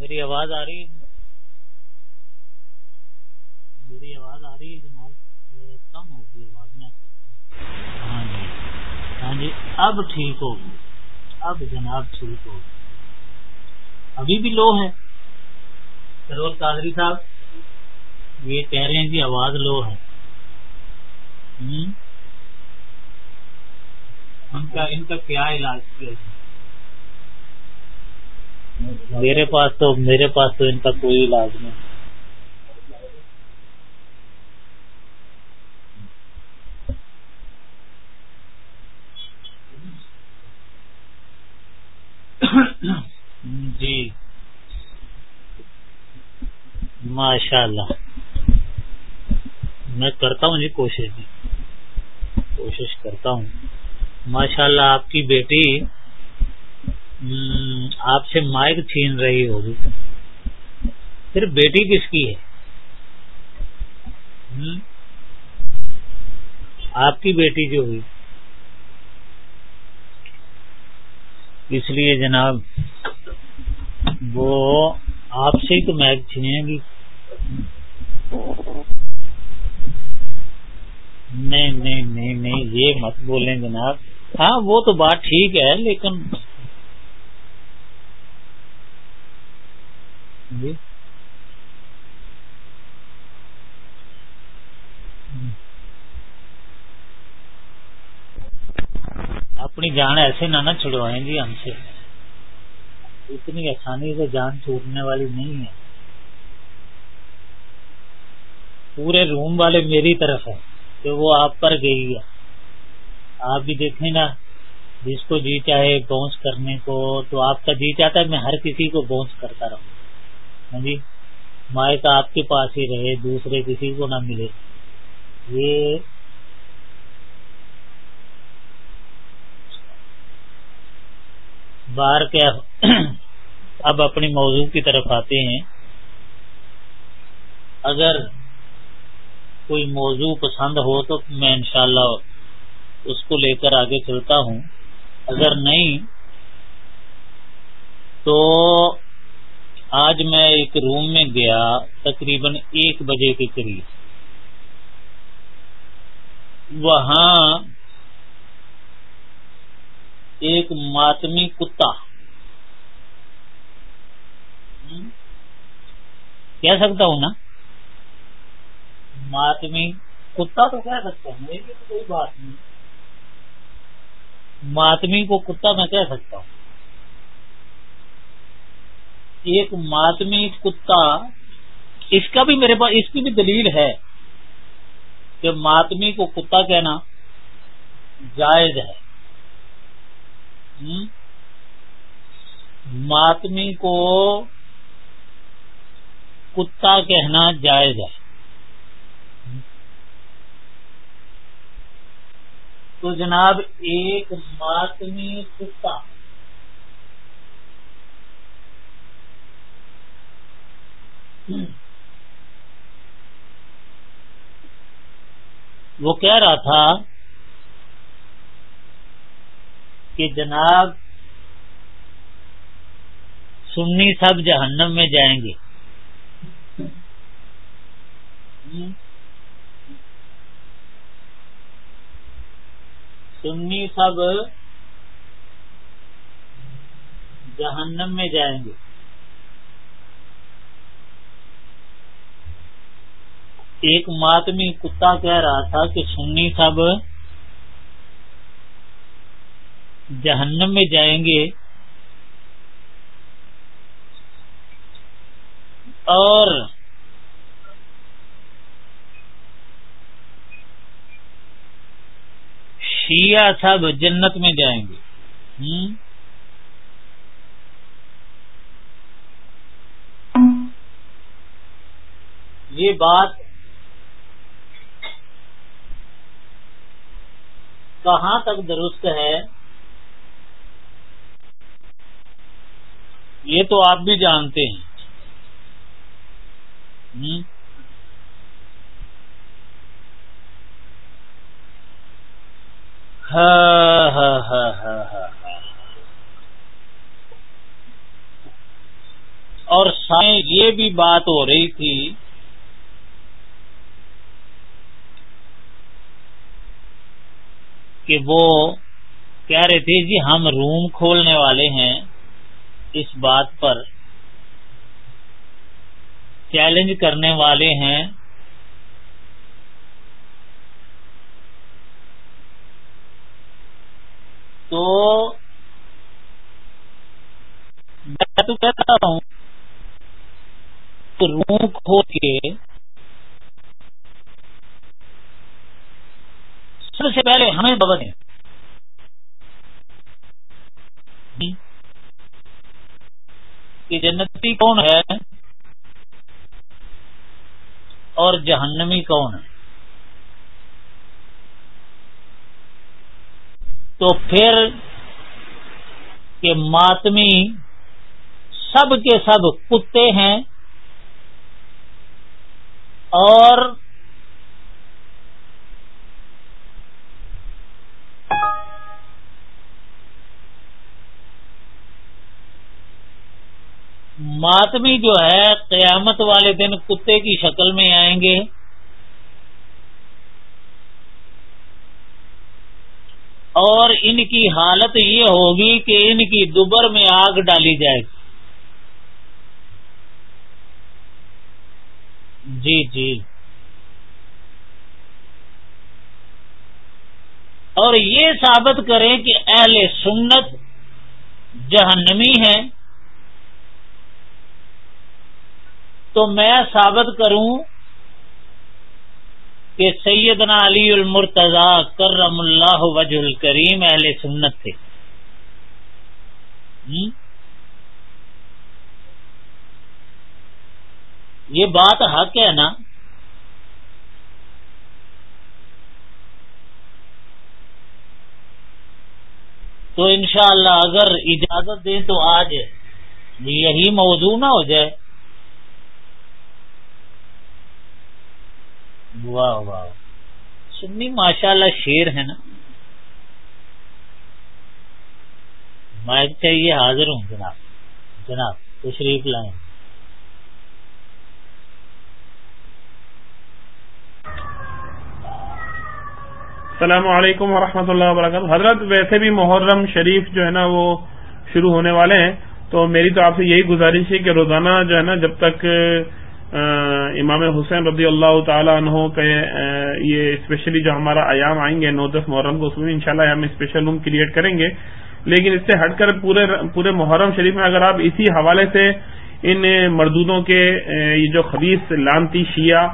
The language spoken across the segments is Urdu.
میری آواز آ رہی ہے؟ میری آواز آ رہی ہے جناب؟ کم ہوگی آواز، میں ہاں جی ہاں جی اب ٹھیک ہوگی اب جناب ٹھیک ہوگی ابھی بھی لو ہے۔ سرور قادری صاحب، یہ کہہ رہے ہیں کہ آواز لو ہے۔ ان کا ان کا کیا علاج کیا میرے پاس تو میرے پاس تو ان کا کوئی علاج نہیں۔ جی۔ ماشاء اللہ میں کرتا ہوں جی کوشش بھی۔ کوشش کرتا ہوں۔ ماشاء اللہ آپ کی بیٹی آپ سے مائک چھین رہی ہوگی۔ پھر بیٹی کس کی ہے؟ آپ کی بیٹی جو ہوئی۔ اس لیے جناب، وہ آپ سے ہی تو میچ چھینیں گی۔ نہیں نہیں نہیں نہیں، یہ مت بولیں جناب۔ ہاں وہ تو بات ٹھیک ہے، لیکن جی۔ اپنی جان ایسے نہ نہ چھڑوائیں گی ہم سے۔ اتنی آسانی سے جان چھوٹنے والی نہیں ہے۔ پورے روم والے میری طرف ہے کہ وہ آپ پر گئی ہے۔ آپ بھی دیکھیں نا، جس کو جی چاہے بونس کرنے کو، تو آپ کا جی چاہتا ہے میں ہر کسی کو بونس کرتا رہوں۔ ہاں جی مائک آپ کے پاس ہی رہے، دوسرے کسی کو نہ ملے۔ یہ باہر کیا اب اپنی موضوع کی طرف آتے ہیں۔ اگر کوئی موضوع پسند ہو تو میں انشاءاللہ اس کو لے کر آگے چلتا ہوں۔ اگر نہیں تو آج میں ایک روم میں گیا تقریباً ایک بجے کے قریب۔ وہاں ایک ماتمی کتا۔ کہہ سکتا ہوں نا؟ ماتمی کتا تو کہہ سکتا ہوں لیکن کوئی بات نہیں۔ ماتمی کو کتا میں کہہ سکتا ہوں۔ ایک ماتمی کتا، اس کا بھی میرے پاس، اس کی بھی دلیل ہے کہ ماتمی کو کتا کہنا جائز ہے۔ ماتمی کو کتا کہنا جائز ہے۔ تو جناب، ایک ماتمی کتا وہ کہہ رہا تھا کہ جناب، سنی سب جہنم میں جائیں گے۔ سنی سب جہنم میں جائیں گے۔ ایک ماتمی کتا کہہ رہا تھا کہ سنی سب جہنم میں جائیں گے اور شیعہ سب جنت میں جائیں گے۔ یہ بات کہاں تک درست ہے؟ یہ تو آپ بھی جانتے ہیں۔ ہاں،, ہاں ہاں ہاں ہاں ہاں اور یہ بھی بات ہو رہی تھی کہ وہ کہہ رہے تھے جی ہم روم کھولنے والے ہیں۔ اس بات پر چیلنج کرنے والے ہیں۔ تو میں تو کہتا ہوں روم کھول کے سب سے پہلے ہمیں ببر کہ جنتی کون ہے اور جہنمی کون ہے؟ تو پھر کہ ماتمی سب کے سب کتے ہیں اور ماتمی جو ہے، قیامت والے دن کتے کی شکل میں آئیں گے۔ اور ان کی حالت یہ ہوگی کہ ان کی دوبر میں آگ ڈالی جائے گی۔ جی جی۔ اور یہ ثابت کریں کہ اہل سنت جہنمی ہے تو میں ثابت کروں کہ سیدنا علی المرتضی کرم اللہ وجہ الکریم اہل سنت تھے۔ یہ بات حق ہے نا؟ تو انشاءاللہ اگر اجازت دیں تو آج یہی موضوع نہ ہو جائے۔ واہ واہ۔ سنی ماشاء اللہ شیر ہے نا۔ مائک چاہیے حاضر ہوں، جناب۔ جناب، تشریف لائیں۔ السلام علیکم ورحمۃ اللہ وبرکاتہ۔ حضرت ویسے بھی محرم شریف جو ہے نا، وہ شروع ہونے والے ہیں۔ تو میری تو آپ سے یہی گزارش ہے کہ روزانہ جو ہے نا، جب تک امام حسین رضی اللہ تعالیٰ عنہ کے یہ اسپیشلی جو ہمارا ایام آئیں گے، نو دس محرم کو، اس میں ان شاء اللہ ہم اسپیشل روم کریٹ کریں گے۔ لیکن اس سے ہٹ کر پورے پورے محرم شریف میں اگر آپ اسی حوالے سے ان مردودوں کے یہ جو خبیص لانتی، شیعہ،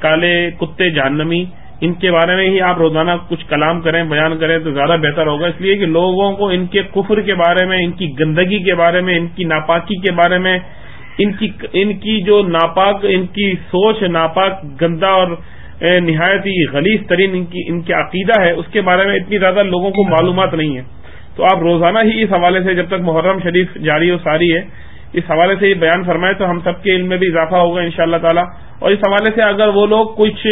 کالے کتے، جہنمی، ان کے بارے میں ہی آپ روزانہ کچھ کلام کریں، بیان کریں تو زیادہ بہتر ہوگا۔ اس لیے کہ لوگوں کو ان کے کفر کے بارے میں، ان کی گندگی کے بارے میں، ان کی ناپاکی کے بارے میں ان کی ان کی جو ناپاک، ان کی سوچ ناپاک، گندا اور نہایت ہی غلیظ ترین ان کی، ان کے عقیدہ ہے، اس کے بارے میں اتنی زیادہ لوگوں کو معلومات نہیں ہے۔ تو آپ روزانہ ہی اس حوالے سے جب تک محرم شریف جاری و ساری ہے، اس حوالے سے یہ بیان فرمائے تو ہم سب کے علم میں بھی اضافہ ہوگا ان شاء اللہ تعالیٰ۔ اور اس حوالے سے اگر وہ لوگ کچھ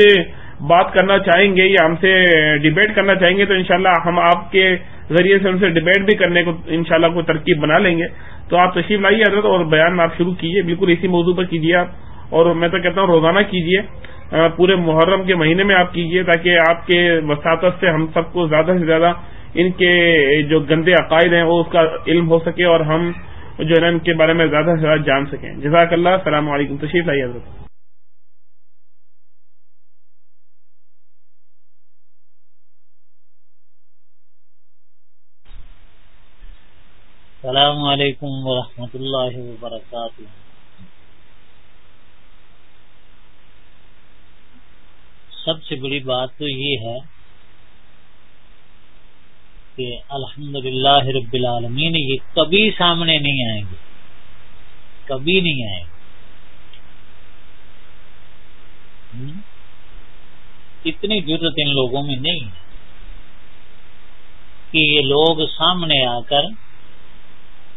بات کرنا چاہیں گے یا ہم سے ڈبیٹ کرنا چاہیں گے تو انشاءاللہ ہم آپ کے ذریعے سے ان سے ڈبیٹ بھی کرنے کو انشاءاللہ کوئی ترکیب بنا لیں گے۔ تو آپ تشریف لائیے حضرت اور بیان آپ شروع کیجیے۔ بالکل اسی موضوع پر کیجیے آپ۔ اور میں تو کہتا ہوں روزانہ کیجیے۔ پورے محرم کے مہینے میں آپ کیجیے تاکہ آپ کے وساطت سے ہم سب کو زیادہ سے زیادہ ان کے جو گندے عقائد ہیں وہ اس کا علم ہو سکے اور ہم جو ہے نا ان کے بارے میں زیادہ سے زیادہ جان سکیں۔ جزاک اللہ، السلام علیکم۔ تشریف لائیے حضرت۔ السلام علیکم ورحمۃ اللہ وبرکاتہ۔ سب سے بڑی بات تو یہ ہے کہ الحمد رب العالمین، یہ کبھی سامنے نہیں آئیں گے۔ کبھی نہیں آئیں گے۔ اتنی ضرورت ان لوگوں میں نہیں ہے کہ یہ لوگ سامنے آ کر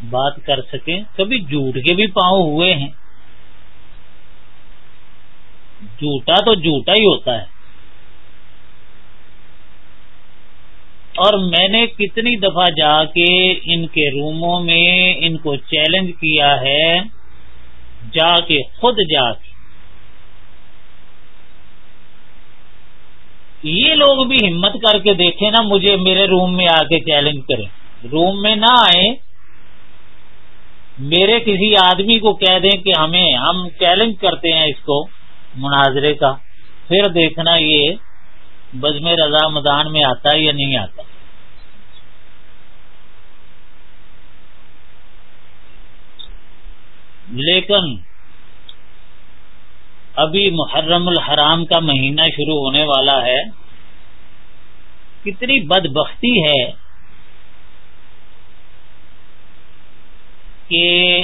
بات کر سکیں، کبھی جھوٹ کے بھی پاؤں ہوئے ہیں۔ جھوٹا تو جھوٹا ہی ہوتا ہے۔ اور میں نے کتنی دفعہ جا کے ان کے روموں میں ان کو چیلنج کیا ہے، جا کے خود جا کے۔ یہ لوگ بھی ہمت کر کے دیکھیں نا، مجھے میرے روم میں آ کے چیلنج کریں۔ روم میں نہ آئے میرے کسی آدمی کو کہہ دیں کہ ہمیں ہم چیلنج کرتے ہیں اس کو مناظرے کا، پھر دیکھنا یہ بزم رضا مدان میں آتا ہے یا نہیں آتا۔ لیکن ابھی محرم الحرام کا مہینہ شروع ہونے والا ہے۔ کتنی بد بختی ہے۔ کہ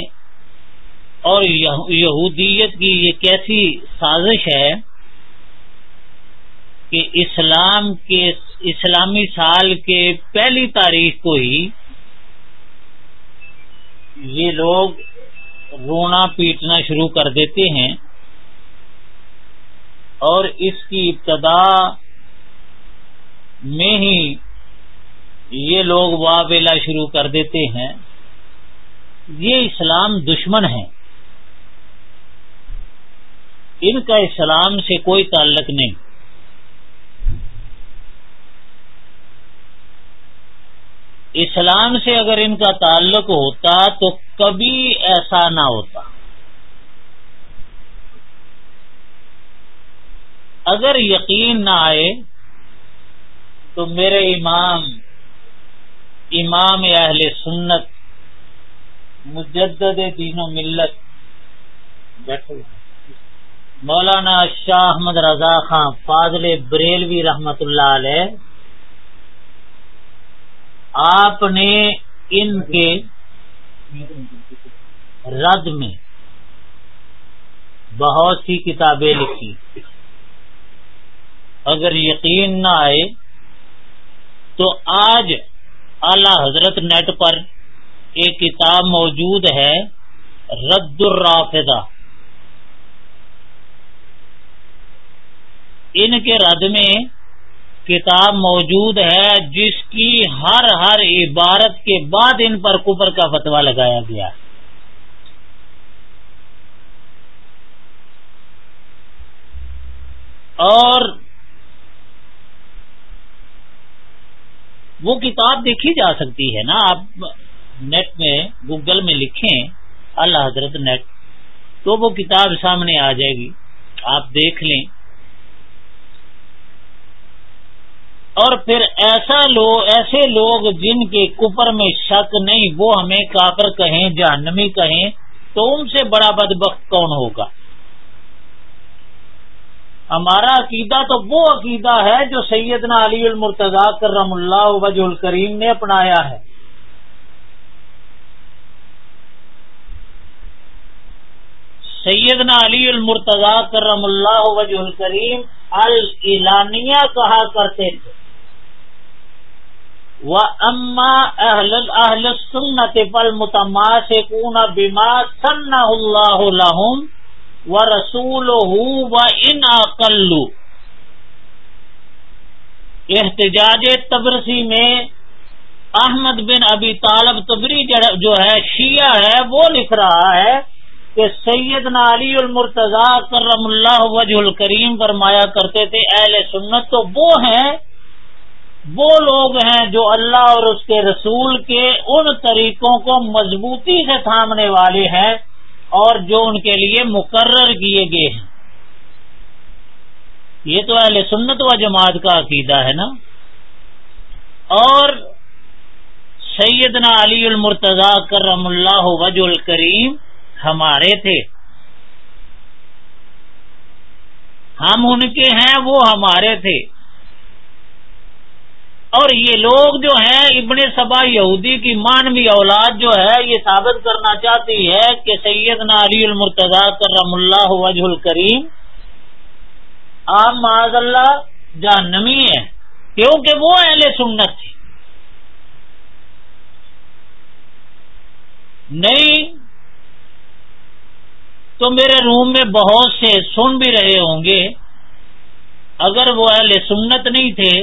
اور یہودیت کی یہ کیسی سازش ہے کہ اسلام کے اسلامی سال کے پہلی تاریخ کو ہی یہ لوگ رونا پیٹنا شروع کر دیتے ہیں اور اس کی ابتدا میں ہی یہ لوگ واویلا شروع کر دیتے ہیں۔ یہ اسلام دشمن ہے۔ ان کا اسلام سے کوئی تعلق نہیں۔ اسلام سے اگر ان کا تعلق ہوتا تو کبھی ایسا نہ ہوتا۔ اگر یقین نہ آئے تو میرے امام امام اہل سنت مجدد دین و ملت. مولانا شاہ احمد رضا خان فاضل بریلوی رحمت اللہ علیہ، آپ نے ان کے رد میں بہت سی کتابیں لکھی۔ اگر یقین نہ آئے تو آج اعلی حضرت نیٹ پر ایک کتاب موجود ہے رد الرافدہ ان کے رد میں کتاب موجود ہے جس کی ہر ہر عبارت کے بعد ان پر کفر کا فتوا لگایا گیا۔ اور وہ کتاب دیکھی جا سکتی ہے نا، آپ نیٹ میں گوگل میں لکھیں اللہ حضرت نیٹ تو وہ کتاب سامنے آ جائے گی۔ آپ دیکھ لیں۔ اور پھر ایسا لوگ ایسے لوگ جن کے کپر میں شک نہیں، وہ ہمیں کافر کہیں، جہنمی کہیں، تو ان سے بڑا بدبخت کون ہوگا؟ ہمارا عقیدہ تو وہ عقیدہ ہے جو سیدنا علی المرتضی کرم اللہ وج الکریم نے اپنایا ہے۔ سیدنا علی المرتضی کرم اللہ وج الکریم العلانیہ کہا کرتے تھے۔ وہ اما اہل اہل سنت پل متما سے کون بیما سن اللہ لہم و رسول و ان اقلو۔ احتجاج تبرسی میں احمد بن ابی طالب تبری جو ہے شیعہ ہے، وہ لکھ رہا ہے کہ سیدنا علی المرتضی کرم اللہ وجہ الکریم فرمایا کرتے تھے، اہل سنت تو وہ ہیں، وہ لوگ ہیں جو اللہ اور اس کے رسول کے ان طریقوں کو مضبوطی سے تھامنے والے ہیں اور جو ان کے لیے مقرر کیے گئے ہیں۔ یہ تو اہل سنت و جماعت کا عقیدہ ہے نا؟ اور سیدنا علی المرتضی کرم اللہ وج الکریم ہمارے تھے۔ ہم ان کے ہیں، وہ ہمارے تھے۔ اور یہ لوگ جو ہیں، ابن سبا یہودی کی مانوی اولاد جو ہے، یہ ثابت کرنا چاہتی ہے کہ سیدنا علی المرتضی کرم اللہ وجہ الکریم عام معذ اللہ جہنمی ہے کیونکہ وہ اہل سنت تھی نہیں تو میرے روم میں بہت سے سن بھی رہے ہوں گے۔ اگر وہ اہل سنت نہیں تھے،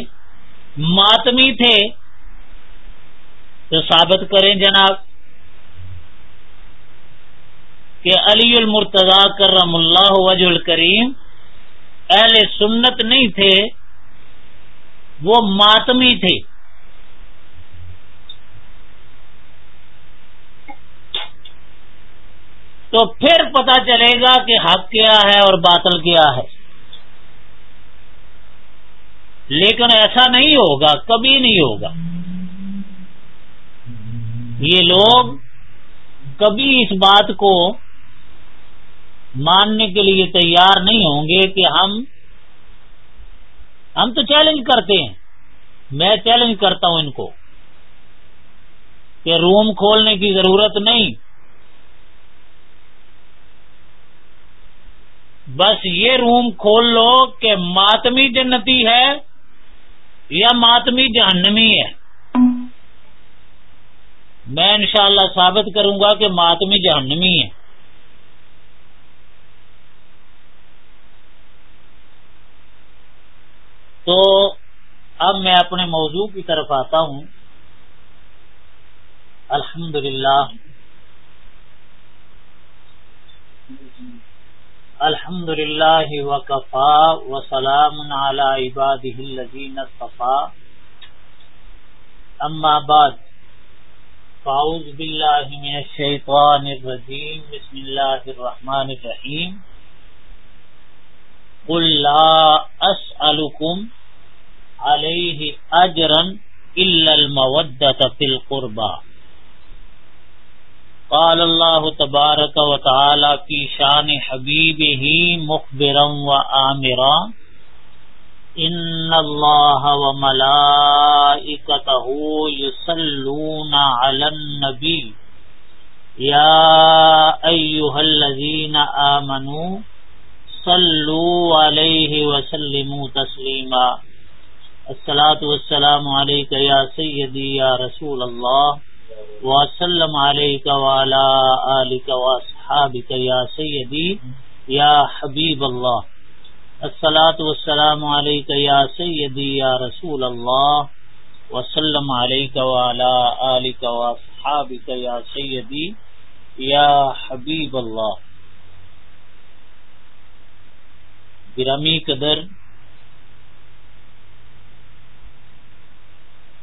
ماتمی تھے، تو ثابت کریں جناب کہ علی المرتضی کرم اللہ وج الکریم اہل سنت نہیں تھے، وہ ماتمی تھے۔ تو پھر پتا چلے گا کہ حق کیا ہے اور باطل کیا ہے۔ لیکن ایسا نہیں ہوگا، کبھی نہیں ہوگا۔ یہ لوگ کبھی اس بات کو ماننے کے لیے تیار نہیں ہوں گے کہ ہم ہم تو چیلنج کرتے ہیں۔ میں چیلنج کرتا ہوں ان کو کہ روم کھولنے کی ضرورت نہیں۔ بس یہ روم کھول لو کہ ماتمی جنتی ہے یا ماتمی جہنمی ہے۔ میں انشاءاللہ ثابت کروں گا کہ ماتمی جہنمی ہے۔ تو اب میں اپنے موضوع کی طرف آتا ہوں۔ الحمد للہ الحمد للہ وقفا وسلام على عباده الذين اصطفى اما بعد، فاعوذ بالله من الشيطان الرجيم بسم الله الرحمن الرحيم قل لا اسالكم علیہ اجرن الا المودت فی القربہ قال اللہ تبارک و تعالی کی شان حبیب ہی مخبرا و آمرا ان اللہ و ملائکتہ یسلون علی النبی یا ایوہ الذین آمنوا صلو علیہ وسلموا تسلیما السلاۃ والسلام علیک یا سیدی یا رسول اللہ وسلم علیک وعلا آلک واصحابک یا سیدی، یا حبیب اللہ. السلاۃ والسلام علیک یا سیدی، یا رسول اللہ. وسلم علیک وعلا آلک واصحابک یا سیدی، یا حبیب اللہ. گرامی قدر،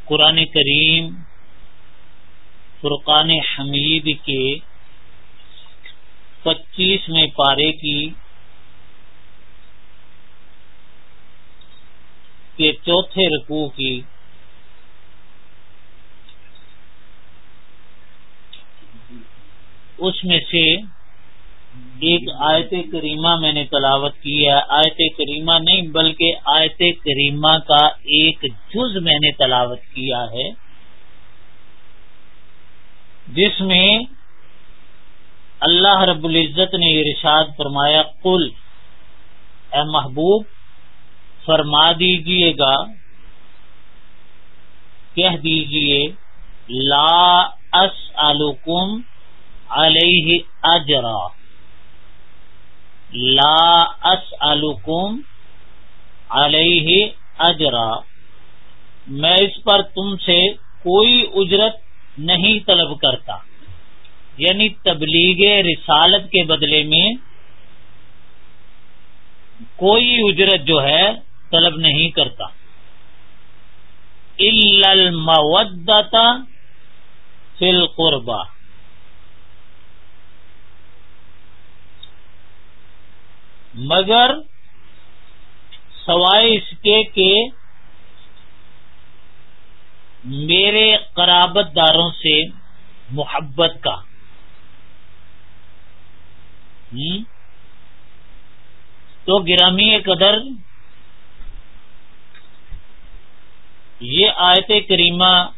قرآن کریم فرقان حمید کے پچیسویں پارے کی کے چوتھے رکوع کی اس میں سے ایک آیت کریمہ میں نے تلاوت کی ہے۔ آیت کریمہ نہیں بلکہ آیت کریمہ کا ایک جز میں نے تلاوت کیا ہے۔ جس میں اللہ رب العزت نے ارشاد فرمایا، قل، اے محبوب، فرما دیجیے گا، کہہ دیجیے، لا اسالکم علیہ اجرا۔ لا اسالکم علیہ اجرا۔ میں اس پر تم سے کوئی اجرت نہیں طلب کرتا۔ یعنی تبلیغ رسالت کے بدلے میں کوئی اجرت جو ہے طلب نہیں کرتا۔ المودتا فی القربہ مگر سوائے اس کے کہ میرے قرابت داروں سے محبت کا۔ تو گرامی قدر یہ آیت کریمہ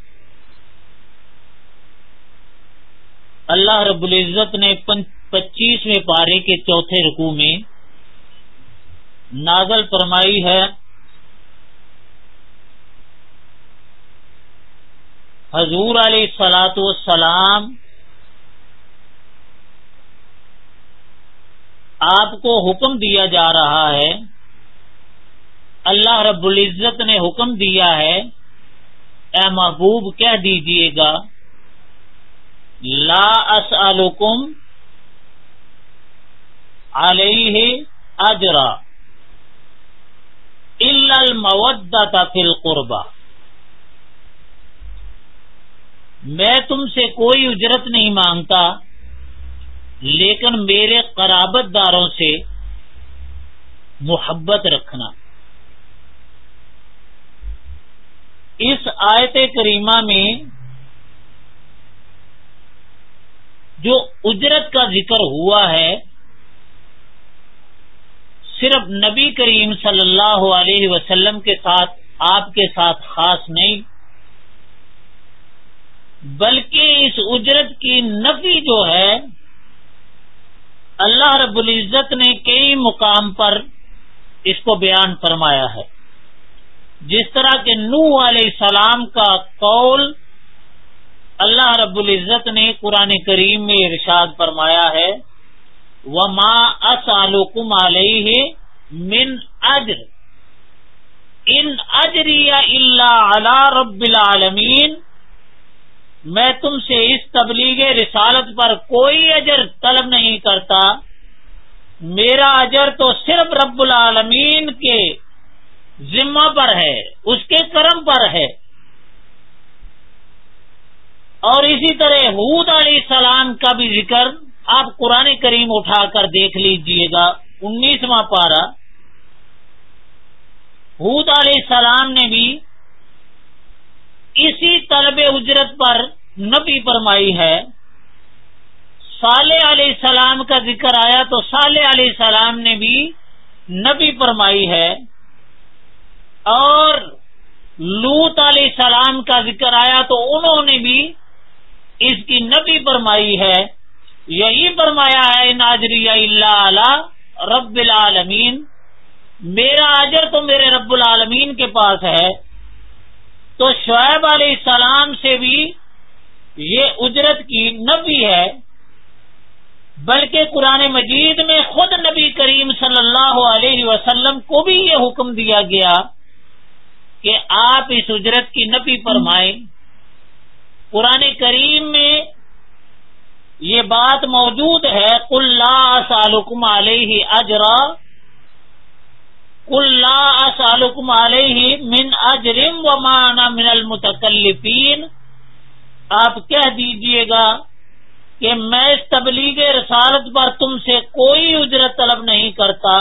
اللہ رب العزت نے پچیسویں پارے کے چوتھے رکوع میں نازل فرمائی ہے۔ حضور علیہ سلاۃ والسلام آپ کو حکم دیا جا رہا ہے، اللہ رب العزت نے حکم دیا ہے، اے محبوب کہہ دیجیے گا، لا اسالکم علیہ اجرا المودت فی القربہ۔ میں تم سے کوئی اجرت نہیں مانگتا، لیکن میرے قرابت داروں سے محبت رکھنا۔ اس آیت کریمہ میں جو اجرت کا ذکر ہوا ہے، صرف نبی کریم صلی اللہ علیہ وسلم کے ساتھ، آپ کے ساتھ خاص نہیں۔ بلکہ اس اجرت کی نفی جو ہے، اللہ رب العزت نے کئی مقام پر اس کو بیان فرمایا ہے۔ جس طرح کے نو علیہ السلام کا قول اللہ رب العزت نے قرآن کریم میں ارشاد فرمایا ہے وہ ماں علیہ من اجر ان اجریا اللہ رب العالمین میں تم سے اس تبلیغ رسالت پر کوئی اجر طلب نہیں کرتا۔ میرا اجر تو صرف رب العالمین کے ذمہ پر ہے، اس کے کرم پر ہے۔ اور اسی طرح حود علیہ السلام کا بھی ذکر آپ قرآن کریم اٹھا کر دیکھ لیجیے گا، انیسواں پارا حود علیہ السلام نے بھی اسی طلب اجرت پر نبی فرمائی ہے، صالح علیہ السلام کا ذکر آیا تو صالح علیہ السلام نے بھی نبی فرمائی ہے۔ اور لوت علیہ السلام کا ذکر آیا تو انہوں نے بھی اس کی نبی فرمائی ہے۔ یہی فرمایا ہے ناجری اللہ رب العالمین۔ میرا اجر تو میرے رب العالمین کے پاس ہے۔ تو شعیب علیہ السلام سے بھی یہ اجرت کی نبی ہے، بلکہ قرآن مجید میں خود نبی کریم صلی اللہ علیہ وسلم کو بھی یہ حکم دیا گیا کہ آپ اس اجرت کی نبی فرمائیں۔ قرآن کریم میں یہ بات موجود ہے کلّہ سالکم علیہ اجرا کلّہ علیہ من اجرم و مانا من المتکلفین۔ آپ کہہ دیجیے گا کہ میں اس تبلیغ رسالت پر تم سے کوئی اجرت طلب نہیں کرتا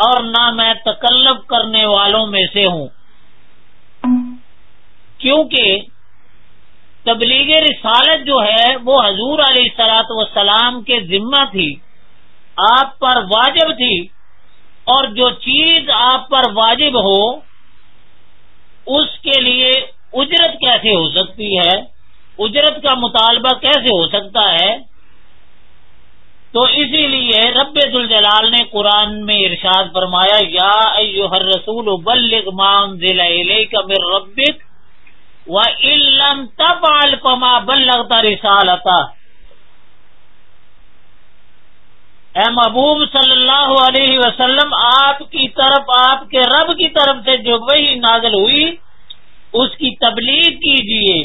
اور نہ میں تکلب کرنے والوں میں سے ہوں۔ کیونکہ تبلیغ رسالت جو ہے وہ حضور علیہ سلاط وسلام کے ذمہ تھی، آپ پر واجب تھی اور جو چیز آپ پر واجب ہو، اس کے لیے اجرت کیسے ہو سکتی ہے؟ اجرت کا مطالبہ کیسے ہو سکتا ہے؟ تو اسی لیے رب الجلال نے قرآن میں ارشاد فرمایا، یا ہر رسول بلغ مان ضلع کا ربک و علم تب الفما بلغتا رسالتا۔ اے محبوب صلی اللہ علیہ وسلم، آپ کی طرف، آپ کے رب کی طرف سے جو وہی نازل ہوئی، اس کی تبلیغ کیجیے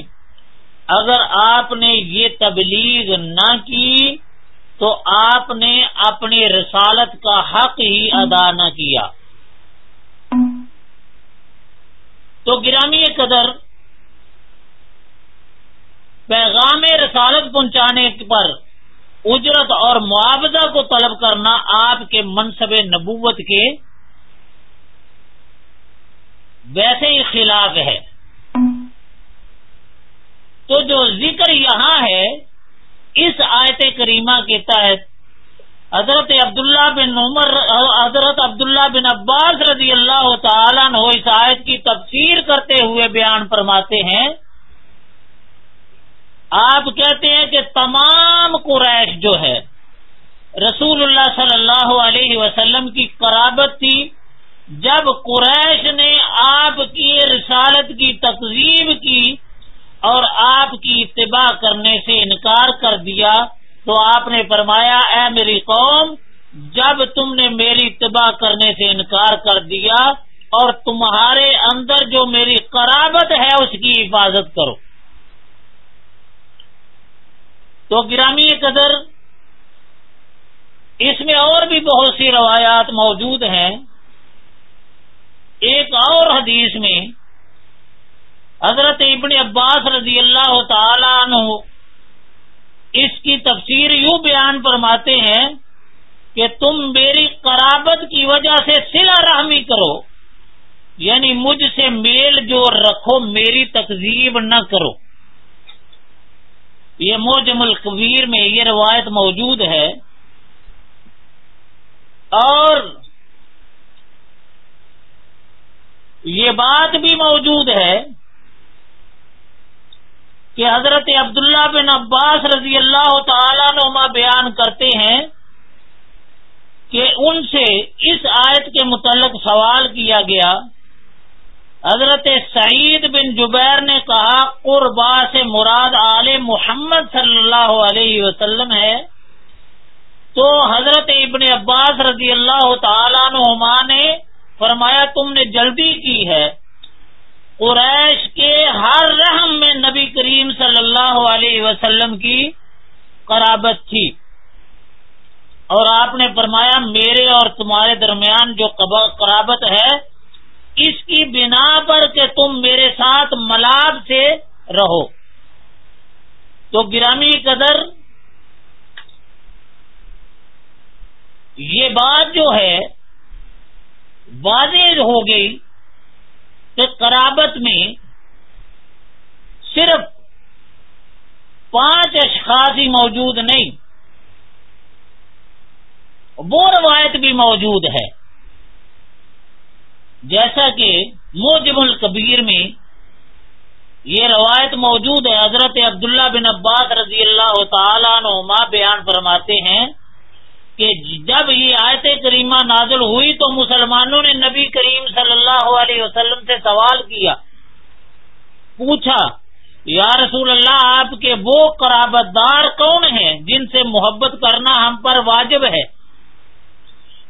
اگر آپ نے یہ تبلیغ نہ کی تو آپ نے اپنی رسالت کا حق ہی ادا نہ کیا۔ تو گرامی قدر پیغام رسالت پہنچانے پر اجرت اور معاوضہ کو طلب کرنا آپ کے منصب نبوت کے ویسے ہی خلاف ہے۔ تو جو ذکر یہاں ہے، اس آیت کریمہ کے تحت حضرت عبداللہ بن عمر حضرت عبداللہ بن عباس رضی اللہ تعالیٰ اس آیت کی تفسیر کرتے ہوئے بیان فرماتے ہیں۔ آپ کہتے ہیں کہ تمام قریش جو ہے، رسول اللہ صلی اللہ علیہ وسلم کی قرابت تھی۔ جب قریش نے آپ کی رسالت کی تقزیب کی اور آپ کی اتباع کرنے سے انکار کر دیا تو آپ نے فرمایا، اے میری قوم، جب تم نے میری اتباع کرنے سے انکار کر دیا اور تمہارے اندر جو میری قرابت ہے اس کی حفاظت کرو. تو گرامی قدر، اس میں اور بھی بہت سی روایات موجود ہیں۔ ایک اور حدیث میں حضرت ابن عباس رضی اللہ تعالی عنہ اس کی تفسیر یوں بیان فرماتے ہیں کہ تم میری قرابت کی وجہ سے سلا رحمی کرو یعنی مجھ سے میل جو رکھو میری تقزیب نہ کرو۔ یہ موجم القبیر میں یہ روایت موجود ہے۔ اور یہ بات بھی موجود ہے کہ حضرت عبداللہ بن عباس رضی اللہ تعالی نما بیان کرتے ہیں کہ ان سے اس آیت کے متعلق سوال کیا گیا۔ حضرت سعید بن جبیر نے کہا قربا سے مراد آل محمد صلی اللہ علیہ وسلم ہے۔ تو حضرت ابن عباس رضی اللہ تعالیٰ نما نے فرمایا، تم نے جلدی کی ہے۔ قریش کے ہر رحم میں نبی کریم صلی اللہ علیہ وسلم کی قرابت تھی۔ اور آپ نے فرمایا، میرے اور تمہارے درمیان جو قرابت ہے، اس کی بنا پر کہ تم میرے ساتھ ملاب سے رہو۔ تو گرامی قدر، یہ بات جو ہے، واضح ہو گئی۔ کہ قرابت میں صرف پانچ اشخاص ہی موجود نہیں، وہ روایت بھی موجود ہے۔ جیسا کہ موجب القبیر میں یہ روایت موجود ہے، حضرت عبداللہ بن عباس رضی اللہ تعالیٰ نما بیان فرماتے ہیں۔ کہ جب یہ آیت کریمہ نازل ہوئی تو مسلمانوں نے نبی کریم صلی اللہ علیہ وسلم سے سوال کیا، پوچھا، یا رسول اللہ آپ کے وہ قرابت دار کون ہیں جن سے محبت کرنا ہم پر واجب ہے؟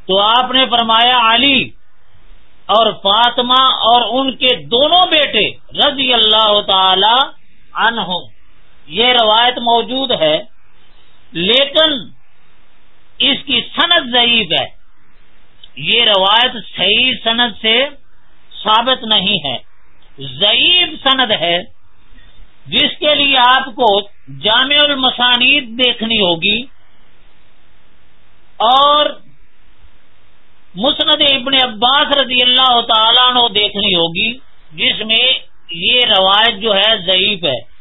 تو آپ نے فرمایا، علی اور فاطمہ اور ان کے دونوں بیٹے رضی اللہ تعالی عنہ یہ روایت موجود ہے، لیکن اس کی صنعت ضعیف ہے۔ یہ روایت صحیح صنعت سے ثابت نہیں ہے۔ ضعیف سند ہے، جس کے لیے آپ کو جامع المسانید دیکھنی ہوگی اور مسند ابن عباس رضی اللہ تعالیٰ نے دیکھنی ہوگی، جس میں یہ روایت جو ہے ضعیف ہے۔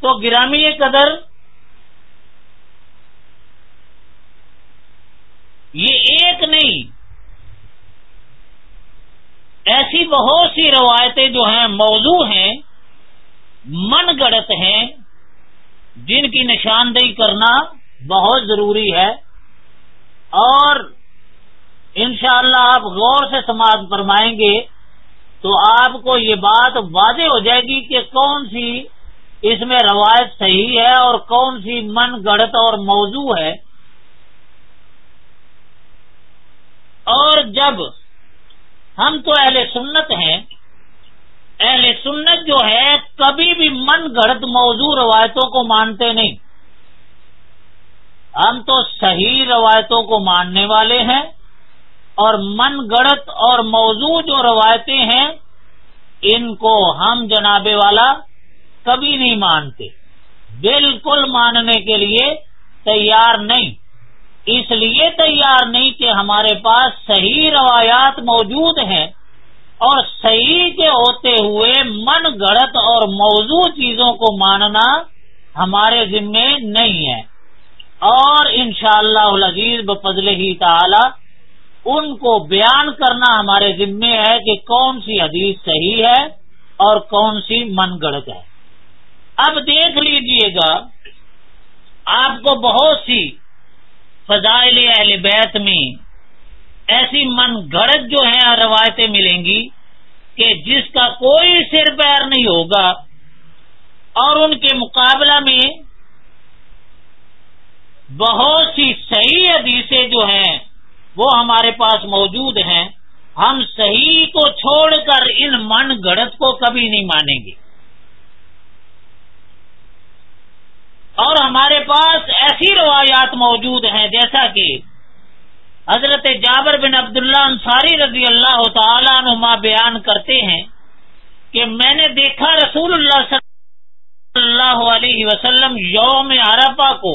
تو گرامی قدر یہ ایک نہیں۔ ایسی بہت سی روایتیں جو ہیں، موضوع ہیں، من گڑت ہیں، جن کی نشاندہی کرنا بہت ضروری ہے۔ اور انشاءاللہ اللہ آپ غور سے سماج فرمائیں گے تو آپ کو یہ بات واضح ہو جائے گی کہ کون سی اس میں روایت صحیح ہے اور کون سی من گڑت اور موضوع ہے۔ اور جب ہم تو اہل سنت ہیں، اہل سنت جو ہے کبھی بھی من گڑت موضوع روایتوں کو مانتے نہیں۔ ہم تو صحیح روایتوں کو ماننے والے ہیں اور من گڑت اور موضوع جو روایتیں ہیں، ان کو ہم جنابے والا کبھی نہیں مانتے۔ بالکل ماننے کے لیے تیار نہیں۔ اس لیے تیار نہیں کہ ہمارے پاس صحیح روایات موجود ہیں اور صحیح کے ہوتے ہوئے من گڑت اور موضوع چیزوں کو ماننا ہمارے ذمے نہیں ہے۔ اور انشاءاللہ شاء اللہ بفضل ہی تعالی ان کو بیان کرنا ہمارے ذمے ہے کہ کون سی حدیث صحیح ہے اور کون سی من گڑت ہے۔ اب دیکھ لیجیے گا، آپ کو بہت سی فضائل اہل بیت میں ایسی من گڑت جو ہیں روایتیں ملیں گی کہ جس کا کوئی سر پیر نہیں ہوگا اور ان کے مقابلہ میں بہت سی صحیح حدیثیں جو ہیں وہ ہمارے پاس موجود ہیں، ہم صحیح کو چھوڑ کر ان من گڑت کو کبھی نہیں مانیں گے۔ اور ہمارے پاس ایسی روایات موجود ہیں جیسا کہ حضرت جابر بن عبداللہ انصاری رضی اللہ تعالیٰ نما بیان کرتے ہیں کہ میں نے دیکھا رسول اللہ صلی اللہ علیہ وسلم یوم عرفہ کو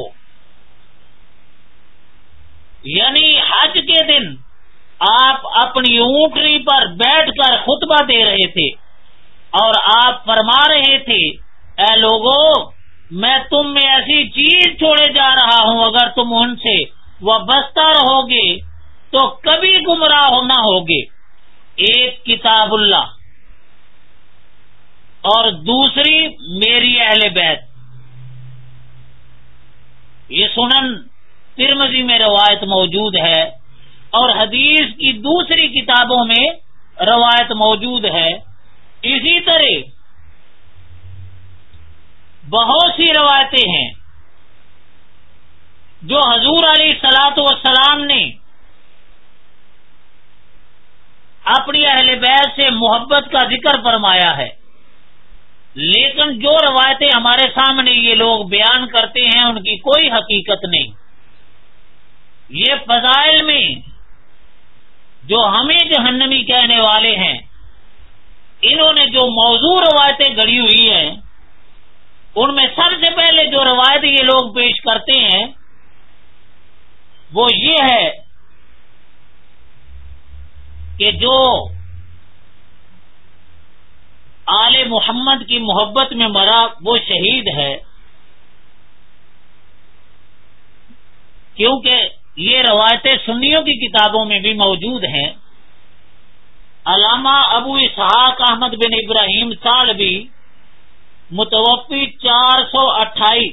یعنی حج کے دن آپ اپنی اونٹنی پر بیٹھ کر خطبہ دے رہے تھے اور آپ فرما رہے تھے، اے لوگوں میں تم میں ایسی چیز چھوڑے جا رہا ہوں اگر تم ان سے وابستہ رہو گے تو کبھی گمراہ نہ ہوگے۔ ایک کتاب اللہ۔ اور دوسری میری اہل بیت۔ یہ سنن ترمزی میں روایت موجود ہے اور حدیث کی دوسری کتابوں میں روایت موجود ہے۔ اسی طرح بہت سی روایتیں ہیں جو حضور علی سلاط وسلام نے اپنی اہل بیت سے محبت کا ذکر فرمایا ہے۔ لیکن جو روایتیں ہمارے سامنے یہ لوگ بیان کرتے ہیں، ان کی کوئی حقیقت نہیں۔ یہ فضائل میں جو ہمیں جہنمی کہنے والے ہیں، انہوں نے جو موضوع روایتیں گڑی ہوئی ہیں ان میں سب سے پہلے جو روایت یہ لوگ پیش کرتے ہیں، وہ یہ ہے کہ جو آل محمد کی محبت میں مرا، وہ شہید ہے۔ کیونکہ یہ روایتیں سنیوں کی کتابوں میں بھی موجود ہیں۔ علامہ ابو اسحاق احمد بن ابراہیم سالبی متوفی چار سو اٹھائی۔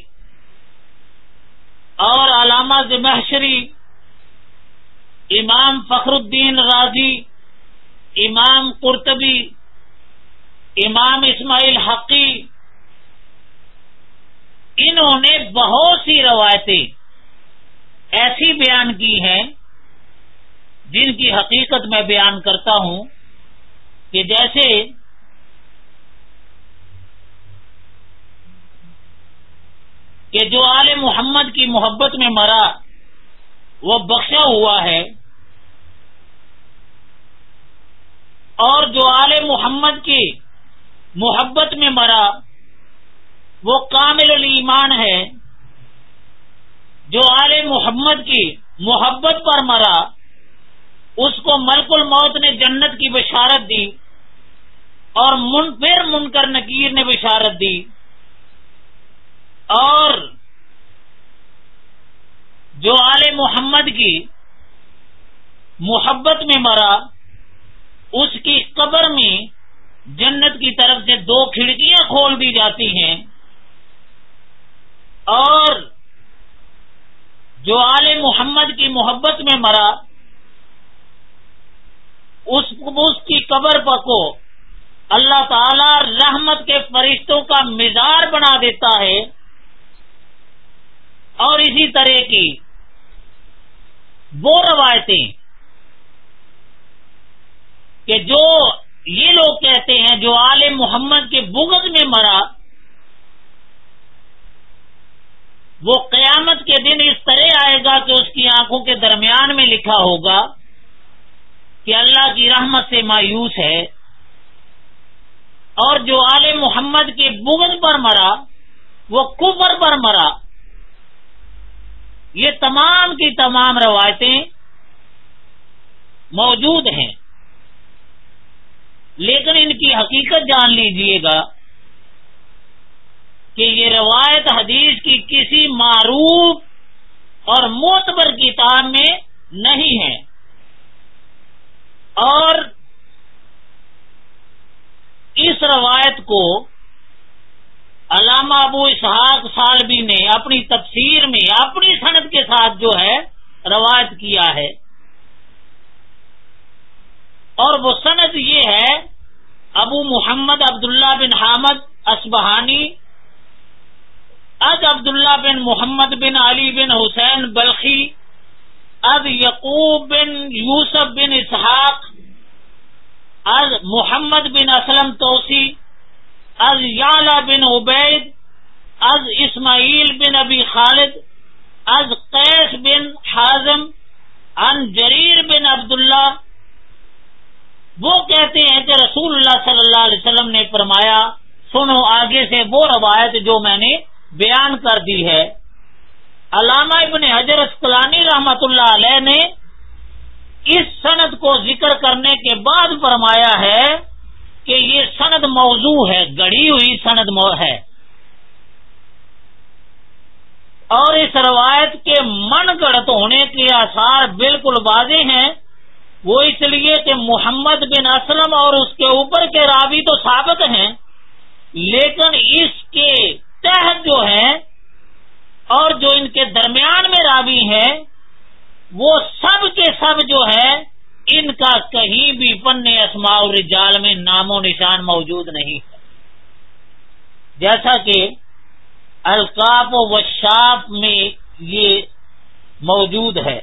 اور علامہ زمحشری، امام فخر الدین راضی امام قرطبی، امام اسماعیل حقی، انہوں نے بہت سی روایتیں ایسی بیان کی ہیں جن کی حقیقت میں بیان کرتا ہوں کہ جیسے کہ جو آل محمد کی محبت میں مرا، وہ بخشا ہوا ہے۔ اور جو آل محمد کی محبت میں مرا، وہ کامل الایمان ہے۔ جو آل محمد کی محبت پر مرا، اس کو ملک الموت نے جنت کی بشارت دی اور من پھر منکر نکیر نے بشارت دی۔ اور جو آل محمد کی محبت میں مرا، اس کی قبر میں جنت کی طرف سے دو کھڑکیاں کھول دی جاتی ہیں۔ اور جو آل محمد کی محبت میں مرا، اس کی قبر کو اللہ تعالی رحمت کے فرشتوں کا مزار بنا دیتا ہے۔ اور اسی طرح کی وہ روایتیں کہ جو یہ لوگ کہتے ہیں جو آل محمد کے بغض میں مرا، وہ قیامت کے دن اس طرح آئے گا کہ اس کی آنکھوں کے درمیان میں لکھا ہوگا کہ اللہ کی رحمت سے مایوس ہے اور جو آل محمد کے بغض پر مرا، وہ کفر پر مرا۔ یہ تمام کی تمام روایتیں موجود ہیں۔ لیکن ان کی حقیقت جان لیجیے گا کہ یہ روایت حدیث کی کسی معروف اور معتبر کتاب میں نہیں ہے۔ اور اس روایت کو علامہ ابو اسحاق سالبی نے اپنی تفسیر میں اپنی صنعت کے ساتھ جو ہے روایت کیا ہے۔ اور وہ صنعت یہ ہے، ابو محمد عبداللہ بن حامد اسبہانی از عبداللہ بن محمد بن علی بن حسین بلخی، از یقوب بن یوسف بن اسحاق، از محمد بن اسلم توسی از یالا بن عبید، از اسماعیل بن ابی خالد، از قیس بن حازم ان جریر بن عبداللہ۔ وہ کہتے ہیں کہ رسول اللہ صلی اللہ علیہ وسلم نے فرمایا، سنو آگے سے وہ روایت جو میں نے بیان کر دی ہے۔ علامہ ابن حضرت اسکلانی رحمت اللہ علیہ نے اس سند کو ذکر کرنے کے بعد فرمایا ہے سند موضوع ہے گڑی ہوئی سند ہے۔ اور اس روایت کے من گڑت ہونے کے آثار بالکل واضح ہیں۔ وہ اس لیے کہ محمد بن اسلم اور اس کے اوپر کے راوی تو ثابت ہیں، لیکن اس کے تحت جو ہیں اور جو ان کے درمیان میں راوی ہیں، وہ سب کے سب جو ہے ان کا کہیں بھی فن اسماء الرجال میں نام و نشان موجود نہیں۔ ہے جیسا کہ القاف و وشاف میں یہ موجود ہے۔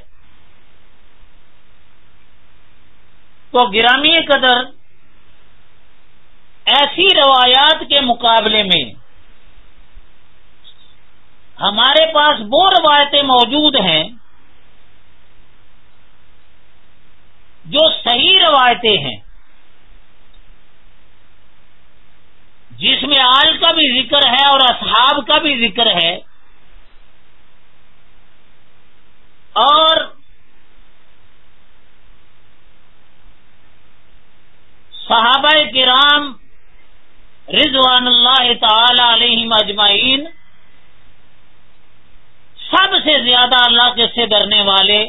تو گرامی قدر ایسی روایات کے مقابلے میں ہمارے پاس وہ روایتیں موجود ہیں جو صحیح روایتیں ہیں، جس میں آل کا بھی ذکر ہے اور اصحاب کا بھی ذکر ہے، اور صحابہ کرام رضوان اللہ تعالی علیہ مجمعین سب سے زیادہ اللہ کے سے ڈرنے والے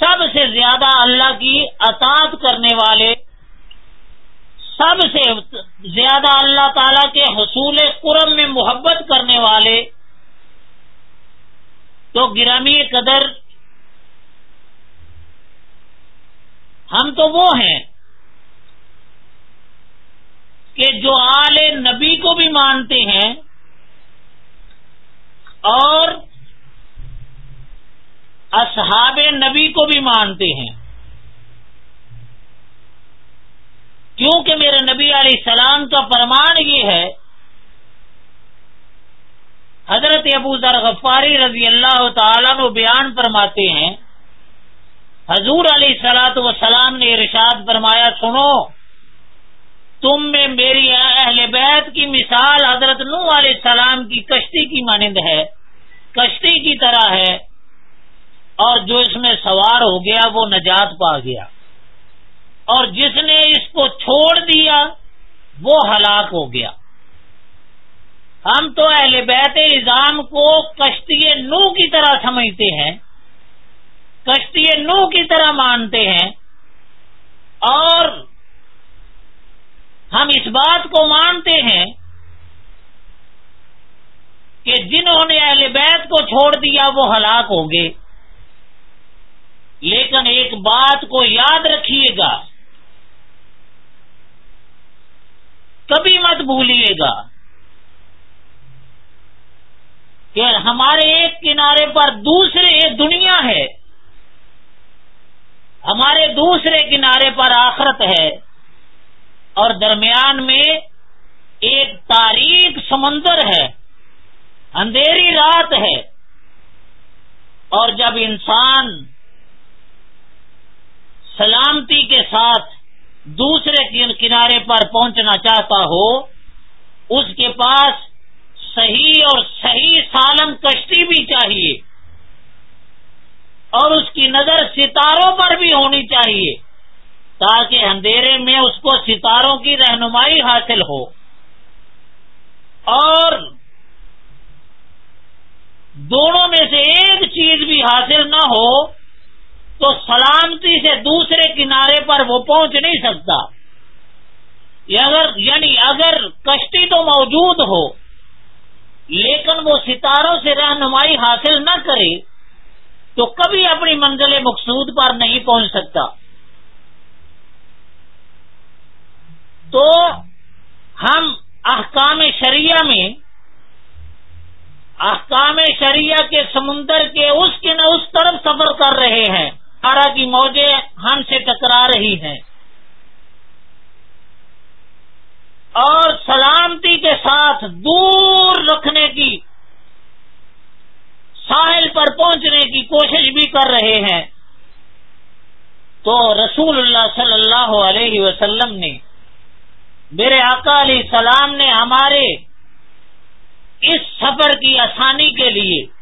سب سے زیادہ اللہ کی اطاعت کرنے والے، سب سے زیادہ اللہ تعالی کے حصول قرم میں محبت کرنے والے، تو گرامی قدر ہم تو وہ ہیں کہ جو آل نبی کو بھی مانتے ہیں اور اصحاب نبی کو بھی مانتے ہیں۔ کیونکہ میرے نبی علیہ السلام کا فرمان یہ ہے، حضرت ابو ذر غفاری رضی اللہ تعالیٰ کو بیان فرماتے ہیں، حضور علیہ سلاۃ وسلام نے ارشاد فرمایا، سنو، تم میں میری اہل بیت کی مثال حضرت نو علیہ السلام کی کشتی کی مانند ہے، کشتی کی طرح ہے۔ اور جو اس میں سوار ہو گیا وہ نجات پا گیا۔ اور جس نے اس کو چھوڑ دیا، وہ ہلاک ہو گیا۔ ہم تو اہل بیت نظام کو کشتی نو کی طرح سمجھتے ہیں، کشتی نو کی طرح مانتے ہیں۔ اور ہم اس بات کو مانتے ہیں کہ جنہوں نے اہل بیت کو چھوڑ دیا، وہ ہلاک ہوں گے لیکن ایک بات کو یاد رکھیے گا، کبھی مت بھولیے گا کہ ہمارے ایک کنارے پر دوسرے ایک دنیا ہے، ہمارے دوسرے کنارے پر آخرت ہے، اور درمیان میں ایک تاریخ سمندر ہے، اندھیری رات ہے، اور جب انسان سلامتی کے ساتھ دوسرے کنارے پر پہنچنا چاہتا ہو، اس کے پاس صحیح اور صحیح سالم کشتی بھی چاہیے اور اس کی نظر ستاروں پر بھی ہونی چاہیے تاکہ اندھیرے میں اس کو ستاروں کی رہنمائی حاصل ہو۔ اور دونوں میں سے ایک چیز بھی حاصل نہ ہو تو سلامتی سے دوسرے کنارے پر وہ پہنچ نہیں سکتا۔ اگر یعنی اگر کشتی تو موجود ہو، لیکن وہ ستاروں سے رہنمائی حاصل نہ کرے، تو کبھی اپنی منزل مقصود پر نہیں پہنچ سکتا۔ تو ہم احکام شریعہ میں احکام شریعہ کے سمندر کے اس کے نہ اس طرف سفر کر رہے ہیں۔ آرا کی موجیں ہم سے ٹکرا رہی ہیں۔ اور سلامتی کے ساتھ دور رکھنے کی، ساحل پر پہنچنے کی کوشش بھی کر رہے ہیں۔ تو رسول اللہ صلی اللہ علیہ وسلم نے، میرے آقا علیہ السلام نے ہمارے اس سفر کی آسانی کے لیے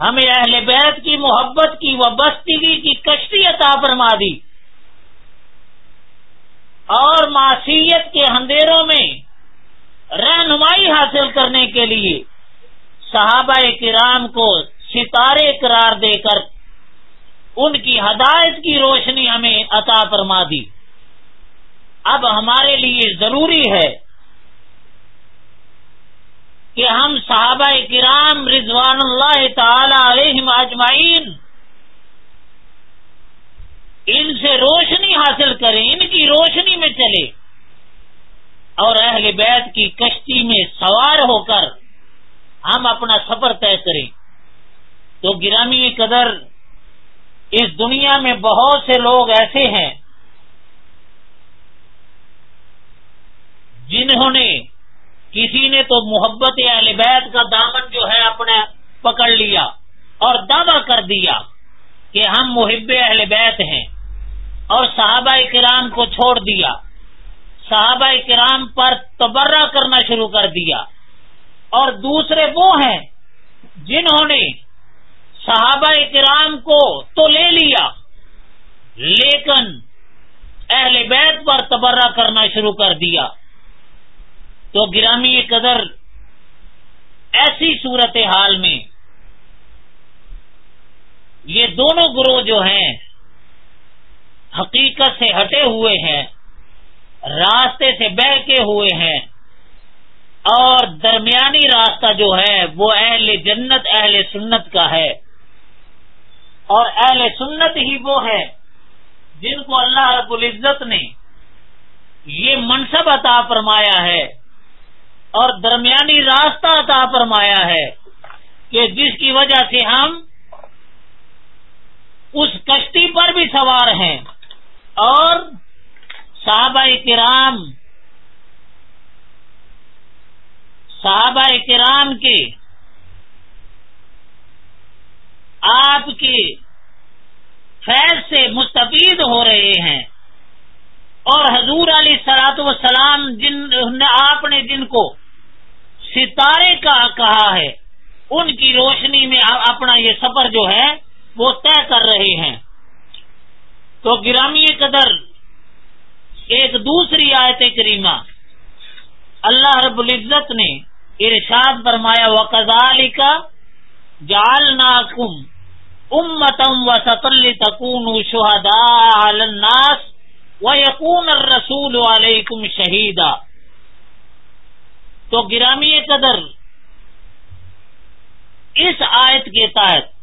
ہمیں اہل بیت کی محبت کی وابستگی کی کشتی عطا فرما دی۔ اور معصیت کے اندھیروں میں رہنمائی حاصل کرنے کے لیے صحابہ کرام کو ستارے قرار دے کر ان کی ہدایت کی روشنی ہمیں عطا فرما دی۔ اب ہمارے لیے ضروری ہے کہ ہم صحابہ کرام رضوان اللہ تعالی علیہ اجمعین ان سے روشنی حاصل کریں، ان کی روشنی میں چلے اور اہل بیت کی کشتی میں سوار ہو کر ہم اپنا سفر طے کریں۔ تو گرامی قدر اس دنیا میں بہت سے لوگ ایسے ہیں جنہوں نے کسی نے تو محبت اہل بیت کا دامن جو ہے اپنے پکڑ لیا اور دعوی کر دیا کہ ہم محب اہل بیت ہیں اور صحابہ کرام کو چھوڑ دیا۔ صحابہ کرام پر تبرہ کرنا شروع کر دیا۔ اور دوسرے وہ ہیں جنہوں نے صحابہ کرام کو تو لے لیا، لیکن اہل بیت پر تبرہ کرنا شروع کر دیا۔ تو گرامی قدر ایسی صورت حال میں یہ دونوں گروہ جو ہیں حقیقت سے ہٹے ہوئے ہیں، راستے سے بہ کے ہوئے ہیں اور درمیانی راستہ جو ہے وہ اہل جنت، اہل سنت کا ہے۔ اور اہل سنت ہی وہ ہے جن کو اللہ رب العزت نے یہ منصب عطا فرمایا ہے۔ اور درمیانی راستہ عطا فرمایا ہے کہ جس کی وجہ سے ہم اس کشتی پر بھی سوار ہیں اور صحابہ کرام صحابہ کرام کے آپ کے فیض سے مستفید ہو رہے ہیں اور حضور علی سلاط وسلام جن آپ نے جن کو ستارے کا کہا ہے، ان کی روشنی میں اپنا یہ سفر جو ہے، وہ طے کر رہے ہیں۔ تو گرامی قدر، ایک دوسری آیت کریمہ، اللہ رب العزت نے ارشاد فرمایا و کزال کا جال ناکم امتم و ستل تکون شہدا الناس و یقون رسول علیکم شہیدا تو گرامی قدر اس آیت کے تحت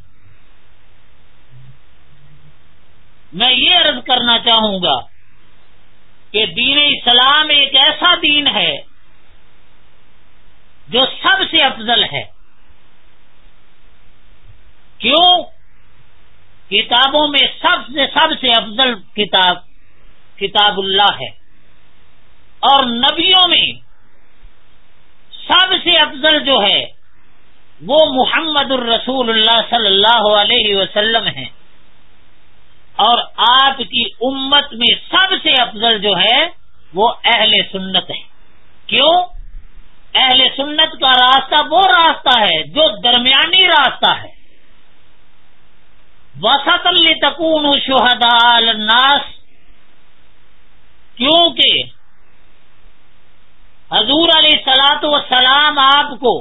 میں یہ عرض کرنا چاہوں گا کہ دین اسلام ایک ایسا دین ہے جو سب سے افضل ہے۔ کیوں؟ کتابوں میں سب سے سب سے افضل کتاب کتاب اللہ ہے۔ اور نبیوں میں سب سے افضل جو ہے، وہ محمد الرسول اللہ صلی اللہ علیہ وسلم ہے۔ اور آپ کی امت میں سب سے افضل جو ہے، وہ اہل سنت ہے۔ کیوں؟ اہل سنت کا راستہ وہ راستہ ہے جو درمیانی راستہ ہے۔ وسط التکون شہدا الناس کیونکہ حضور علیہ سلاط و سلام آپ کو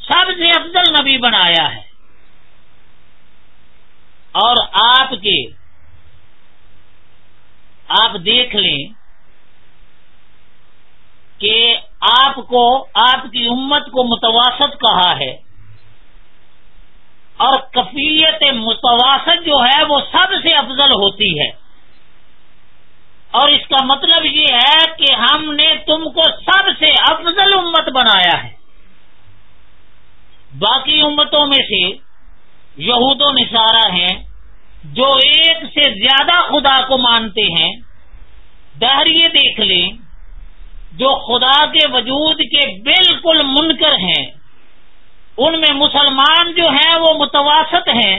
سب سے افضل نبی بنایا ہے اور آپ کے آپ دیکھ لیں کہ آپ کو آپ کی امت کو متواسط کہا ہے اور کفیت متواسط جو ہے وہ سب سے افضل ہوتی ہے۔ اور اس کا مطلب یہ ہے کہ ہم نے تم کو سب سے افضل امت بنایا ہے۔ باقی امتوں میں سے یہود و نصارہ ہیں جو ایک سے زیادہ خدا کو مانتے ہیں۔ دہریے دیکھ لیں جو خدا کے وجود کے بالکل منکر ہیں۔ ان میں مسلمان جو ہیں وہ متوسط ہیں،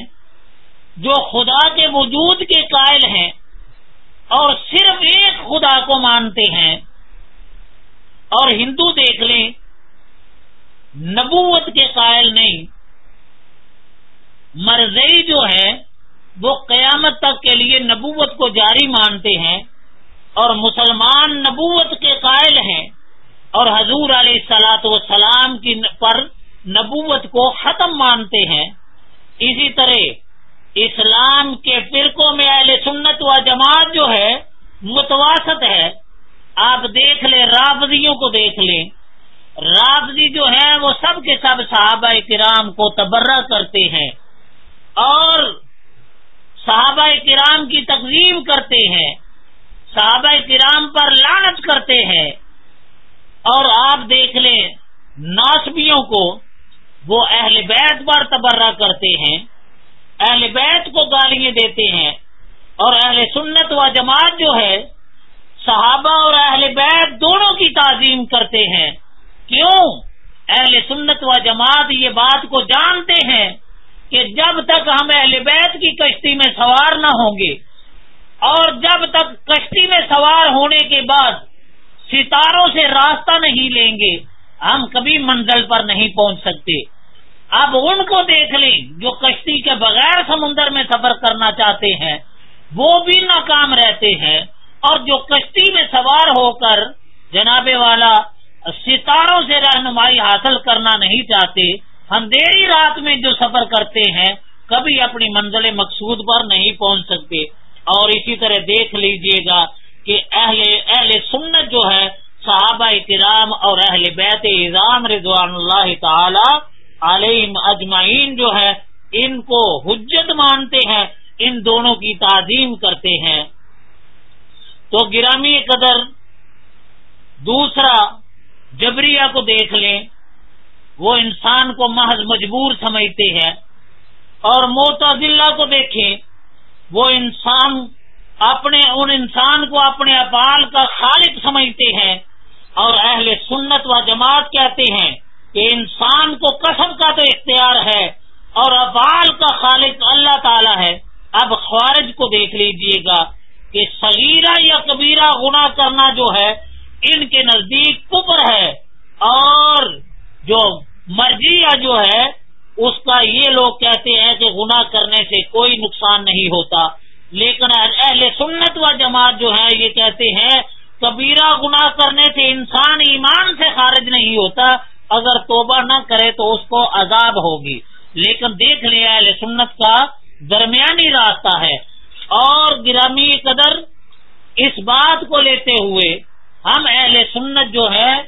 جو خدا کے وجود کے قائل ہیں اور صرف ایک خدا کو مانتے ہیں۔ اور ہندو دیکھ لیں، نبوت کے قائل نہیں۔ مرضی جو ہے، وہ قیامت تک کے لیے نبوت کو جاری مانتے ہیں۔ اور مسلمان نبوت کے قائل ہیں۔ اور حضور علیہ سلاۃ وسلام کی پر نبوت کو ختم مانتے ہیں۔ اسی طرح اسلام کے فرقوں میں اہل سنت و جماعت جو ہے، متوسط ہے۔ آپ دیکھ لیں، رابضیوں کو دیکھ لیں۔ رابضی جو ہے وہ سب کے سب صحابہ کرام کو تبرہ کرتے ہیں۔ اور صحابہ کرام کی تقزیم کرتے ہیں۔ صحابہ کرام پر لانت کرتے ہیں۔ اور آپ دیکھ لیں، ناسبیوں کو وہ اہل بیت پر تبرہ کرتے ہیں، اہل بیت کو گالیاں دیتے ہیں، اور اہل سنت و جماعت جو ہے، صحابہ اور اہل بیت دونوں کی تعظیم کرتے ہیں۔ کیوں؟ اہل سنت و جماعت یہ بات کو جانتے ہیں کہ جب تک ہم اہل بیت کی کشتی میں سوار نہ ہوں گے، اور جب تک کشتی میں سوار ہونے کے بعد ستاروں سے راستہ نہیں لیں گے ہم کبھی منزل پر نہیں پہنچ سکتے۔ اب ان کو دیکھ لیں جو کشتی کے بغیر سمندر میں سفر کرنا چاہتے ہیں، وہ بھی ناکام رہتے ہیں۔ اور جو کشتی میں سوار ہو کر جناب والا ستاروں سے رہنمائی حاصل کرنا نہیں چاہتے اندھیری رات میں جو سفر کرتے ہیں، کبھی اپنی منزل مقصود پر نہیں پہنچ سکتے۔ اور اسی طرح دیکھ لیجیے گا کہ اہل اہل سنت جو ہے صحابہ کرام اور اہل بیت اظام رضوان اللہ تعالی علیہ اجمعین جو ہے ان کو حجت مانتے ہیں، ان دونوں کی تعظیم کرتے ہیں۔ تو گرامی قدر دوسرا جبریہ کو دیکھ لیں، وہ انسان کو محض مجبور سمجھتے ہیں۔ اور موتازلہ کو دیکھیں، وہ انسان اپنے، ان انسان کو اپنے افعال کا خالق سمجھتے ہیں۔ اور اہل سنت و جماعت کہتے ہیں کہ انسان کو قسم کا تو اختیار ہے اور افعال کا خالق اللہ تعالی ہے۔ اب خوارج کو دیکھ لیجیے گا کہ صغیرہ یا کبیرہ گنا کرنا جو ہے، ان کے نزدیک کپر ہے۔ اور جو مرضیہ جو ہے، اس کا یہ لوگ کہتے ہیں کہ گناہ کرنے سے کوئی نقصان نہیں ہوتا۔ لیکن اہل سنت و جماعت جو ہے یہ کہتے ہیں کبیرہ گناہ کرنے سے انسان ایمان سے خارج نہیں ہوتا۔ اگر توبہ نہ کرے تو اس کو عذاب ہوگی۔ لیکن دیکھ لیا اہل سنت کا درمیانی راستہ ہے۔ اور گرامی قدر اس بات کو لیتے ہوئے ہم اہل سنت جو ہے،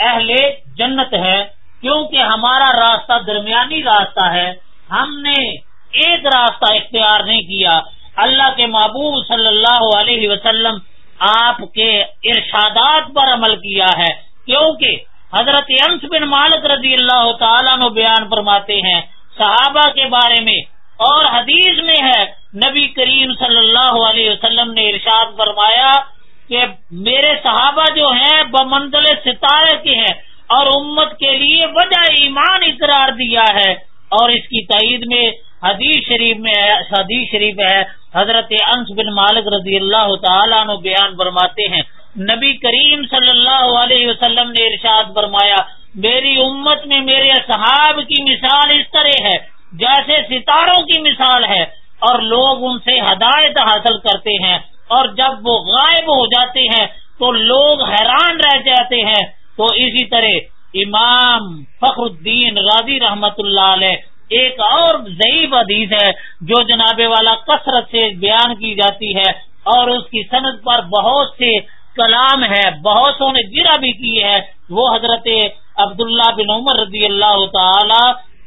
اہل جنت ہے۔ کیونکہ ہمارا راستہ درمیانی راستہ ہے۔ ہم نے ایک راستہ اختیار نہیں کیا۔ اللہ کے محبوب صلی اللہ علیہ وسلم آپ کے ارشادات پر عمل کیا ہے، کیونکہ حضرت انس بن مالک رضی اللہ تعالیٰ نے بیان فرماتے ہیں، صحابہ کے بارے میں اور حدیث میں ہے، نبی کریم صلی اللہ علیہ وسلم نے ارشاد فرمایا کہ میرے صحابہ جو ہیں، بمنزل ستارے کے ہیں اور امت کے لیے وجہ ایمان اقرار دیا ہے۔ اور اس کی تعید میں حدیث شریف میں حدیث شریف ہے حضرت انس بن مالک رضی اللہ تعالیٰ عنہ بیان فرماتے ہیں، نبی کریم صلی اللہ علیہ وسلم نے ارشاد فرمایا، میری امت میں میرے صحاب کی مثال اس طرح ہے، جیسے ستاروں کی مثال ہے، اور لوگ ان سے ہدایت حاصل کرتے ہیں، اور جب وہ غائب ہو جاتے ہیں، تو لوگ حیران رہ جاتے ہیں۔ تو اسی طرح امام فخر الدین غازی رحمت اللہ علیہ ایک اور ضعیف حدیث ہے جو جناب والا کثرت سے بیان کی جاتی ہے اور اس کی صنعت پر بہت سے کلام ہے بہت نے گرا بھی کی ہے وہ حضرت عبداللہ بن عمر رضی اللہ تعالی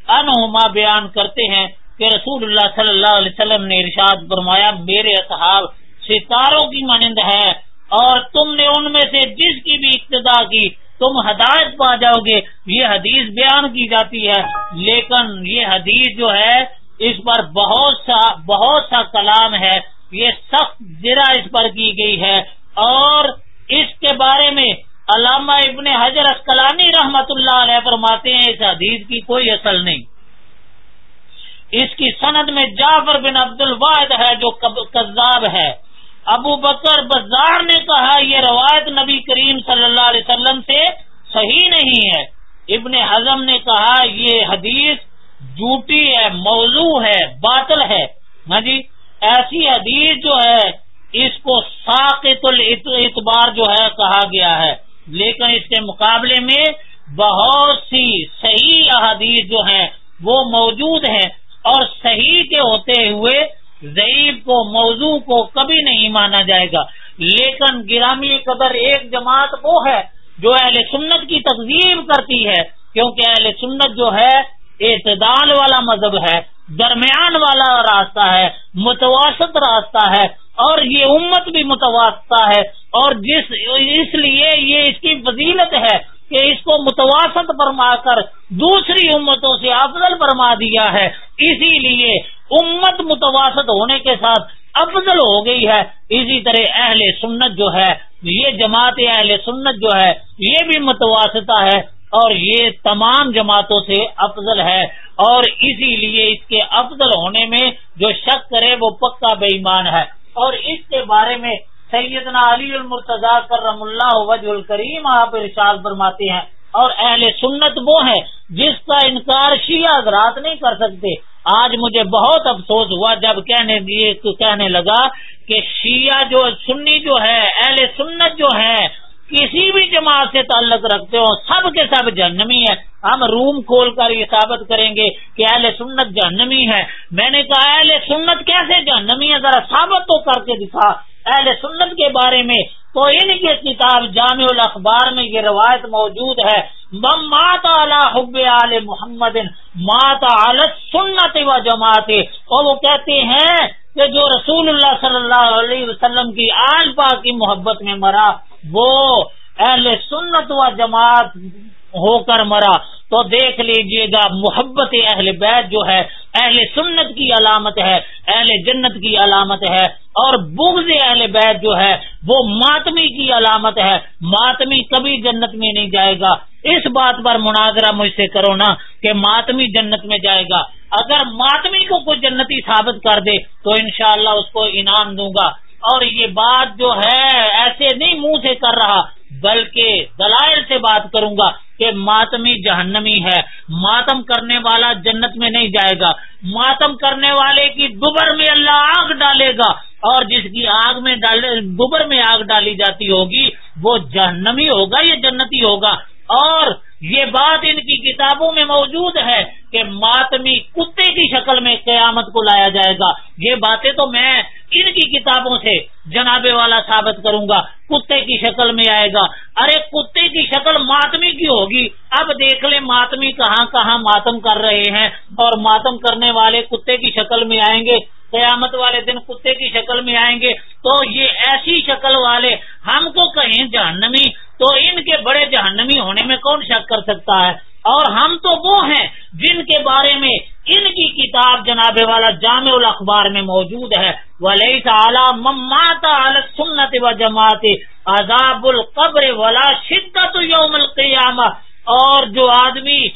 عنہما بیان کرتے ہیں کہ رسول اللہ صلی اللہ علیہ وسلم نے ارشاد فرمایا، میرے اصحاب، ستاروں کی مانند ہے اور تم نے ان میں سے جس کی بھی ابتدا کی تم ہدایت پا جاؤ گے۔ یہ حدیث بیان کی جاتی ہے۔ لیکن یہ حدیث جو ہے، اس پر بہت سا بہت سا کلام ہے۔ یہ سخت جرا اس پر کی گئی ہے۔ اور اس کے بارے میں علامہ ابن حضر اسکلانی رحمت اللہ علیہ فرماتے ہیں، اس حدیث کی کوئی اصل نہیں۔ اس کی سند میں جعفر بن عبد الواحد ہے، جو کذاب ہے۔ ابو بکر بزار نے کہا یہ روایت نبی کریم صلی اللہ علیہ وسلم سے صحیح نہیں ہے۔ ابن حزم نے کہا یہ حدیث جھوٹی ہے، موضوع ہے، باطل ہے۔ ہاں جی ایسی حدیث جو ہے، اس کو ساقت الاعتبار جو ہے کہا گیا ہے۔ لیکن اس کے مقابلے میں بہت سی صحیح احادیث جو ہیں، وہ موجود ہیں اور صحیح کے ہوتے ہوئے ضعیف کو موضوع کو کبھی نہیں مانا جائے گا۔ لیکن گرامی قدر ایک جماعت وہ ہے جو اہل سنت کی تقزیم کرتی ہے، کیونکہ اہل سنت جو ہے، اعتدال والا مذہب ہے، درمیان والا راستہ ہے، متوسط راستہ ہے، اور یہ امت بھی متوسطہ ہے، اور جس، اس لیے یہ اس کی فضیلت ہے کہ اس کو متوسط فرما کر دوسری امتوں سے افضل فرما دیا ہے۔ اسی لیے امت متوسط ہونے کے ساتھ افضل ہو گئی ہے۔ اسی طرح اہل سنت جو ہے، یہ جماعت اہل سنت جو ہے، یہ بھی متواسطہ ہے اور یہ تمام جماعتوں سے افضل ہے۔ اور اسی لیے اس کے افضل ہونے میں جو شک کرے وہ پکا بے ایمان ہے۔ اور اس کے بارے میں سیدنا علی المرتضی کرم اللہ وجہ الکریم آپ ارشاد فرماتے ہیں اور اہل سنت وہ ہے جس کا انکار شیعہ حضرات نہیں کر سکتے۔ آج مجھے بہت افسوس ہوا جب کہنے کہنے لگا کہ شیعہ جو سنی جو ہے، اہل سنت جو ہے کسی بھی جماعت سے تعلق رکھتے ہو سب کے سب جہنمی ہے ہم روم کھول کر یہ ثابت کریں گے کہ اہل سنت جہنمی ہے میں نے کہا اہل سنت کیسے جہنمی ہے ذرا ثابت تو کر کے دکھا۔ اہل سنت کے بارے میں تو ان کی کتاب جامع الاخبار میں یہ روایت موجود ہے۔ ماتا حب عل محمد ماتا سنت و جماعت۔ اور وہ کہتے ہیں کہ جو رسول اللہ صلی اللہ علیہ وسلم کی آل پاک کی محبت میں مرا، وہ اہل سنت و جماعت ہو کر مرا۔ تو دیکھ لیجیے گا محبت اہل بیت جو ہے، اہل سنت کی علامت ہے، اہل جنت کی علامت ہے، اور بغض اہل بیت جو ہے، وہ ماتمی کی علامت ہے۔ ماتمی کبھی جنت میں نہیں جائے گا۔ اس بات پر مناظرہ مجھ سے کرو نا کہ ماتمی جنت میں جائے گا۔ اگر ماتمی کو کوئی جنتی ثابت کر دے، تو انشاءاللہ اس کو انعام دوں گا۔ اور یہ بات جو ہے، ایسے نہیں منہ سے کر رہا۔ بلکہ دلائل سے بات کروں گا کہ ماتمی جہنمی ہے۔ ماتم کرنے والا جنت میں نہیں جائے گا۔ ماتم کرنے والے کی دوبر میں اللہ آگ ڈالے گا۔ اور جس کی آگ میں دوبر میں آگ ڈالی جاتی ہوگی، وہ جہنمی ہوگا یا جنتی ہوگا؟ اور یہ بات ان کی کتابوں میں موجود ہے کہ ماتمی کتے کی شکل میں قیامت کو لایا جائے گا۔ یہ باتیں تو میں ان کی کتابوں سے جناب والا ثابت کروں گا، کتے کی شکل میں آئے گا۔ ارے کتے کی شکل ماتمی کی ہوگی۔ اب دیکھ لیں ماتمی کہاں کہاں ماتم کر رہے ہیں اور ماتم کرنے والے کتے کی شکل میں آئیں گے۔ قیامت والے دن کتے کی شکل میں آئیں گے۔ تو یہ ایسی شکل والے ہم کو کہیں جہنمی تو ان کے بڑے جہنمی ہونے میں کون شک کر سکتا ہے؟ اور ہم تو وہ ہیں جن کے بارے میں ان کی کتاب جناب والا جامع الاخبار میں موجود ہے۔ ولی تعالی مماتا سنت و جماعت عذاب القبر ولا شدت یوم القیامہ اور جو آدمی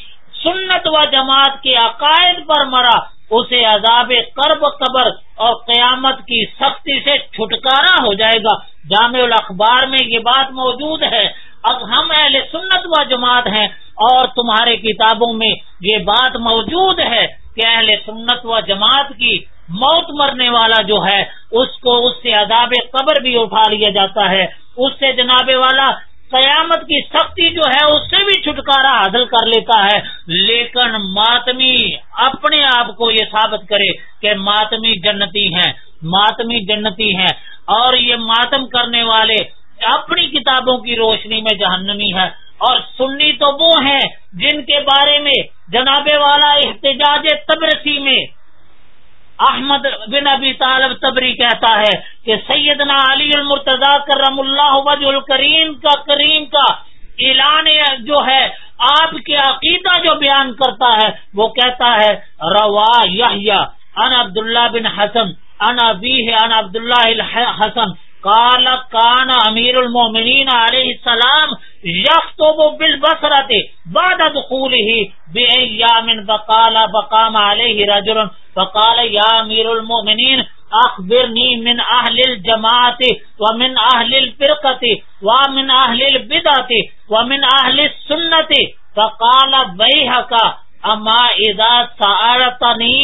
سنت و جماعت کے عقائد پر مرا اسے عذاب قرب قبر اور قیامت کی سختی سے چھٹکارا ہو جائے گا۔ جامع الاخبار میں یہ بات موجود ہے۔ اب ہم اہل سنت و جماعت ہیں اور تمہارے کتابوں میں یہ بات موجود ہے کہ اہل سنت و جماعت کی موت مرنے والا جو ہے، اس کو اس سے عذاب قبر بھی اٹھا لیا جاتا ہے۔ اس سے جناب والا قیامت کی سختی جو ہے اس سے بھی چھٹکارا حاصل کر لیتا ہے۔ لیکن ماتمی اپنے آپ کو یہ ثابت کرے کہ ماتمی جنتی ہیں، ماتمی جنتی ہیں۔ اور یہ ماتم کرنے والے اپنی کتابوں کی روشنی میں جہنمی ہے اور سنی تو وہ ہیں جن کے بارے میں جناب والا احتجاج تبرسی میں احمد بن ابی طالب تبری کہتا ہے کہ سیدنا علی المرتضی کرم اللہ وجہ الکریم کا کریم کا اعلان جو ہے، آپ کے عقیدہ جو بیان کرتا ہے، وہ کہتا ہے، روا یحییٰ ان عبداللہ بن حسن ان ابی ان عبداللہ الحسن قال کان امیر المومنین علیہ السلام یخطب بالبصرت بعد دخوله بأيام فقال فقام عليه رجل فقال، يا امیر المومنین اخبرنی من اہل الجماعت ومن اہل الفرقت ومن اہل البدعت ومن اہل السنت فقال بیحک اما اذا سألتنی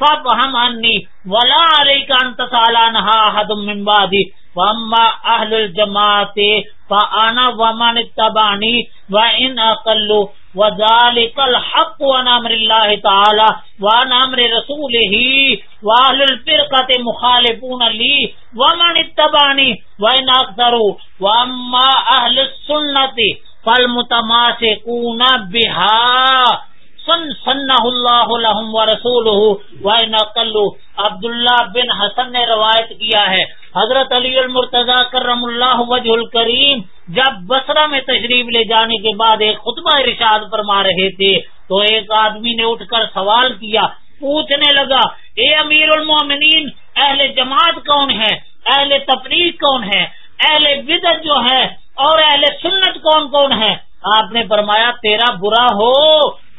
فافهم عنی ولا علیک ان تسالانها احد من بعدی واما اهل الجماعت فانا ومن اتبعني وان اقلوا وذلك الحق وان امر الله تعالى وان امر رسوله واهل الفرقه مخالفون لي ومن اتبعني وان اكثروا واما اهل السنه فالمتماسكون بها سن سنہ اللہ لہم و رسول عبداللہ بن حسن نے روایت کیا ہے حضرت علی المرتضی کرم اللہ وجہ الکریم جب بسرا میں تشریف لے جانے کے بعد ایک خطبہ ارشاد فرما رہے تھے تو ایک آدمی نے اٹھ کر سوال کیا، پوچھنے لگا، اے امیر المومنین، اہل جماعت کون ہے اہل تفریح کون ہے اہل بدت جو ہے اور اہل سنت کون کون ہے آپ نے فرمایا، تیرا برا ہو،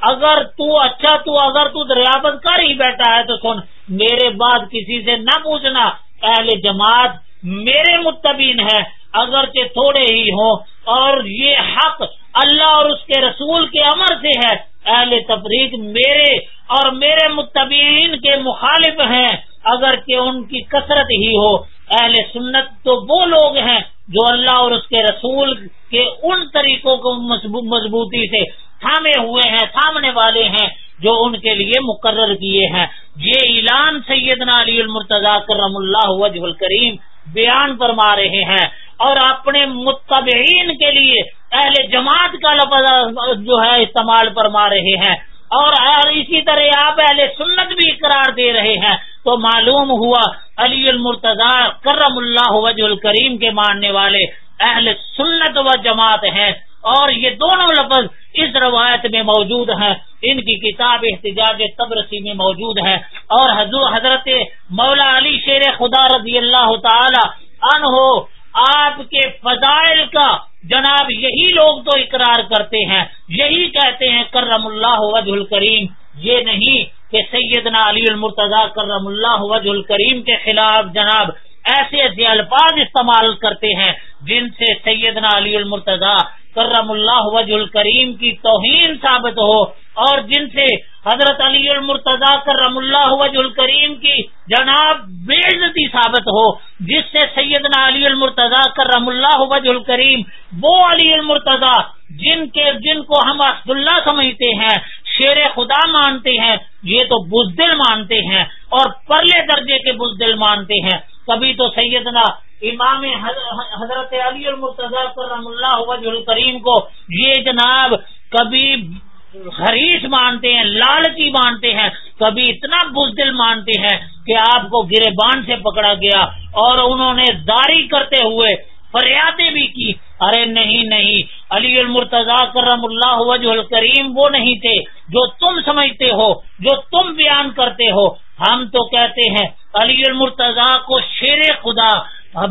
اگر تو اچھا تو اگر تو دریافت کر ہی بیٹھا ہے تو سن، میرے بعد کسی سے نہ پوچھنا۔ اہل جماعت میرے متبین ہے اگرچہ تھوڑے ہی ہوں، اور یہ حق اللہ اور اس کے رسول کے امر سے ہے۔ اہل تفریق میرے اور میرے متبین کے مخالف ہیں اگر کہ ان کی کثرت ہی ہو۔ اہل سنت تو وہ لوگ ہیں جو اللہ اور اس کے رسول کے ان طریقوں کو مضبوطی سے تھامے ہوئے ہیں، تھامنے والے ہیں۔ جو ان کے لیے مقرر کیے ہیں۔ یہ اعلان سیدنا علی المرتضی کرم اللہ وجہ الکریم بیان فرما رہے ہیں۔ اور اپنے متبعین کے لیے اہل جماعت کا لفظ جو ہے استعمال فرما رہے ہیں۔ اور اسی طرح آپ اہل سنت بھی قرار دے رہے ہیں۔ تو معلوم ہوا علی المرتضی کرم اللہ وجہ الکریم کے ماننے والے اہل سنت و جماعت ہیں۔ اور یہ دونوں لفظ اس روایت میں موجود ہیں، ان کی کتاب احتجاج تبرسی میں موجود ہے۔ اور حضور حضرت مولا علی شیر خدا رضی اللہ تعالی عنہ آپ کے فضائل کا جناب یہی لوگ تو اقرار کرتے ہیں، یہی کہتے ہیں کرم اللہ وجہ الکریم یہ نہیں کہ سیدنا علی المرتضی کرم اللہ وجہ الکریم کے خلاف جناب ایسے ایسے الفاظ استعمال کرتے ہیں جن سے سیدنا علی المرتضی کرم اللہ وجہ الکریم کی توہین ثابت ہو اور جن سے حضرت علی المرتضی کرم اللہ وجہ الکریم کی جناب بے عزتی ثابت ہو، جس سے سیدنا علی المرتضی کرم اللہ وجہ الکریم، وہ علی المرتضی جن کے، جن کو ہم اسد اللہ سمجھتے ہیں، شیر خدا مانتے ہیں، یہ تو بزدل مانتے ہیں اور پرلے درجے کے بزدل مانتے ہیں۔ کبھی تو سیدنا امام حضرت علی المرتضی کرم اللہ وجہ الکریم کو یہ جناب کبھی حریش مانتے ہیں، لالچی مانتے ہیں، کبھی اتنا بزدل مانتے ہیں کہ آپ کو گرے بان سے پکڑا گیا اور انہوں نے داری کرتے ہوئے فریادیں بھی کی۔ ارے نہیں نہیں، علی المرتضی کرم اللہ وجہ الکریم وہ نہیں تھے جو تم سمجھتے ہو، جو تم بیان کرتے ہو۔ ہم تو کہتے ہیں علی المرتضی کو شیر خدا۔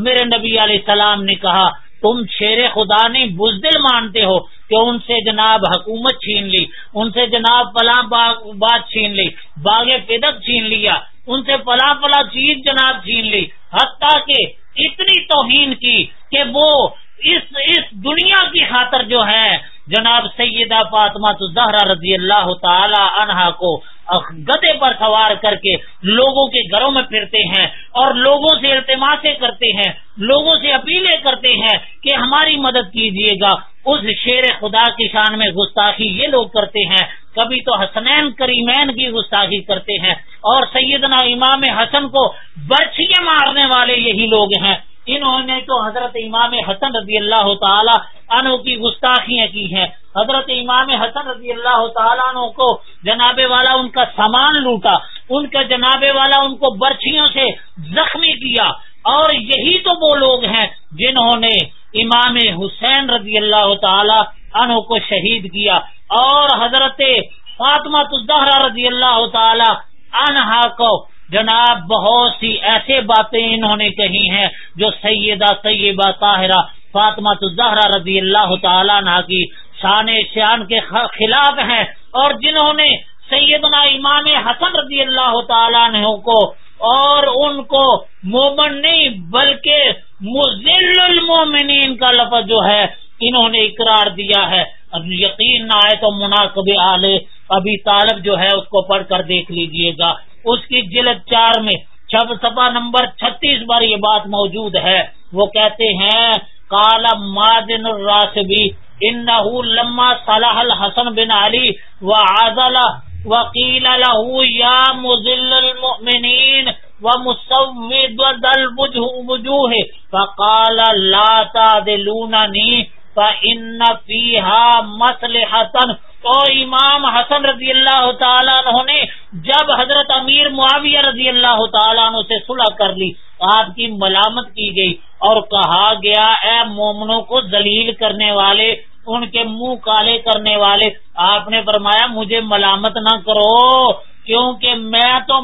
میرے نبی علیہ السلام نے کہا، تم شیر خدا نے بزدل مانتے ہو کہ ان سے جناب حکومت چھین لی، ان سے جناب پلا بات چھین لی، باغ پدک چھین لیا، ان سے پلا پلا چیز جناب چھین لی۔ حتیٰ کہ اتنی توہین کی کہ وہ اس اس دنیا کی خاطر جو ہے جناب سیدہ فاطمہ زہرا رضی اللہ تعالی عنہا کو گدے پر سوار کر کے لوگوں کے گھروں میں پھرتے ہیں اور لوگوں سے التماسے کرتے ہیں، لوگوں سے اپیلیں کرتے ہیں کہ ہماری مدد کیجیے گا۔ اس شیر خدا کی شان میں گستاخی یہ لوگ کرتے ہیں، کبھی تو حسنین کریمین کی گستاخی کرتے ہیں اور سیدنا امام حسن کو برچیاں مارنے والے یہی لوگ ہیں۔ انہوں نے تو حضرت امام حسن رضی اللہ تعالی عنہ کی گستاخیاں کی ہیں، حضرت امام حسن رضی اللہ تعالیٰ عنہ کو جناب والا ان کا سامان لوٹا، ان کا جناب والا ان کو برچیوں سے زخمی کیا، اور یہی تو وہ لوگ ہیں جنہوں نے امام حسین رضی اللہ تعالی عنہ کو شہید کیا، اور حضرت فاطمہ الزہرا رضی اللہ تعالی عنہا کو جناب، بہت سی ایسے باتیں انہوں نے کہی ہیں جو سیدہ طیبہ طاہرہ فاطمہ الزہرا رضی اللہ تعالیٰ عنہ کی شان شان کے خلاف ہیں اور جنہوں نے سیدنا امام حسن رضی اللہ تعالیٰ عنہ کو اور ان کو مومن نہیں بلکہ مزل المومنین کا لفظ جو ہے، انہوں نے اقرار دیا ہے۔ اب یقین نہ آئے تو مناسب آلے ابھی طالب جو ہے، اس کو پڑھ کر دیکھ لیجیے گا۔ اس کی جلد چار میں چھب سپا نمبر چھتیس بار یہ بات موجود ہے۔ وہ کہتے ہیں کالا مادن الراسبی ان لما صلاح الحسن بن علی و آزل وکیل یا مزل المؤمنین و مسود الوجوہ فقال لا تعدلوننی فان فيها مصلحه اور امام حسن رضی اللہ تعالیٰ عنہ نے جب حضرت امیر معاویہ رضی اللہ تعالیٰ عنہ سے صلح کر لی، آپ کی ملامت کی گئی اور کہا گیا، اے مومنوں کو دلیل کرنے والے، ان کے منہ کالے کرنے والے، آپ نے فرمایا، مجھے ملامت نہ کرو، کیونکہ میں تو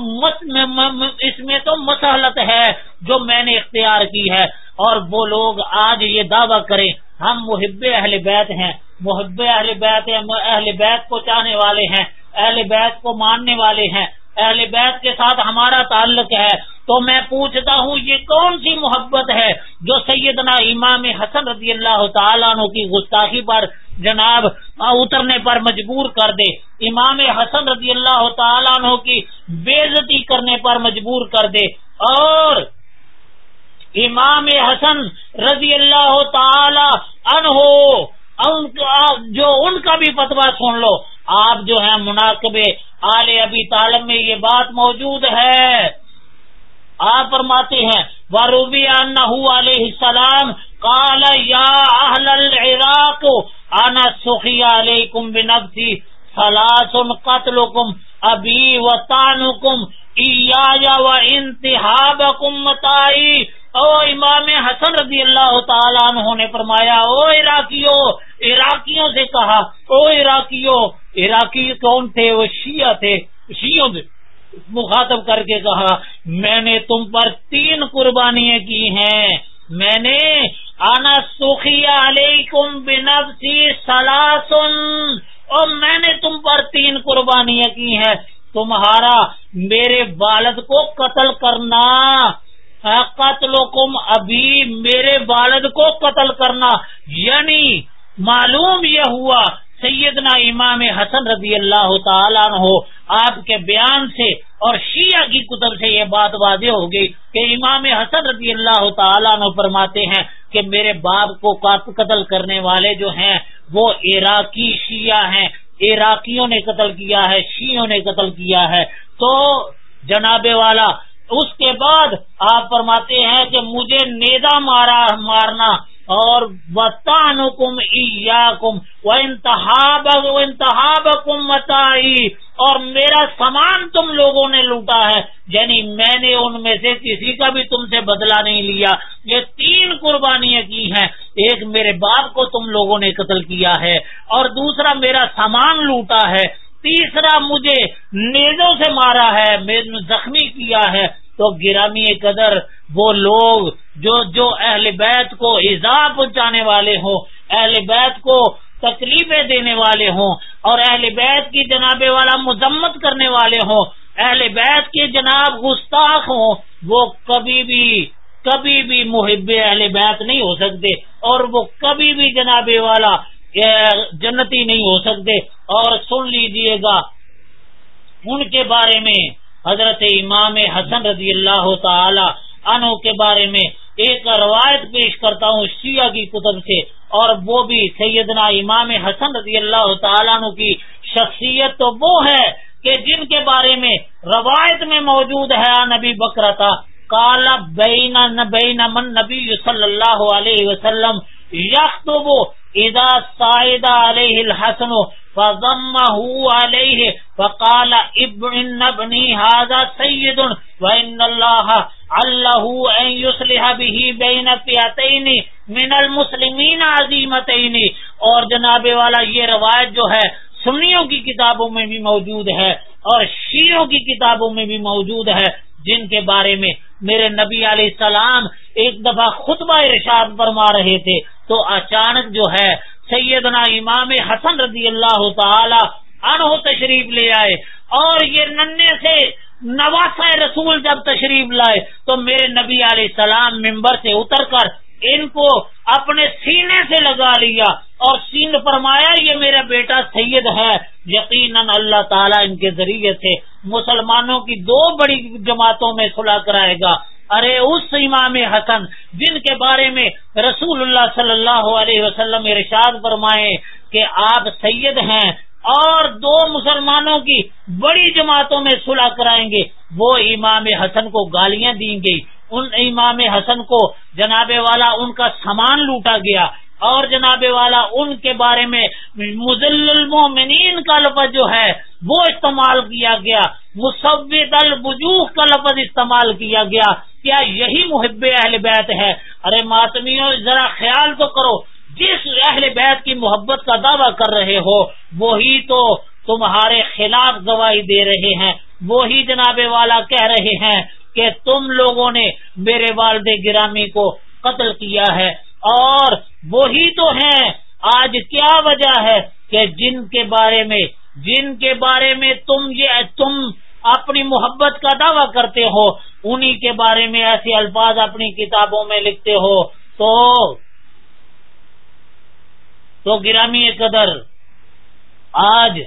اس میں تو مسحلت ہے جو میں نے اختیار کی ہے اور وہ لوگ آج یہ دعویٰ کریں۔ ہم محب اہل بیت ہیں۔ محب اہل بیت اہل بیت کو چاہنے والے ہیں۔ اہل بیت کو ماننے والے ہیں۔ اہل بیت کے ساتھ ہمارا تعلق ہے۔ تو میں پوچھتا ہوں، یہ کون سی محبت ہے جو سیدنا امام حسن رضی اللہ تعالیٰ عنہ کی گستاخی پر جناب اترنے پر مجبور کر دے، امام حسن رضی اللہ تعالیٰ عنہ کی بےزتی کرنے پر مجبور کر دے۔ اور امام حسن رضی اللہ تعالی عنہ جو ان کا بھی فتوا سن لو۔ آپ جو ہے مناسب آل ابی طالب میں یہ بات موجود ہے۔ آپ فرماتے ہیں وروبی علیہ السلام کال یا اہل العراق انا سخی علیکم بنفسی سلاسن قتلکم ابی و تانکم ایا و انتہابکم متائی او امام حسن رضی اللہ تعالیٰ عنہ نے فرمایا، او عراقیوں عراقیوں سے کہا، او عراقیوں، عراقی کون تھے؟ وہ شیعہ تھے۔ شیعوں سے مخاطب کر کے کہا، میں نے تم پر تین قربانیاں کی ہیں۔ میں نے آنا سخیا علیکم بنفسی سلاسن اور میں نے تم پر تین قربانیاں کی ہیں۔ تمہارا میرے والد کو قتل کرنا قتل ابھی میرے والد کو قتل کرنا۔ یعنی معلوم یہ ہوا سیدنا امام حسن رضی اللہ تعالیٰ عنہ آپ کے بیان سے اور شیعہ کی کتب سے یہ بات واضح ہو گئی کہ امام حسن رضی اللہ تعالیٰ عنہ فرماتے ہیں کہ میرے باپ کو قتل کرنے والے جو ہیں وہ عراقی شیعہ ہیں۔ عراقیوں نے قتل کیا ہے، شیعوں نے قتل کیا ہے۔ تو جناب والا اس کے بعد آپ فرماتے ہیں کہ مجھے نیدا مارا مارنا اور بتان کم کم وہ انتہاب انتہاب کم متائی اور میرا سامان تم لوگوں نے لوٹا ہے یعنی میں نے ان میں سے کسی کا بھی تم سے بدلہ نہیں لیا یہ تین قربانیاں کی ہیں ایک میرے باپ کو تم لوگوں نے قتل کیا ہے اور دوسرا میرا سامان لوٹا ہے تیسرا مجھے نیزوں سے مارا ہے، میرے زخمی کیا ہے۔ تو گرامی قدر وہ لوگ جو جو اہل بیت کو ایزا پہنچانے والے ہوں، اہل بیت کو تکلیفیں دینے والے ہوں، اور اہل بیت کی جناب والا مذمت کرنے والے ہوں، اہل بیت کے جناب گستاخ ہوں، وہ کبھی بھی کبھی بھی محب اہل بیت نہیں ہو سکتے، اور وہ کبھی بھی جناب والا جنتی نہیں ہو سکتے۔ اور سن لیجیے گا، ان کے بارے میں حضرت امام حسن رضی اللہ تعالی عنہ کے بارے میں ایک روایت پیش کرتا ہوں شیعہ کی کتب سے، اور وہ بھی سیدنا امام حسن رضی اللہ تعالیٰ عنہ کی شخصیت تو وہ ہے کہ جن کے بارے میں روایت میں موجود ہے نبی بکرتا کالا بین بین من نبی صلی اللہ علیہ وسلم یخت اذا سائد علیہ الحسن فضمه عليه فقال ابن ابني هذا سيد، وإن الله عله أن يصلح به بين فئتين من المسلمین عظیمتین اور جناب والا، یہ روایت جو ہے، سنیوں کی کتابوں میں بھی موجود ہے اور شیعوں کی کتابوں میں بھی موجود ہے، جن کے بارے میں میرے نبی علیہ السلام ایک دفعہ خطبہ ارشاد فرما رہے تھے۔ تو اچانک جو ہے سیدنا امام حسن رضی اللہ تعالی عنہ تشریف لے آئے اور یہ ننے سے نواسا رسول جب تشریف لائے تو میرے نبی علیہ السلام ممبر سے اتر کر ان کو اپنے سینے سے لگا لیا اور سین فرمایا، یہ میرا بیٹا سید ہے، یقیناً اللہ تعالیٰ ان کے ذریعے سے مسلمانوں کی دو بڑی جماعتوں میں صلاح کرائے گا۔ ارے اس امام حسن جن کے بارے میں رسول اللہ صلی اللہ علیہ وسلم ارشاد فرمائے کہ آپ سید ہیں اور دو مسلمانوں کی بڑی جماعتوں میں صلح کرائیں گے، وہ امام حسن کو گالیاں دیں گی ان امام حسن کو جناب والا ان کا سامان لوٹا گیا اور جناب والا ان کے بارے میں مزل المومنین کا لفظ جو ہے وہ استعمال کیا گیا مصوت البجوح کا لفظ استعمال کیا گیا۔ کیا یہی محب اہل بیت ہے؟ ارے ماتمیوں، ذرا خیال تو کرو، جس اہل بیت کی محبت کا دعویٰ کر رہے ہو، وہی تو تمہارے خلاف گواہی دے رہے ہیں۔ وہی جناب والا کہہ رہے ہیں کہ تم لوگوں نے میرے والد گرامی کو قتل کیا ہے اور وہی تو ہیں۔ آج کیا وجہ ہے کہ جن کے بارے میں جن کے بارے میں تم یہ تم اپنی محبت کا دعویٰ کرتے ہو، انہی کے بارے میں ایسے الفاظ اپنی کتابوں میں لکھتے ہو، تو تو گرامی قدر، آج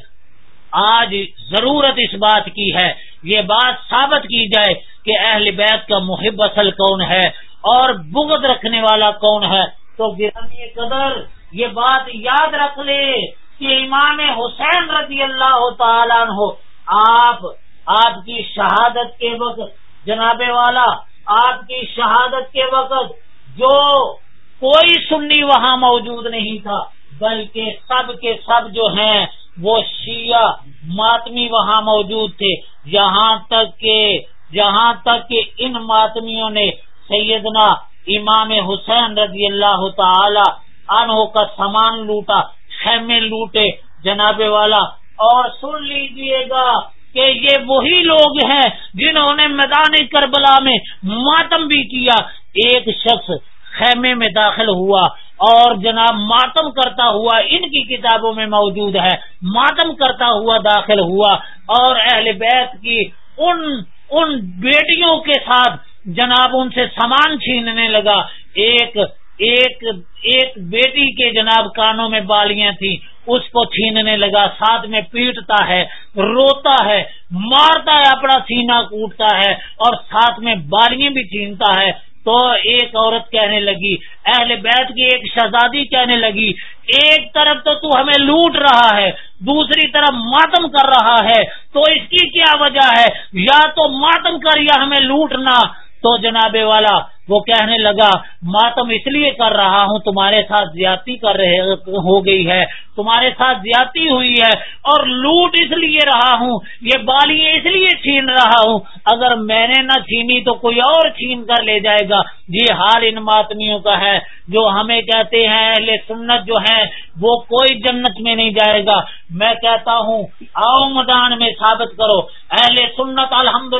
آج ضرورت اس بات کی ہے، یہ بات ثابت کی جائے کہ اہل بیت کا محب اصل کون ہے اور بغد رکھنے والا کون ہے۔ تو گرامی قدر، یہ بات یاد رکھ لے کہ امام حسین رضی اللہ تعالیٰ ہو آپ آپ کی شہادت کے وقت، جناب والا، آپ کی شہادت کے وقت جو کوئی سنی وہاں موجود نہیں تھا، بلکہ سب کے سب جو ہیں وہ شیعہ ماتمی وہاں موجود تھے۔ یہاں تک کہ جہاں تک کہ ان ماتمیوں نے سیدنا امام حسین رضی اللہ تعالی عنہ کا سامان لوٹا، خیمے لوٹے جناب والا۔ اور سن لیجیے گا کہ یہ وہی لوگ ہیں جنہوں نے میدان کربلا میں ماتم بھی کیا۔ ایک شخص خیمے میں داخل ہوا۔ اور جناب ماتم کرتا ہوا ان کی کتابوں میں موجود ہے، ماتم کرتا ہوا داخل ہوا اور اہل بیت کی ان ان بیٹیوں کے ساتھ جناب ان سے سامان چھیننے لگا۔ ایک ایک ایک بیٹی کے جناب کانوں میں بالیاں تھیں، اس کو چھیننے لگا، ساتھ میں پیٹتا ہے، روتا ہے، مارتا ہے، اپنا سینا کوٹتا ہے اور ساتھ میں بالیاں بھی چھینتا ہے۔ تو ایک عورت کہنے لگی اہل بیت کی ایک شہزادی کہنے لگی، ایک طرف تو تو ہمیں لوٹ رہا ہے، دوسری طرف ماتم کر رہا ہے، تو اس کی کیا وجہ ہے؟ یا تو ماتم کر یا ہمیں لوٹنا۔ تو جناب والا وہ کہنے لگا ماتم اس لیے کر رہا ہوں، تمہارے ساتھ زیادتی کر رہے، ہو گئی ہے، تمہارے ساتھ زیادتی ہوئی ہے اور لوٹ اس لیے رہا ہوں، یہ بالی اس لیے چھین رہا ہوں، اگر میں نے نہ چھینی تو کوئی اور چھین کر لے جائے گا۔ جی حال ان ماتمیوں کا ہے، جو ہمیں کہتے ہیں، اہل سنت جو ہے وہ کوئی جنت میں نہیں جائے گا۔ میں کہتا ہوں، آؤ میدان میں ثابت کرو، اہل سنت الحمد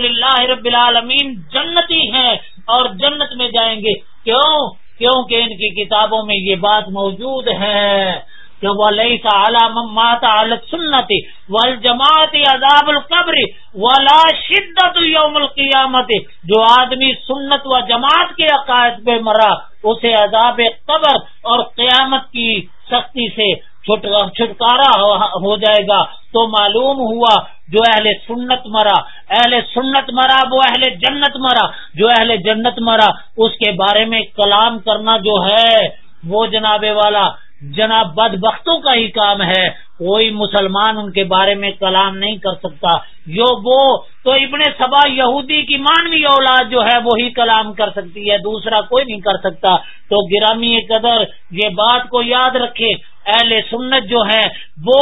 رب العالمین جنتی ہیں اور جنت میں جائیں گے۔ کیوں؟ کیونکہ ان کی کتابوں میں یہ بات موجود ہے کہ وہ کا علام ماتا سنت ول جماعت عذاب القبر ولا شدت یوم القیامت جو آدمی سنت و جماعت کے عقائد پہ مرا، اسے عذاب قبر اور قیامت کی سختی سے چھٹکارا ہو جائے گا۔ تو معلوم ہوا جو اہل سنت مرا، اہل سنت مرا، وہ اہل جنت مرا۔ جو اہل جنت مرا، اس کے بارے میں کلام کرنا جو ہے، وہ جناب والا، جناب بد بختوں کا ہی کام ہے۔ کوئی مسلمان ان کے بارے میں کلام نہیں کر سکتا۔ جو وہ تو ابن سبا یہودی کی مانوی اولاد جو ہے وہی کلام کر سکتی ہے، دوسرا کوئی نہیں کر سکتا۔ تو گرامی قدر یہ بات کو یاد رکھے، اہل سنت جو ہے وہ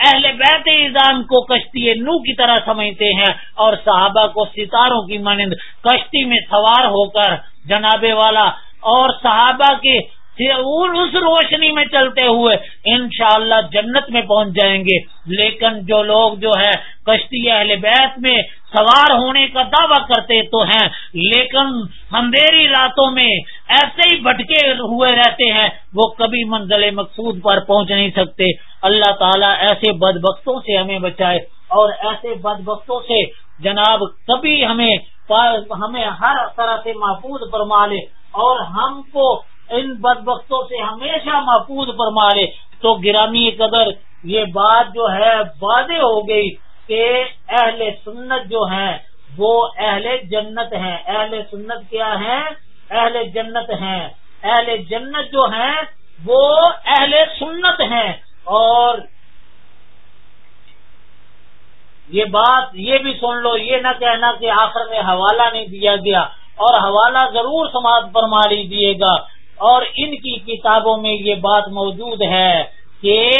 اہل بیت اظام کو کشتی نو کی طرح سمجھتے ہیں اور صحابہ کو ستاروں کی مانند کشتی میں سوار ہو کر جناب والا اور صحابہ کے اس روشنی میں چلتے ہوئے انشاءاللہ جنت میں پہنچ جائیں گے۔ لیکن جو لوگ جو ہے کشتی اہل بیت میں سوار ہونے کا دعویٰ کرتے تو ہیں، لیکن اندھیری راتوں میں ایسے ہی بھٹکے ہوئے رہتے ہیں، وہ کبھی منزل مقصود پر پہنچ نہیں سکتے۔ اللہ تعالیٰ ایسے بد بختوں سے ہمیں بچائے اور ایسے بد بختوں سے جناب کبھی ہمیں ہمیں ہر طرح سے محفوظ فرما لے اور ہم کو ان بدبختوں سے ہمیشہ محفوظ فرما لے، تو گرامی قدر یہ بات جو ہے واضح ہو گئی کہ اہل سنت جو ہیں، وہ اہل جنت ہیں۔ اہل سنت کیا ہیں؟ اہل جنت ہیں۔ اہل جنت جو ہیں، وہ اہل سنت ہیں۔ اور یہ بات یہ بھی سن لو، یہ نہ کہنا کہ آخر میں حوالہ نہیں دیا گیا، اور حوالہ ضرور سماج پر ماری دیے گا۔ اور ان کی کتابوں میں یہ بات موجود ہے کہ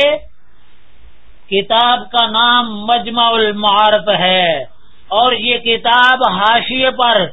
کتاب کا نام مجمع المعارف ہے اور یہ کتاب حاشیے پر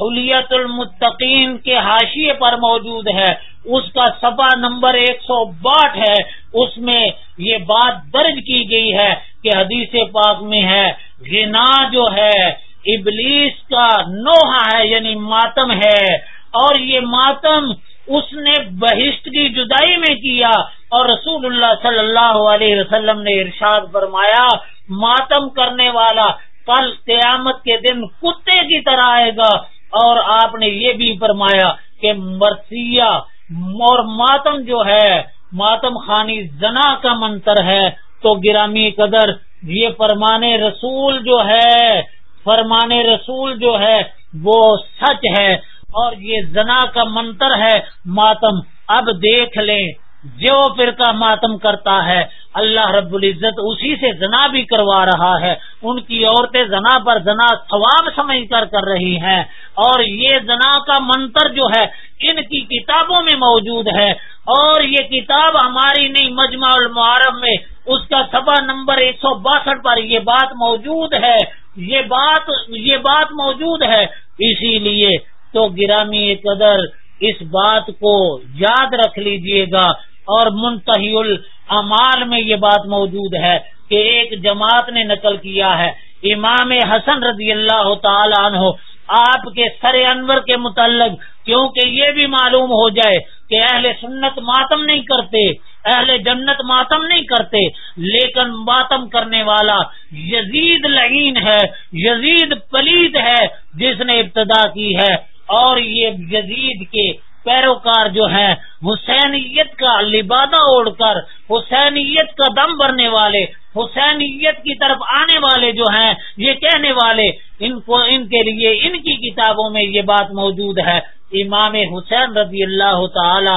حلیت المتقین کے حاشیے پر موجود ہے۔ اس کا سفا نمبر ایک سو باٹھ ہے۔ اس میں یہ بات درج کی گئی ہے کہ حدیث پاک میں ہے، غنا جو ہے، ابلیس کا نوحہ ہے یعنی ماتم ہے۔ اور یہ ماتم اس نے بہشت کی جدائی میں کیا اور رسول اللہ صلی اللہ علیہ وسلم نے ارشاد فرمایا، ماتم کرنے والا کل قیامت کے دن کتے کی طرح آئے گا۔ اور آپ نے یہ بھی فرمایا کہ مرثیہ، اور ماتم جو ہے، ماتم خانی زنا کا منتر ہے۔ تو گرامی قدر، یہ فرمان رسول جو ہے فرمان رسول جو ہے، وہ سچ ہے۔ اور یہ زنا کا منتر ہے، ماتم اب دیکھ لیں۔ جو فرقہ ماتم کرتا ہے، اللہ رب العزت اسی سے زنا بھی کروا رہا ہے۔ ان کی عورتیں زنا پر زنا ثواب سمجھ کر کر رہی ہیں۔ اور یہ زنا کا منتر جو ہے، ان کی کتابوں میں موجود ہے۔ اور یہ کتاب ہماری نہیں، مجمع المعارف میں اس کا سبا نمبر ایک سو باسٹھ پر یہ بات موجود ہے۔ یہ بات یہ بات موجود ہے۔ اسی لیے تو گرامی قدر اس بات کو یاد رکھ لیجیے گا اور منتحی العمال میں یہ بات موجود ہے کہ ایک جماعت نے نقل کیا ہے۔ امام حسن رضی اللہ تعالی عنہ آپ کے سر انور کے متعلق، کیونکہ یہ بھی معلوم ہو جائے کہ اہل سنت ماتم نہیں کرتے، اہل جنت ماتم نہیں کرتے، لیکن ماتم کرنے والا یزید لعین ہے، یزید پلید ہے، جس نے ابتدا کی ہے۔ اور یہ یزید کے پیروکار جو ہیں، حسینیت کا لبادہ اوڑھ کر، حسینیت کا دم بھرنے والے، حسینیت کی طرف آنے والے جو ہیں، یہ کہنے والے، ان کو، ان کے لیے، ان کی کتابوں میں یہ بات موجود ہے۔ امام حسین رضی اللہ تعالی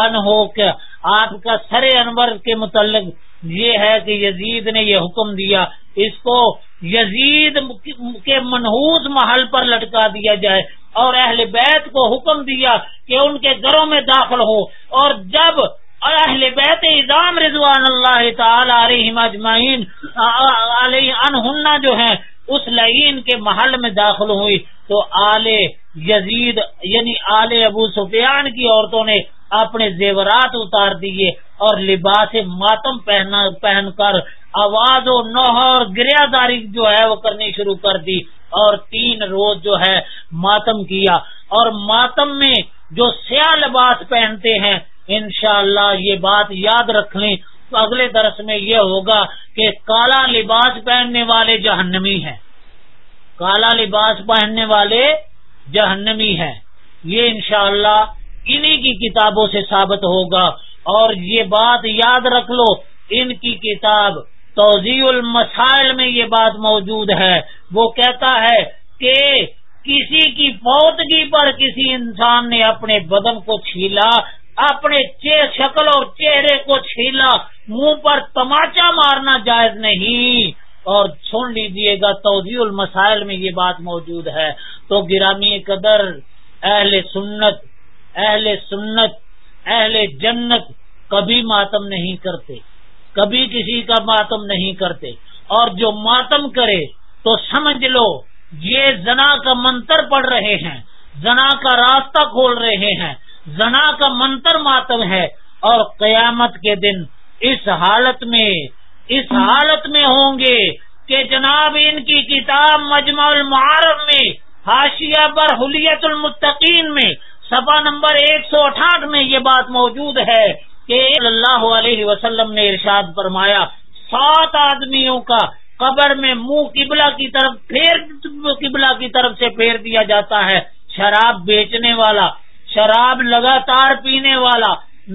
عنہ آپ کا سر انور کے متعلق یہ ہے کہ یزید نے یہ حکم دیا، اس کو یزید کے منحوس محل پر لٹکا دیا جائے اور اہل بیت کو حکم دیا کہ ان کے گھروں میں داخل ہو۔ اور جب اہل بیت اظام رضوان اللہ تعالی علیہ مجمعین علیہ انہنہ جو ہیں، اس لعین کے محل میں داخل ہوئی۔ تو آل یزید یعنی آل ابو سفیان کی عورتوں نے اپنے زیورات اتار دیے۔ اور لباس ماتم پہن کر آواز و نوہر گریا داری جو ہے وہ کرنی شروع کر دی اور تین روز جو ہے ماتم کیا اور ماتم میں جو سیاہ لباس پہنتے ہیں، انشاءاللہ یہ بات یاد رکھ لیں۔ تو اگلے درس میں یہ ہوگا کہ کالا لباس پہننے والے جہنمی ہیں۔ کالا لباس پہننے والے جہنمی ہیں۔ یہ انشاءاللہ انہی کی کتابوں سے ثابت ہوگا۔ اور یہ بات یاد رکھ لو، ان کی کتاب توضیع المسائل میں یہ بات موجود ہے۔ وہ کہتا ہے کہ کسی کی فوتگی پر کسی انسان نے اپنے بدن کو چھیلا، اپنے شکل اور چہرے کو چھیلا، منہ پر تماچا مارنا جائز نہیں۔ اور سن لیجیے گا توضیع المسائل میں یہ بات موجود ہے۔ تو گرامی قدر، اہل سنت اہل سنت اہل جنت کبھی ماتم نہیں کرتے، کبھی کسی کا ماتم نہیں کرتے۔ اور جو ماتم کرے تو سمجھ لو، یہ زنا کا منتر پڑھ رہے ہیں، زنا کا راستہ کھول رہے ہیں، زنا کا منتر ماتم ہے۔ اور قیامت کے دن اس حالت میں، اس حالت میں ہوں گے کہ جناب ان کی کتاب مجمع المعارف میں، حاشیہ پر حلیت المتقین میں سفا نمبر ایک سو اٹھاٹھ میں یہ بات موجود ہے کہ اللہ علیہ وسلم نے ارشاد فرمایا، سات آدمیوں کا قبر میں منہ قبلہ کی طرف پھیر، قبلہ کی طرف سے پھیر دیا جاتا ہے۔ شراب بیچنے والا، شراب لگاتار پینے والا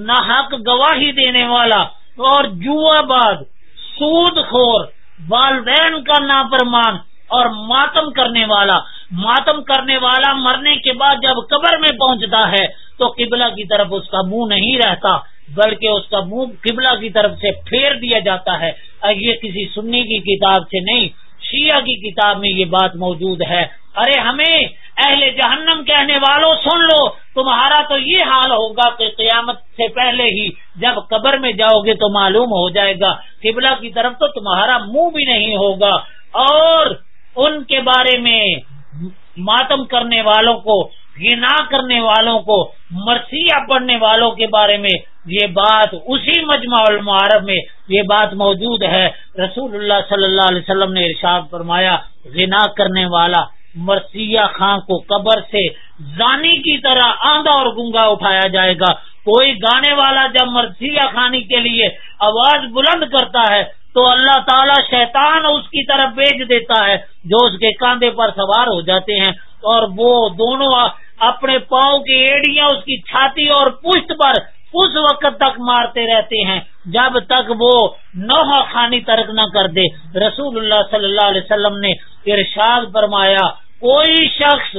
ناحق گواہی دینے والا، اور جوا بعد سود خور، والدین کا نافرمان اور ماتم کرنے والا۔ ماتم کرنے والا مرنے کے بعد جب قبر میں پہنچتا ہے تو قبلہ کی طرف اس کا منہ نہیں رہتا، بلکہ اس کا منہ قبلہ کی طرف سے پھیر دیا جاتا ہے۔ یہ کسی سنی کی کتاب سے نہیں، شیعہ کی کتاب میں یہ بات موجود ہے۔ ارے ہمیں اہل جہنم کہنے والوں سن لو، تمہارا تو یہ حال ہوگا کہ قیامت سے پہلے ہی جب قبر میں جاؤ گے تو معلوم ہو جائے گا، قبلہ کی طرف تو تمہارا منہ بھی نہیں ہوگا۔ اور ان کے بارے میں ماتم کرنے والوں کو گنا کرنے والوں کو، مرثیہ پڑھنے والوں کے بارے میں یہ بات اسی مجمع المعارف میں یہ بات موجود ہے۔ رسول اللہ صلی اللہ علیہ وسلم نے ارشاد فرمایا غنا کرنے والا مرثیہ خان کو قبر سے زانی کی طرح آندھا اور گنگا اٹھایا جائے گا۔ کوئی گانے والا جب مرثیہ خانی کے لیے آواز بلند کرتا ہے تو اللہ تعالیٰ شیطان اس کی طرف بیچ دیتا ہے جو اس کے کاندھے پر سوار ہو جاتے ہیں اور وہ دونوں اپنے پاؤں کی ایڑیاں اس کی چھاتی اور پشت پر اس وقت تک مارتے رہتے ہیں، جب تک وہ نوحہ خانی ترک نہ کر دے۔ رسول اللہ صلی اللہ علیہ وسلم نے ارشاد فرمایا، کوئی شخص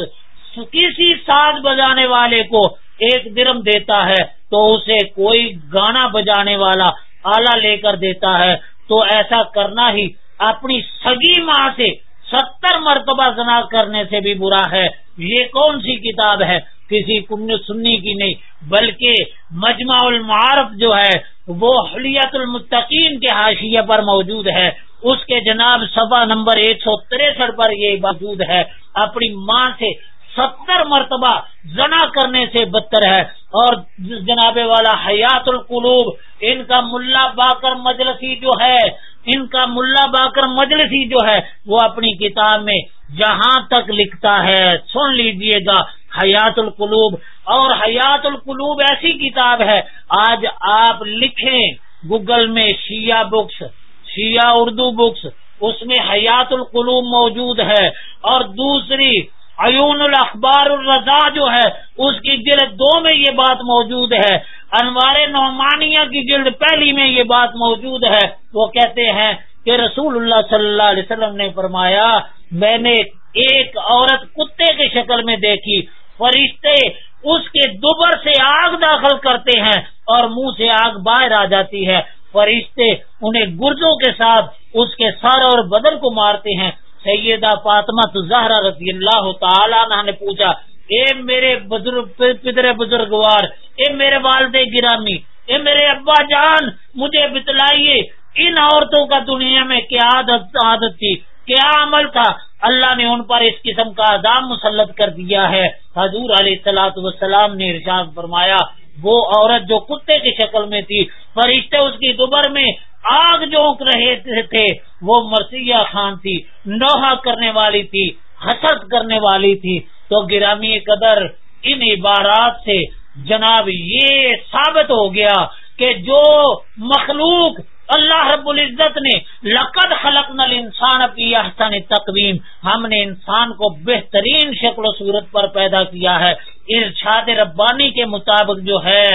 کسی ساز بجانے والے کو ایک درم دیتا ہے تو اسے کوئی گانا بجانے والا آلہ لے کر دیتا ہے۔ تو ایسا کرنا ہی اپنی سگی ماں سے ستر مرتبہ زنا کرنے سے بھی برا ہے۔ یہ کون سی کتاب ہے؟ کسی کن سنی کی نہیں، بلکہ مجمع المعارف جو ہے، وہ حلیت المتقین کے حاشیے پر موجود ہے۔ اس کے جناب سفا نمبر ایک سو تریسٹھ پر یہ موجود ہے۔ اپنی ماں سے ستر مرتبہ زنا کرنے سے بدتر ہے۔ اور جناب والا حیات القلوب، ان کا ملا باقر مجلسی جو ہے، ان کا ملا باقر مجلسی جو ہے، وہ اپنی کتاب میں جہاں تک لکھتا ہے، سن لیجیے گا حیات القلوب۔ اور حیات القلوب ایسی کتاب ہے، آج آپ لکھیں گوگل میں شیعہ بکس، شیعہ اردو بکس، اس میں حیات القلوب موجود ہے۔ اور دوسری ایون الاخبار الرضا جو ہے، اس کی جلد دو میں یہ بات موجود ہے۔ انوار نعمانیہ کی جلد پہلی میں یہ بات موجود ہے۔ وہ کہتے ہیں کہ رسول اللہ صلی اللہ علیہ وسلم نے فرمایا، میں نے ایک عورت کتے کی شکل میں دیکھی۔ فرشتے اس کے دوبر سے آگ داخل کرتے ہیں اور منہ سے آگ باہر آ جاتی ہے۔ فرشتے انہیں گردوں کے ساتھ اس کے سر اور بدن کو مارتے ہیں۔ سیدہ فاطمہ زہرا رضی اللہ تعالیٰ نے پوچھا، اے میرے بزرگ پدر بزرگوار، اے میرے والد گرامی، اے میرے ابا جان، مجھے بتلائیے، ان عورتوں کا دنیا میں کیا عادت عادت تھی، کیا عمل تھا؟ اللہ نے ان پر اس قسم کا عذاب مسلط کر دیا ہے۔ حضور علیہ السلاۃ وسلام نے ارشاد فرمایا، وہ عورت جو کتے کی شکل میں تھی، فرشتے اس کی دوبر میں آگ جونک رہے تھے وہ مرثیہ خان تھی، نوحہ کرنے والی تھی، حسد کرنے والی تھی۔ تو گرامی قدر ان عبارات سے جناب یہ ثابت ہو گیا کہ جو مخلوق اللہ رب العزت نے لقد خلق نل انسان کی احسن تقویم، ہم نے انسان کو بہترین شکل و صورت پر پیدا کیا ہے۔ ارشاد ربانی کے مطابق جو ہے،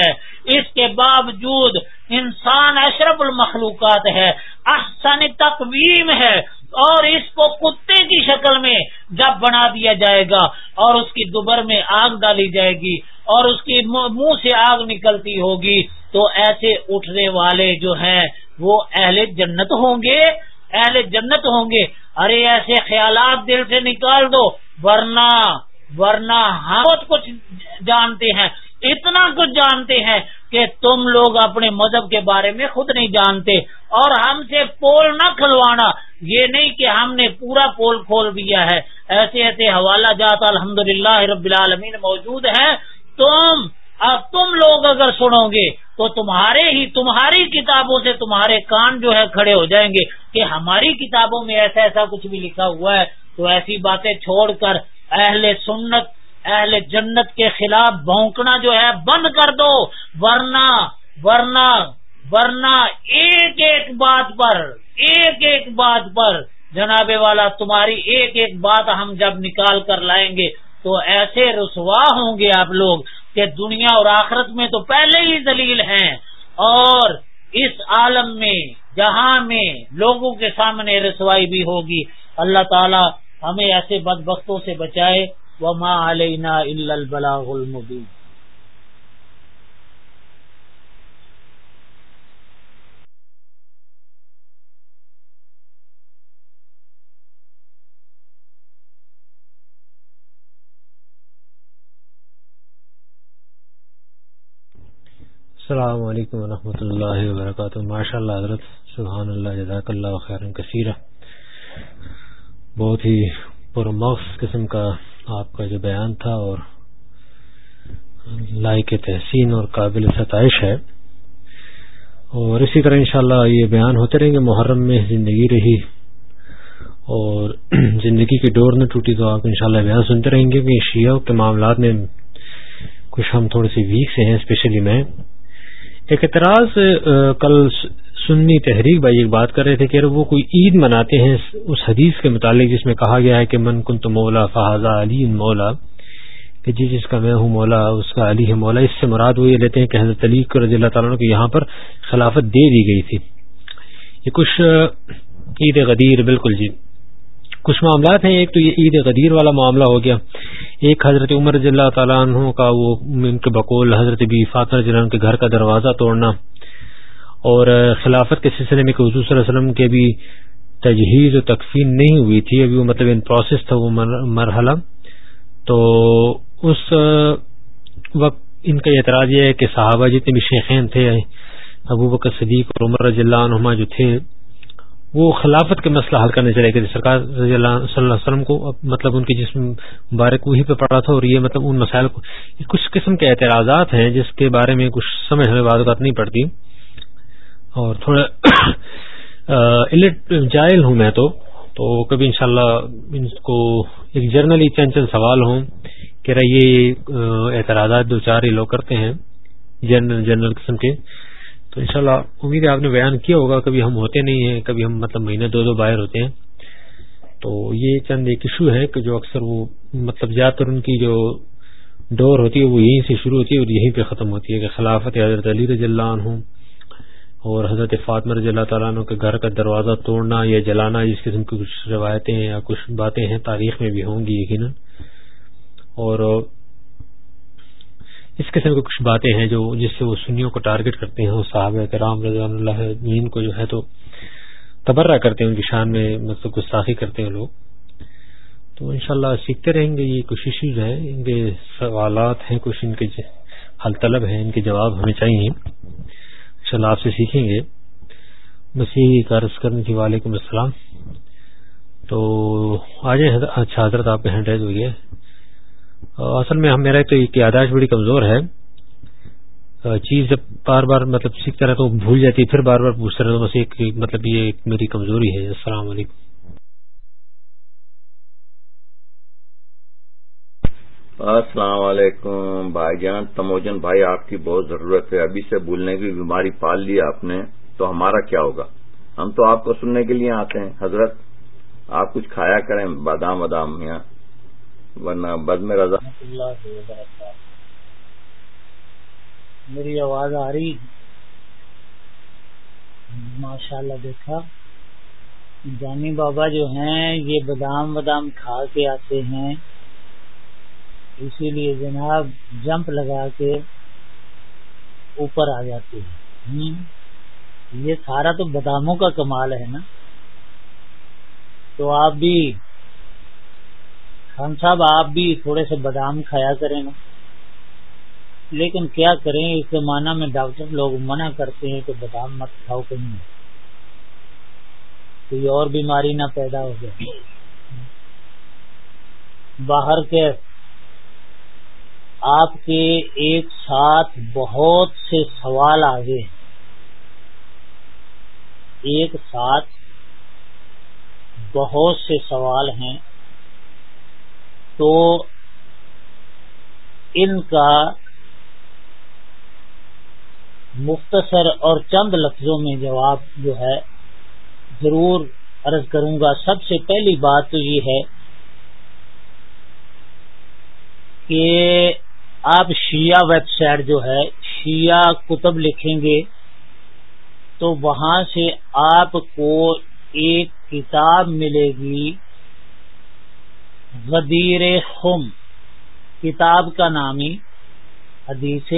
اس کے باوجود انسان اشرف المخلوقات ہے، احسن تقویم ہے، اور اس کو کتے کی شکل میں جب بنا دیا جائے گا، اور اس کی دوبر میں آگ ڈالی جائے گی، اور اس کی منہ سے آگ نکلتی ہوگی، تو ایسے اٹھنے والے جو ہیں، وہ اہل جنت ہوں گے، اہل جنت ہوں گے۔ ارے، ایسے خیالات دل سے نکال دو، ورنہ ورنہ ہم بہت کچھ جانتے ہیں، اتنا کچھ جانتے ہیں کہ تم لوگ اپنے مذہب کے بارے میں خود نہیں جانتے۔ اور ہم سے پول نہ کھلوانا، یہ نہیں کہ ہم نے پورا پول کھول دیا ہے۔ ایسے ایسے حوالہ جات الحمد للہ رب العالمین موجود ہیں۔ تم، اب تم لوگ اگر سنو گے تو تمہارے ہی، تمہاری کتابوں سے تمہارے کان جو ہے کھڑے ہو جائیں گے کہ ہماری کتابوں میں ایسا ایسا کچھ بھی لکھا ہوا ہے۔ تو ایسی باتیں چھوڑ کر اہل سنت، اہل جنت کے خلاف بھونکنا جو ہے، بند کر دو۔ ورنہ ورنہ ورنہ ایک ایک بات پر، ایک ایک بات پر جناب والا تمہاری ایک ایک بات ہم جب نکال کر لائیں گے تو ایسے رسوا ہوں گے آپ لوگ کہ دنیا اور آخرت میں تو پہلے ہی دلیل ہیں۔ اور اس عالم میں، جہاں میں لوگوں کے سامنے رسوائی بھی ہوگی۔ اللہ تعالی ہمیں ایسے بد بختوں سے بچائے۔ وما علینا الا البلاغ المبین السلام علیکم ورحمۃ اللہ وبرکاتہ۔ ماشاء اللہ حضرت، سبحان اللہ، جزاک اللہ خیر کثیر بہت ہی پرمخ قسم کا آپ کا جو بیان تھا اور لائق تحسین اور قابل ستائش ہے۔ اور اسی طرح انشاءاللہ یہ بیان ہوتے رہیں گے۔ محرم میں زندگی رہی اور زندگی کی ڈور نہ ٹوٹی تو آپ انشاءاللہ بیان سنتے رہیں گے کہ شیعہ کے معاملات میں کچھ ہم تھوڑے سی ویک سے ہیں اسپیشلی میں۔ ایک اعتراض کل سنی تحریک بھائی ایک بات کر رہے تھے کہ وہ کوئی عید مناتے ہیں، اس حدیث کے متعلق جس میں کہا گیا ہے کہ من کن تو مولا فہذا علی مولا، کہ جی جس کا میں ہوں مولا، اس کا علی ہے مولا، اس سے مراد وہ یہ لیتے ہیں کہ حضرت علی رضی اللہ تعالیٰ کو یہاں پر خلافت دے دی گئی تھی۔ یہ کچھ عید غدیر، بالکل جی۔ کچھ معاملات ہیں، ایک تو یہ عید غدیر والا معاملہ ہو گیا۔ ایک حضرت عمر رضی اللہ تعالیٰ عنہ کا، وہ ان کے بقول حضرت بی فاطر عنہ کے گھر کا دروازہ توڑنا۔ اور خلافت کے سلسلے میں کہ حضور صلی اللہ علیہ وسلم کے بھی تجہیز و تقسیم نہیں ہوئی تھی، ابھی وہ مطلب ان پروسیس تھا وہ مرحلہ۔ تو اس وقت ان کا اعتراض یہ ہے کہ صحابہ جتنے بھی شیخین تھے، ابو بکر صدیق اور عمر رضی اللہ عنہما جو تھے، وہ خلافت کے مسئلہ حل کرنے چلے گئے سرکار رضی اللہ صلی اللہ علیہ وسلم کو مطلب ان کی جسم مبارک وہی پہ پڑا تھا اور یہ مطلب ان مسائل کو، کچھ قسم کے اعتراضات ہیں جس کے بارے میں کچھ سمجھ ہمیں بات نہیں پڑتی۔ اور تھوڑا جائل ہوں میں تو تو کبھی انشاءاللہ ان کو ایک جرنلی چند چند سوال ہوں کہ یہ اعتراضات دو چار ہی لوگ کرتے ہیں، جنرل جنرل قسم کے، تو انشاءاللہ امید ہے آپ نے بیان کیا ہوگا، کبھی ہم ہوتے نہیں ہیں، کبھی ہم مطلب مہینے دو دو باہر ہوتے ہیں، تو یہ چند ایک ایشو ہے کہ جو اکثر وہ مطلب زیادہ تر ان کی جو ڈور ہوتی ہے، وہ یہیں سے شروع ہوتی ہے اور یہیں پہ ختم ہوتی ہے، کہ خلافت حضرت علی رضی اللہ عنہ اور حضرت فاطمہ رضی اللہ تعالیٰ عنہ کے گھر کا دروازہ توڑنا، یا جلانا جس قسم کی کچھ روایتیں یا کچھ باتیں ہیں، تاریخ میں بھی ہوں گی یقیناً۔ اور اس قسم کی کچھ باتیں ہیں جو جس سے وہ سنیوں کو ٹارگٹ کرتے ہیں صحابہ کرام رضوان اللہ مین کو جو ہے تو تبرہ کرتے ہیں، ان کی شان میں مطلب گستاخی کرتے ہیں لوگ۔ تو انشاءاللہ سیکھتے رہیں گے، یہ کچھ ایشوز ہیں ان کے سوالات ہیں، کچھ ان کے حل طلب ہیں، ان کے جواب ہمیں چاہیے۔ انشاءاللہ آپ سے سیکھیں گے۔ مسیحی کا قرض کرنے کی وعلیکم السلام۔ تو آ جائیں اچھا حضرت آپ کے ہینڈ ریز ہوئی ہے۔ اصل میں میرا تو ایک یاداشت بڑی کمزور ہے۔ چیز جب بار بار مطلب سیکھتا رہتا ہوں، بھول جاتی ہے، پھر بار بار پوچھتا رہتا ہوں، بس ایک مطلب یہ ایک میری کمزوری ہے۔ السلام علیکم۔ السلام علیکم، بھائی جان، تموجن بھائی، آپ کی بہت ضرورت ہے۔ ابھی سے بھولنے کی بیماری پال لی آپ نے، تو ہمارا کیا ہوگا؟ ہم تو آپ کو سننے کے لیے آتے ہیں۔ حضرت، آپ کچھ کھایا کریں؟ بادام بادام یہاں ورنہ بد میں رضا۔ میری آواز آ رہی ماشاء اللہ دیکھا۔ جانی بابا جو ہیں، یہ بادام بادام کھا کے آتے ہیں۔ اسی لیے جناب جمپ لگا کے اوپر آ جاتے ہیں یہ سارا تو باداموں کا کمال ہے نا۔ تو آپ بھی، خان صاحب، آپ بھی تھوڑے سے بادام کھایا کریں نا لیکن کیا کریں، اس زمانہ میں ڈاکٹر لوگ منع کرتے ہیں کہ بادام مت کھاؤ کہیں۔ کوئی اور بیماری نہ پیدا ہو جائے۔ باہر کے آپ کے ایک ساتھ بہت سے سوال آگے ایک ساتھ بہت سے سوال ہیں۔ تو ان کا مختصر اور چند لفظوں میں جواب جو ہے، ضرور عرض کروں گا۔ سب سے پہلی بات تو یہ ہے کہ آپ شیعہ ویب سائٹ جو ہے، شیعہ کتب لکھیں گے، تو وہاں سے آپ کو ایک کتاب ملے گی، غدیر خم، کتاب کا نامی، حدیث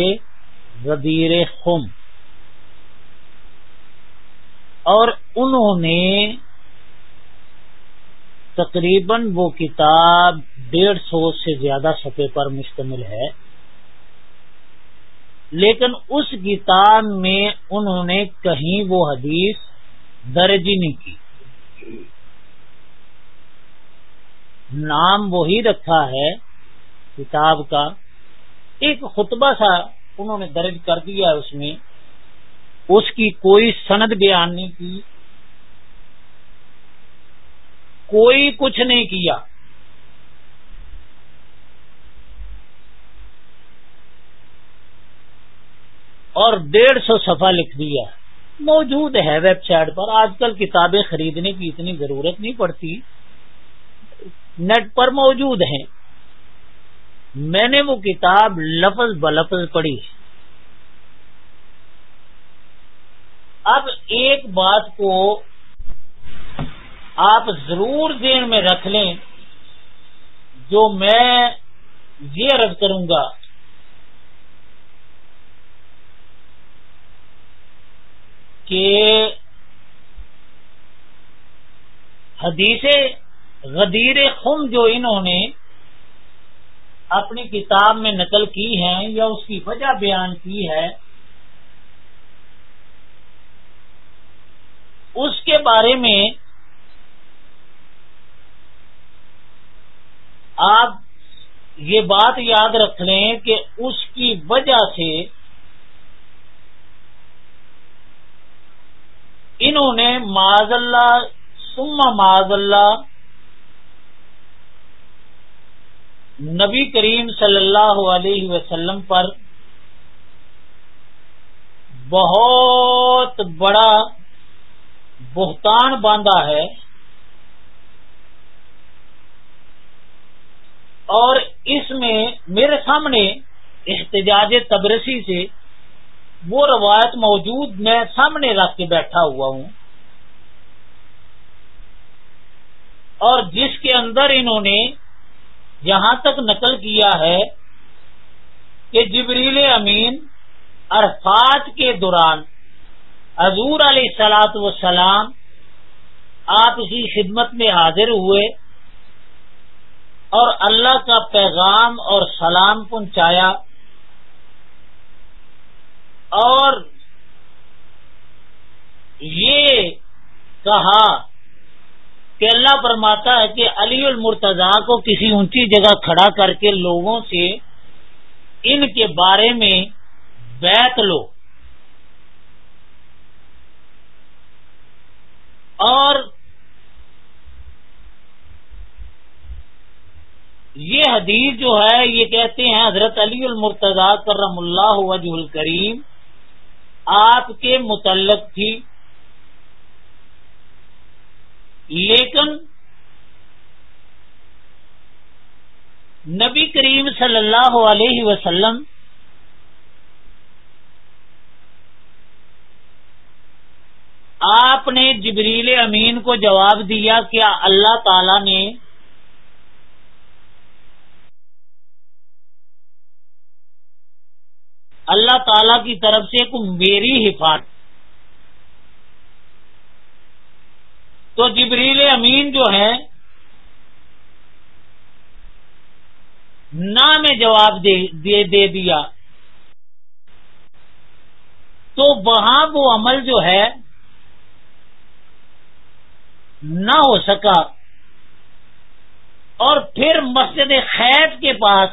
غدیر خم۔ اور انہوں نے تقریباً وہ کتاب ڈیڑھ سو سے زیادہ صفحے پر مشتمل ہے۔ لیکن اس کتاب میں انہوں نے کہیں وہ حدیث درج نہیں کی۔ نام وہی رکھا ہے کتاب کا۔ ایک خطبہ سا انہوں نے درج کر دیا اس میں۔ اس کی کوئی سند بیان نہیں کی۔ کوئی کچھ نہیں کیا۔ اور ڈیڑھ سو صفحہ لکھ دیا۔ موجود ہے ویب سائٹ پر۔ آج کل کتابیں خریدنے کی اتنی ضرورت نہیں پڑتی۔ نیٹ پر موجود ہیں۔ میں نے وہ کتاب لفظ بلفظ پڑھی۔ اب ایک بات کو آپ ضرور ذہن میں رکھ لیں۔ جو میں یہ عرض کروں گا کہ حدیث غدیر خم جو انہوں نے اپنی کتاب میں نقل کی ہے یا اس کی وجہ بیان کی ہے، اس کے بارے میں آپ یہ بات یاد رکھ لیں کہ اس کی وجہ سے انہوں نے معذ اللہ سما معذ اللہ، نبی کریم صلی اللہ علیہ وسلم پر بہت بڑا بہتان باندھا ہے۔ اور اس میں میرے سامنے احتجاج تبرسی سے وہ روایت موجود میں سامنے رکھ کے بیٹھا ہوا ہوں۔ اور جس کے اندر انہوں نے یہاں تک نقل کیا ہے کہ جبریل امین عرفات کے دوران حضور علیہ سلاط وسلام آپ اسی خدمت میں حاضر ہوئے اور اللہ کا پیغام اور سلام پہنچایا۔ اور یہ کہا کہ اللہ فرماتا ہے کہ علی المرتضی کو کسی اونچی جگہ کھڑا کر کے لوگوں سے ان کے بارے میں بیت لو۔ اور یہ حدیث جو ہے، یہ کہتے ہیں حضرت علی المرتضی کرم اللہ وجہ الکریم آپ کے متعلق تھی۔ لیکن نبی کریم صلی اللہ علیہ وسلم آپ نے جبریل امین کو جواب دیا کیا اللہ تعالی نے اللہ تعالی کی طرف سے میری حفاظت۔ تو جبریل امین جو ہے نہ میں جواب دے دے دیا۔ تو وہاں وہ عمل جو ہے، نہ ہو سکا۔ اور پھر مسجد خیب کے پاس،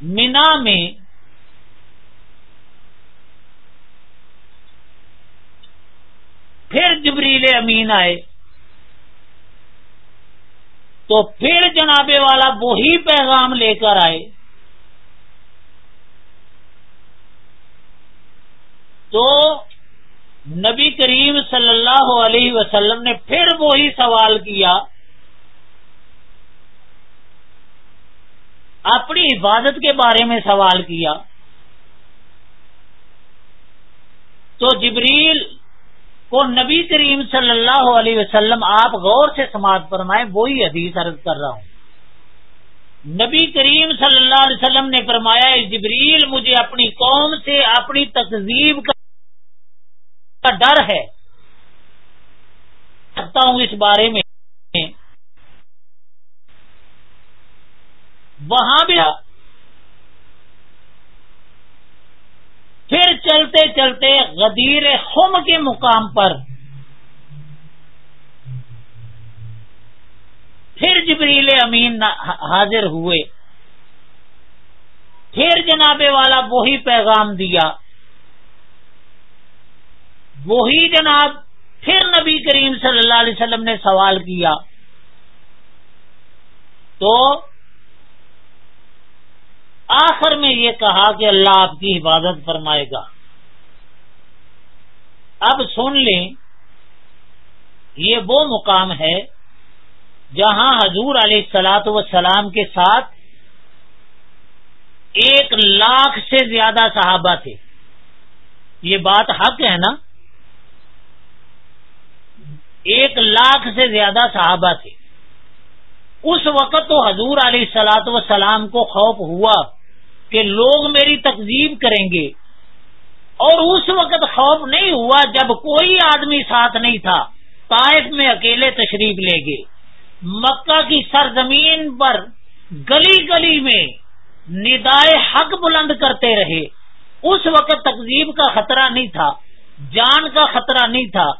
مینا میں پھر جبریل امین آئے۔ تو پھر جناب والا وہی پیغام لے کر آئے۔ تو نبی کریم صلی اللہ علیہ وسلم نے پھر وہی سوال کیا۔ اپنی حفاظت کے بارے میں سوال کیا۔ تو جبریل کو نبی کریم صلی اللہ علیہ وسلم آپ غور سے سماعت فرمائے وہی حدیث عرض کر رہا ہوں۔ نبی کریم صلی اللہ علیہ وسلم نے فرمایا جبریل، مجھے اپنی قوم سے اپنی تقزیب کا ڈر ہے۔ ہوں اس بارے میں۔ وہاں بھی پھر چلتے چلتے غدیر خم کے مقام پر پھر جبریل امین حاضر ہوئے۔ پھر جناب والا وہی پیغام دیا۔ وہی جناب پھر نبی کریم صلی اللہ علیہ وسلم نے سوال کیا۔ تو آخر میں یہ کہا کہ اللہ آپ کی حفاظت فرمائے گا۔ اب سن لیں، یہ وہ مقام ہے جہاں حضور علیہ السلاط وسلام کے ساتھ ایک لاکھ سے زیادہ صحابہ تھے۔ یہ بات حق ہے نا؟ ایک لاکھ سے زیادہ صحابہ تھے۔ اس وقت تو حضور علیہ السلاط وسلام کو خوف ہوا۔ کہ لوگ میری تقزیب کریں گے۔ اور اس وقت خوف نہیں ہوا جب کوئی آدمی ساتھ نہیں تھا۔ طائف میں اکیلے تشریف لے گئے۔ مکہ کی سرزمین پر گلی گلی میں ندائے حق بلند کرتے رہے۔ اس وقت تقزیب کا خطرہ نہیں تھا۔ جان کا خطرہ نہیں تھا۔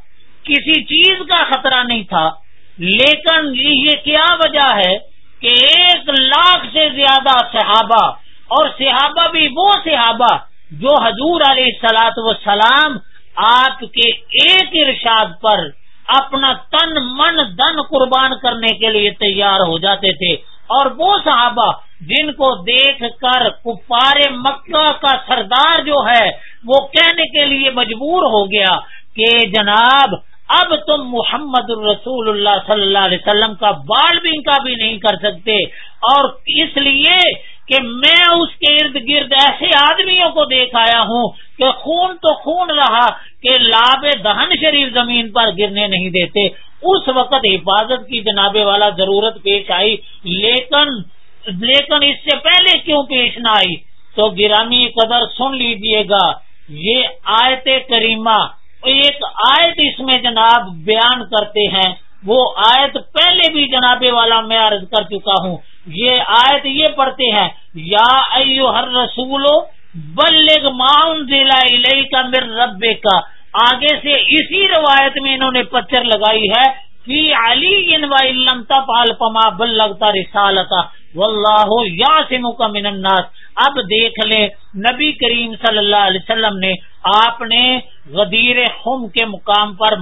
کسی چیز کا خطرہ نہیں تھا۔ لیکن یہ کیا وجہ ہے کہ ایک لاکھ سے زیادہ صحابہ اور صحابہ بھی وہ صحابہ جو حضور علیہ سلاط و سلام آپ کے ایک ارشاد پر اپنا تن من دن قربان کرنے کے لیے تیار ہو جاتے تھے اور وہ صحابہ جن کو دیکھ کر کپار مکہ کا سردار جو ہے وہ کہنے کے لیے مجبور ہو گیا کہ جناب اب تم محمد الرسول اللہ صلی اللہ علیہ وسلم کا بال بھی کا بھی نہیں کر سکتے اور اس لیے کہ میں اس کے ارد گرد ایسے آدمیوں کو دیکھ آیا ہوں کہ خون تو خون رہا کہ لاب دہن شریف زمین پر گرنے نہیں دیتے۔ اس وقت حفاظت کی جناب والا ضرورت پیش آئی۔ لیکن لیکن اس سے پہلے کیوں پیش نہ آئی؟ تو گرامی قدر سن لیجیے گا۔ یہ آیت کریمہ ایک آیت اس میں جناب بیان کرتے ہیں۔ وہ آیت پہلے بھی جناب والا میں عرض کر چکا ہوں۔ یہ آیت یہ پڑھتے ہیں، یا ایو ہر رسول بلغ معاون ضلع کا مر رب کا آگے سے اسی روایت میں انہوں نے پچر لگائی ہے، فی علی علم تفعل فما بلغتا رسالتا۔ واللہ یاسمک من الناس۔ اب دیکھ لیں، نبی کریم صلی اللہ علیہ وسلم نے آپ نے غدیر خم کے مقام پر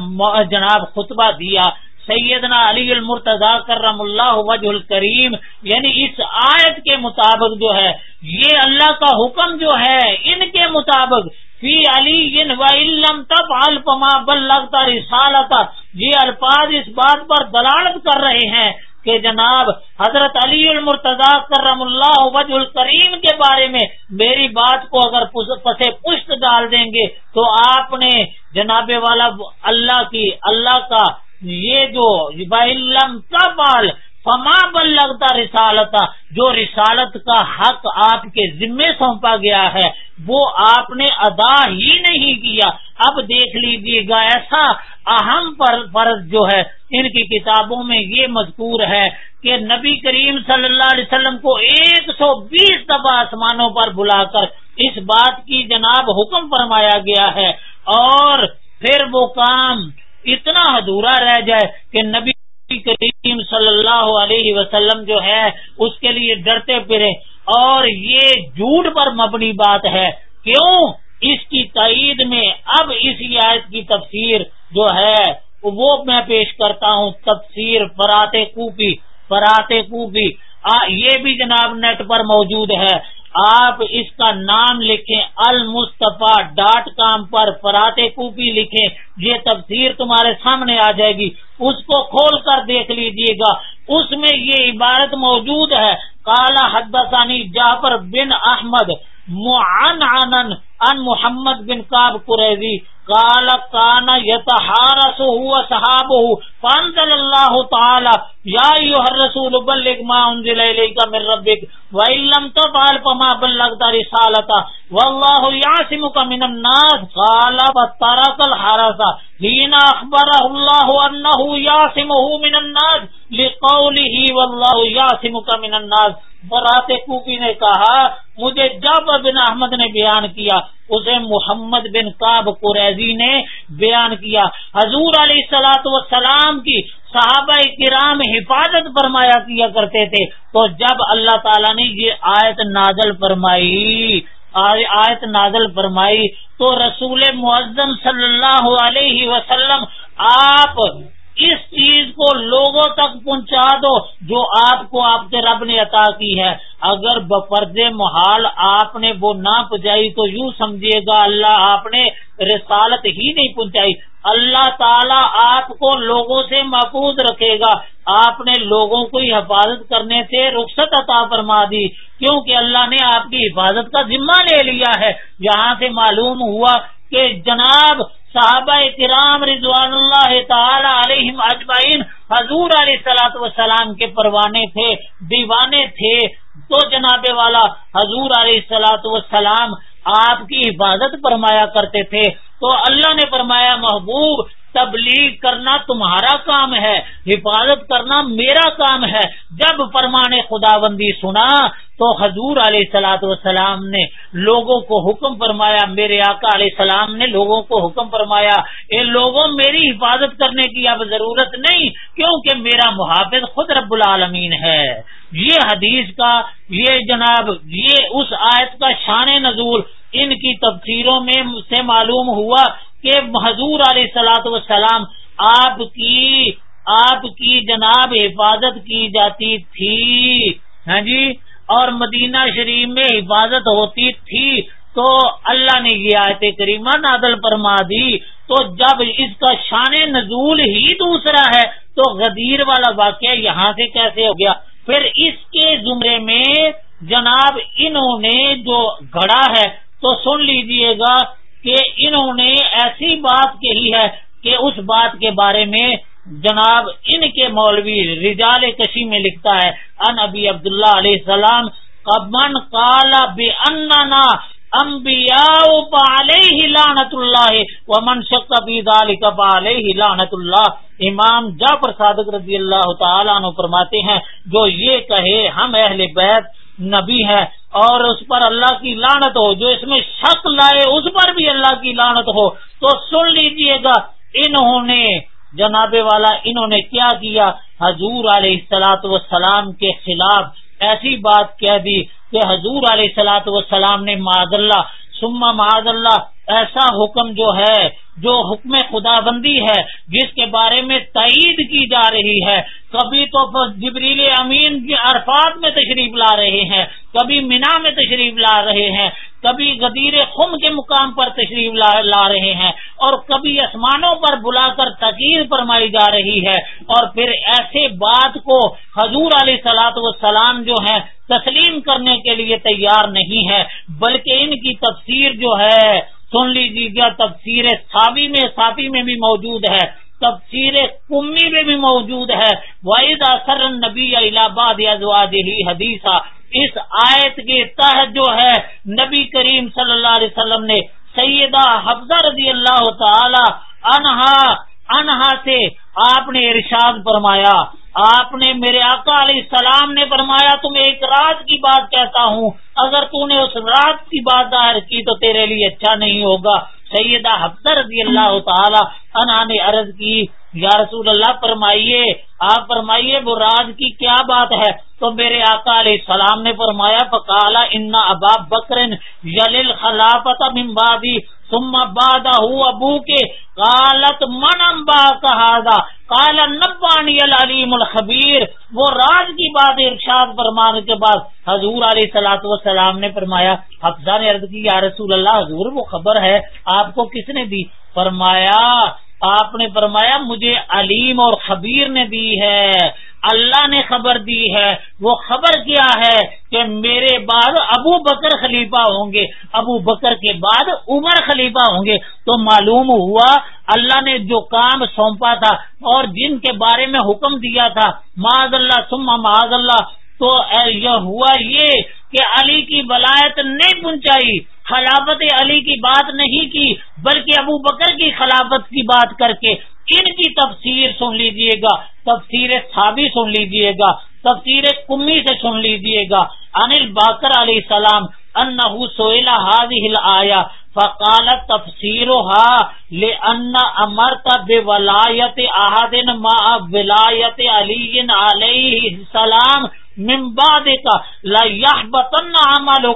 جناب خطبہ دیا۔ سیدنا علی المرتضی کرم اللہ وجہ الکریم یعنی اس آیت کے مطابق جو ہے، یہ اللہ کا حکم جو ہے، ان کے مطابق، فی علی علم تب الپما بل لگتا رسالتا، یہ الفاظ اس بات پر دلالت کر رہے ہیں کہ جناب حضرت علی المرتضی کرم اللہ وجہ الکریم کے بارے میں میری بات کو اگر پسے پشت ڈال دیں گے، تو آپ نے جناب والا اللہ کی، اللہ کا یہ جو علم کا بال فما بل لگتا رسالت جو رسالت کا حق آپ کے ذمے سونپا گیا ہے، وہ آپ نے ادا ہی نہیں کیا۔ اب دیکھ لیجیے گا، ایسا اہم فرض جو ہے، ان کی کتابوں میں یہ مذکور ہے کہ نبی کریم صلی اللہ علیہ وسلم کو ایک سو بیس دفعہ آسمانوں پر بلا کر اس بات کی جناب حکم فرمایا گیا ہے۔ اور پھر وہ کام اتنا ادھورا رہ جائے کہ نبی کریم صلی اللہ علیہ وسلم جو ہے، اس کے لیے ڈرتے پھرے۔ اور یہ جھوٹ پر مبنی بات ہے۔ کیوں؟ اس کی تعید میں اب اس آیت کی تفسیر جو ہے، وہ میں پیش کرتا ہوں۔ تفسیر فرات کوپی فرات کوپی۔ یہ بھی جناب نیٹ پر موجود ہے۔ آپ اس کا نام لکھیں، المصطفیٰ ڈاٹ کام پر، فرات کوپی لکھیں، یہ تفسیر تمہارے سامنے آ جائے گی۔ اس کو کھول کر دیکھ لیجیے گا۔ اس میں یہ عبارت موجود ہے۔ کالا حدثانی جعفر بن احمد، معن ان محمد بن کاب قریضی قال كان يتحارس هو صحابه فانزل الله تعالى، يا ايها الرسول بلغ ما انزل اليك من ربك وان لم تفعل فما بلغت رسالته، والله يعصمك من الناس. قال، فترك الحرس. حين اخبره الله انه يعصمه من الناس، لقوله والله يعصمك من الناس. برات کوفی نے کہا، مجھے جب بن احمد نے بیان کیا، اسے محمد بن کاب قریضی نے بیان کیا۔ حضور علیہ سلاۃ وسلام کی صحابہ کرام حفاظت فرمایا کیا کرتے تھے۔ تو جب اللہ تعالیٰ نے یہ آیت نازل فرمائی آیت نازل فرمائی، تو رسول معظم صلی اللہ علیہ وسلم آپ اس چیز کو لوگوں تک پہنچا دو جو آپ کو آپ کے رب نے عطا کی ہے۔ اگر بفرد محال آپ نے وہ نہ پہنچائی تو یوں سمجھیے گا، اللہ آپ نے رسالت ہی نہیں پہنچائی۔ اللہ تعالیٰ آپ کو لوگوں سے محفوظ رکھے گا۔ آپ نے لوگوں کو حفاظت کرنے سے رخصت عطا فرما دی۔ کیونکہ اللہ نے آپ کی حفاظت کا ذمہ لے لیا ہے۔ یہاں سے معلوم ہوا کہ جناب صحابہ کرام رضوان اللہ تعالی علیہم اجمعین حضور علیہ سلاۃ وسلام کے پروانے تھے، دیوانے تھے۔ تو جناب والا حضور علیہ سلاۃ وسلام آپ کی حفاظت فرمایا کرتے تھے۔ تو اللہ نے فرمایا، محبوب تبلیغ کرنا تمہارا کام ہے، حفاظت کرنا میرا کام ہے۔ جب فرمان خدا بندی سنا تو حضور علیہ سلاۃ والسلام نے لوگوں کو حکم فرمایا، میرے آقا علیہ السلام نے لوگوں کو حکم فرمایا، اے لوگوں، میری حفاظت کرنے کی اب ضرورت نہیں، کیونکہ میرا محافظ خود رب العالمین ہے۔ یہ حدیث کا، یہ جناب، یہ اس آیت کا شان نزول ان کی تفسیروں میں سے معلوم ہوا کہ حضور علیہ سلاۃ وسلام آپ کی آپ کی جناب حفاظت کی جاتی تھی۔ ہاں جی؟ اور مدینہ شریف میں حفاظت ہوتی تھی۔ تو اللہ نے یہ آیت کریمہ نادل فرما دی۔ تو جب اس کا شان نزول ہی دوسرا ہے، تو غدیر والا واقعہ یہاں سے کیسے ہو گیا؟ پھر اس کے زمرے میں جناب انہوں نے جو گھڑا ہے تو سن لیجیے گا کہ انہوں نے ایسی بات کہی ہے کہ اس بات کے بارے میں جناب ان کے مولوی رجال کشی میں لکھتا ہے، ان ابی عبداللہ علیہ السلام کبن کالا بے اننا انبیاء علیہ لعنت اللہ ومن شک بی ذالک علیہ لعنت اللہ. امام جعفر صادق رضی اللہ تعالیٰ عنہ فرماتے ہیں، جو یہ کہے ہم اہل بیت نبی ہے اور اس پر اللہ کی لانت ہو، جو اس میں شک لائے، اس پر بھی اللہ کی لانت ہو، تو سن لیجیے گا، انہوں نے جناب والا، انہوں نے کیا کیا؟ حضور علیہ السلاۃ وسلام کے خلاف ایسی بات کہہ دی کہ حضور علیہ السلاۃ وسلام نے معذ اللہ سما معذ اللہ ایسا حکم جو ہے، جو حکم خدا بندی ہے، جس کے بارے میں تعید کی جا رہی ہے۔ کبھی تو جبریل امین کی عرفات میں تشریف لا رہے ہیں، کبھی مینا میں تشریف لا رہے ہیں، کبھی غدیر خم کے مقام پر تشریف لا رہے ہیں۔ اور کبھی آسمانوں پر بلا کر تقیر فرمائی جا رہی ہے۔ اور پھر ایسے بات کو حضور علیہ سلاط وسلام جو ہے تسلیم کرنے کے لیے تیار نہیں ہے، بلکہ ان کی تفسیر جو ہے سن لیجیے گا، تفسیر صابی میں، صافی میں بھی موجود ہے۔ تفسیر کمی میں بھی موجود ہے۔ واحد اثر نبی الہباد حدیثہ اس آیت کے تحت جو ہے، نبی کریم صلی اللہ علیہ وسلم نے سیدہ حفظہ رضی اللہ تعالی انہا انہا سے آپ نے ارشاد فرمایا۔ آپ نے میرے آقا علیہ السلام نے فرمایا، تم ایک رات کی بات کہتا ہوں، اگر تو نے اس رات کی بات ظاہر کی تو تیرے لیے اچھا نہیں ہوگا۔ سیدہ حفظہ رضی اللہ تعالی انہا نے عرض کی، یا رسول اللہ فرمائیے، آپ فرمائیے، وہ راز کی کیا بات ہے؟ تو میرے آقا علیہ السلام نے فرمایا پکالا ان ابا بکر یل خلافت امبادی ثم باد ابو کے کالت من امبا کہا کالا نبانی العلیم الخبیر۔ وہ راج کی بات ارشاد فرمانے کے بعد حضور علیہ سلاۃ وسلام نے فرمایا، حفظہ نے عرض کی، یا رسول اللہ، حضور وہ خبر ہے، آپ کو کس نے دی؟ فرمایا، آپ نے فرمایا، مجھے علیم اور خبیر نے دی ہے۔ اللہ نے خبر دی ہے، وہ خبر کیا ہے کہ میرے بعد ابو بکر خلیفہ ہوں گے۔ ابو بکر کے بعد عمر خلیفہ ہوں گے۔ تو معلوم ہوا اللہ نے جو کام سونپا تھا اور جن کے بارے میں حکم دیا تھا معذ اللہ سما معذ اللہ۔ تو یہ ہوا یہ کہ علی کی ولایت نہیں پہنچائی۔ خلافت علی کی بات نہیں کی، بلکہ ابو بکر کی خلافت کی بات کر کے ان کی تفسیر سن لیجیے گا، تفسیر صحابی سن لیجیے گا، تفسیر کمی سے سن لیجیے گا۔ انل باکر علیہ السلام انہو سوئلہ هذه الآیہ فقالت تفسیرها لأن امرت بولایت احد ما ولایت علی علیہ السلام من بعد کا لا یحبطن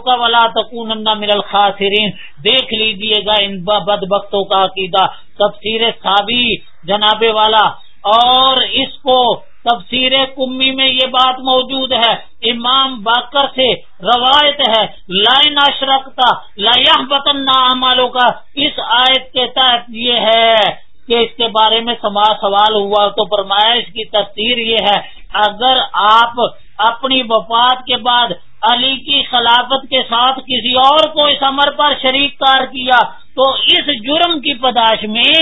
کا ولا تکونن من الخاسرین۔ دیکھ لیجیے گا ان بدبختوں کا عقیدہ۔ تفسیر صحابی جناب والا۔ اور اس کو تفسیر کمی میں یہ بات موجود ہے، امام باکر سے روایت ہے لائن اشرکتا لا بطن نہ کا اس آیت کے تحت یہ ہے کہ اس کے بارے میں سوال ہوا تو فرمائش کی تفسیر یہ ہے، اگر آپ اپنی وفات کے بعد علی کی خلافت کے ساتھ کسی اور کو اس عمر پر شریک کار کیا، تو اس جرم کی پداش میں،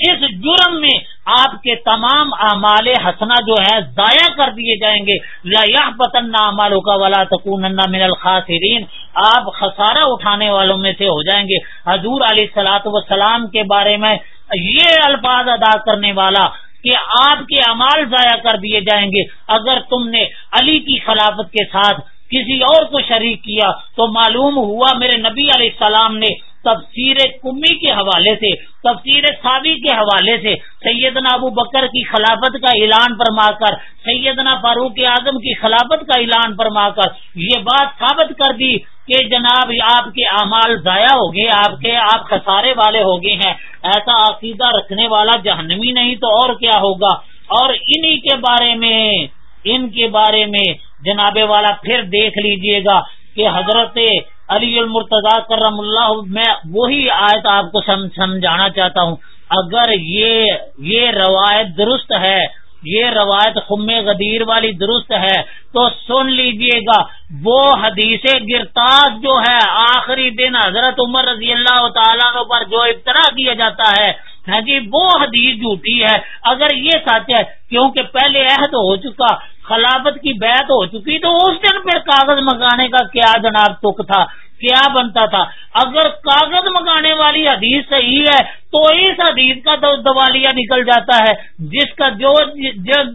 اس جرم میں آپ کے تمام اعمال حسنا جو ہے ضائع کر دیے جائیں گے۔ یا پتن اعمالوں کا ولا تکون من الخاصرین آپ خسارہ اٹھانے والوں میں سے ہو جائیں گے۔ حضور علیہ سلاۃ وسلام کے بارے میں یہ الفاظ ادا کرنے والا کہ آپ کے امال ضائع کر دیے جائیں گے۔ اگر تم نے علی کی خلافت کے ساتھ کسی اور کو شریک کیا تو معلوم ہوا میرے نبی علیہ السلام نے تفسیر کمی کے حوالے سے، تفسیر صابی کے حوالے سے سیدنا ابو بکر کی خلافت کا اعلان فرما کر، سیدنا فاروق اعظم کی خلافت کا اعلان فرما کر یہ بات ثابت کر دی کہ جناب آپ کے اعمال ضائع ہو گئے، آپ کے، آپ خسارے والے ہو گئے ہیں، ایسا عقیدہ رکھنے والا جہنمی نہیں تو اور کیا ہوگا؟ اور انہی کے بارے میں، ان کے بارے میں جناب والا پھر دیکھ لیجیے گا کہ حضرت علی المرتضی کرم اللہ، میں وہی آیت آپ کو سمجھانا چاہتا ہوں۔ اگر یہ یہ روایت درست ہے، یہ روایت خم غدیر والی درست ہے تو سن لیجیے گا۔ وہ حدیث گرتاس جو ہے، آخری دن حضرت عمر رضی اللہ تعالیٰ پر جو ابترا کیا جاتا ہے ہاں جی وہ حدیث جھوٹی ہے۔ اگر یہ سچ ہے، کیونکہ پہلے عہد ہو چکا خلافت کی بیعت ہو چکی تو اس دن پھر کاغذ منگانے کا کیا جناب تک تھا، کیا بنتا تھا؟ اگر کاغذ منگانے والی حدیث صحیح ہے تو اس حدیث کا تو دوالیا نکل جاتا ہے۔ جس کا جو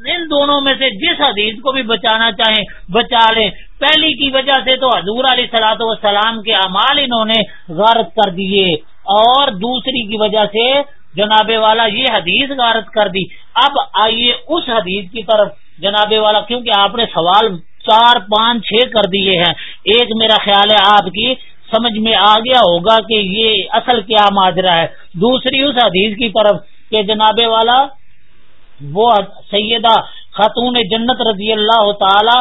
ان دونوں میں سے جس حدیث کو بھی بچانا چاہیں، بچا لیں۔ پہلی کی وجہ سے تو حضور علیہ سلاۃ والسلام کے اعمال انہوں نے غارت کر دیے۔ اور دوسری کی وجہ سے جناب والا یہ حدیث غارت کر دی۔ اب آئیے اس حدیث کی طرف۔ جناب والا، کیونکہ آپ نے سوال چار، پانچ، چھ کر دیے ہیں۔ ایک میرا خیال ہے آپ کی سمجھ میں آ گیا ہوگا کہ یہ اصل کیا ماجرا ہے۔ دوسری اس حدیث کی طرف کہ جناب والا، وہ سیدہ خاتون جنت رضی اللہ تعالی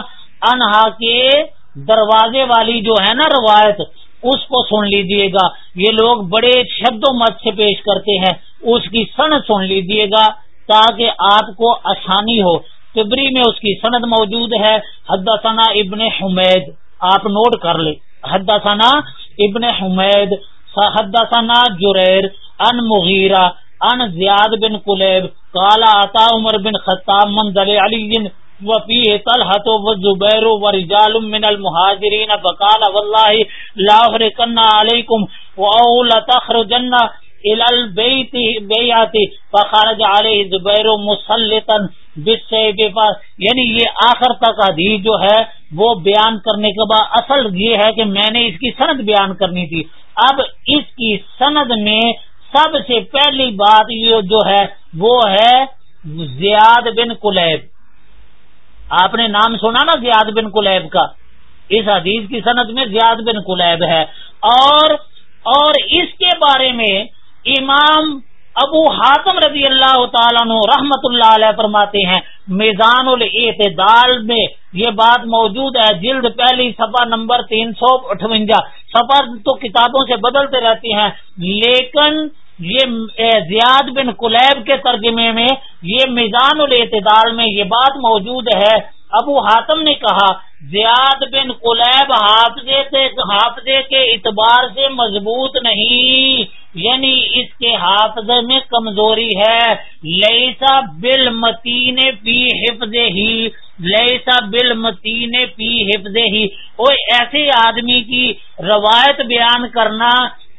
انہا کے دروازے والی جو ہے نا روایت، اس کو سن لیجیے گا۔ یہ لوگ بڑے شد و مت سے پیش کرتے ہیں۔ اس کی سن سن لیجیے گا تاکہ آپ کو آسانی ہو۔ تبری میں اس کی سند موجود ہے، حدثنا ابن حمید۔ آپ نوٹ کر لیں۔ حدثنا ابن حمید، حدثنا جریر ان مغیرہ ان زیاد بن قلیب کالا عطا عمر بن خطاب منزل علی وفيه طلحة والزبير ورجال من المهاجرين فقال والله لا أخرقن عليكم وأولا تخرجن الى البيت بيعتي فخرج عليه زبير مسلطا یعنی یہ آخر تک حدیث جو ہے، وہ بیان کرنے کے بعد اصل یہ ہے کہ میں نے اس کی سند بیان کرنی تھی۔ اب اس کی سند میں سب سے پہلی بات یہ جو ہے، وہ ہے زیاد بن کلیب آپ نے نام سنا نا زیاد بن کلیب کا؟ اس حدیث کی صنعت میں زیاد بن کلیب ہے۔ اور اور اس کے بارے میں امام ابو حاتم رضی اللہ تعالیٰ رحمت اللہ علیہ فرماتے ہیں، میزان الاعتدال میں یہ بات موجود ہے، جلد پہلی سفا نمبر تین سو اٹھونجا۔ سفر تو کتابوں سے بدلتے رہتی ہیں، لیکن یہ زیاد بن کلیب کے ترجمے میں یہ میزان الاعتدال میں یہ بات موجود ہے۔ ابو حاتم نے کہا، زیاد بن قلیب حافظے سے حافظے کے اعتبار سے مضبوط نہیں۔ یعنی اس کے حافظے میں کمزوری ہے۔ لئیسا بل متین پی حفظ ہی لئیسا بل متین پی حفظ ہی۔ وہ ایسے آدمی کی روایت بیان کرنا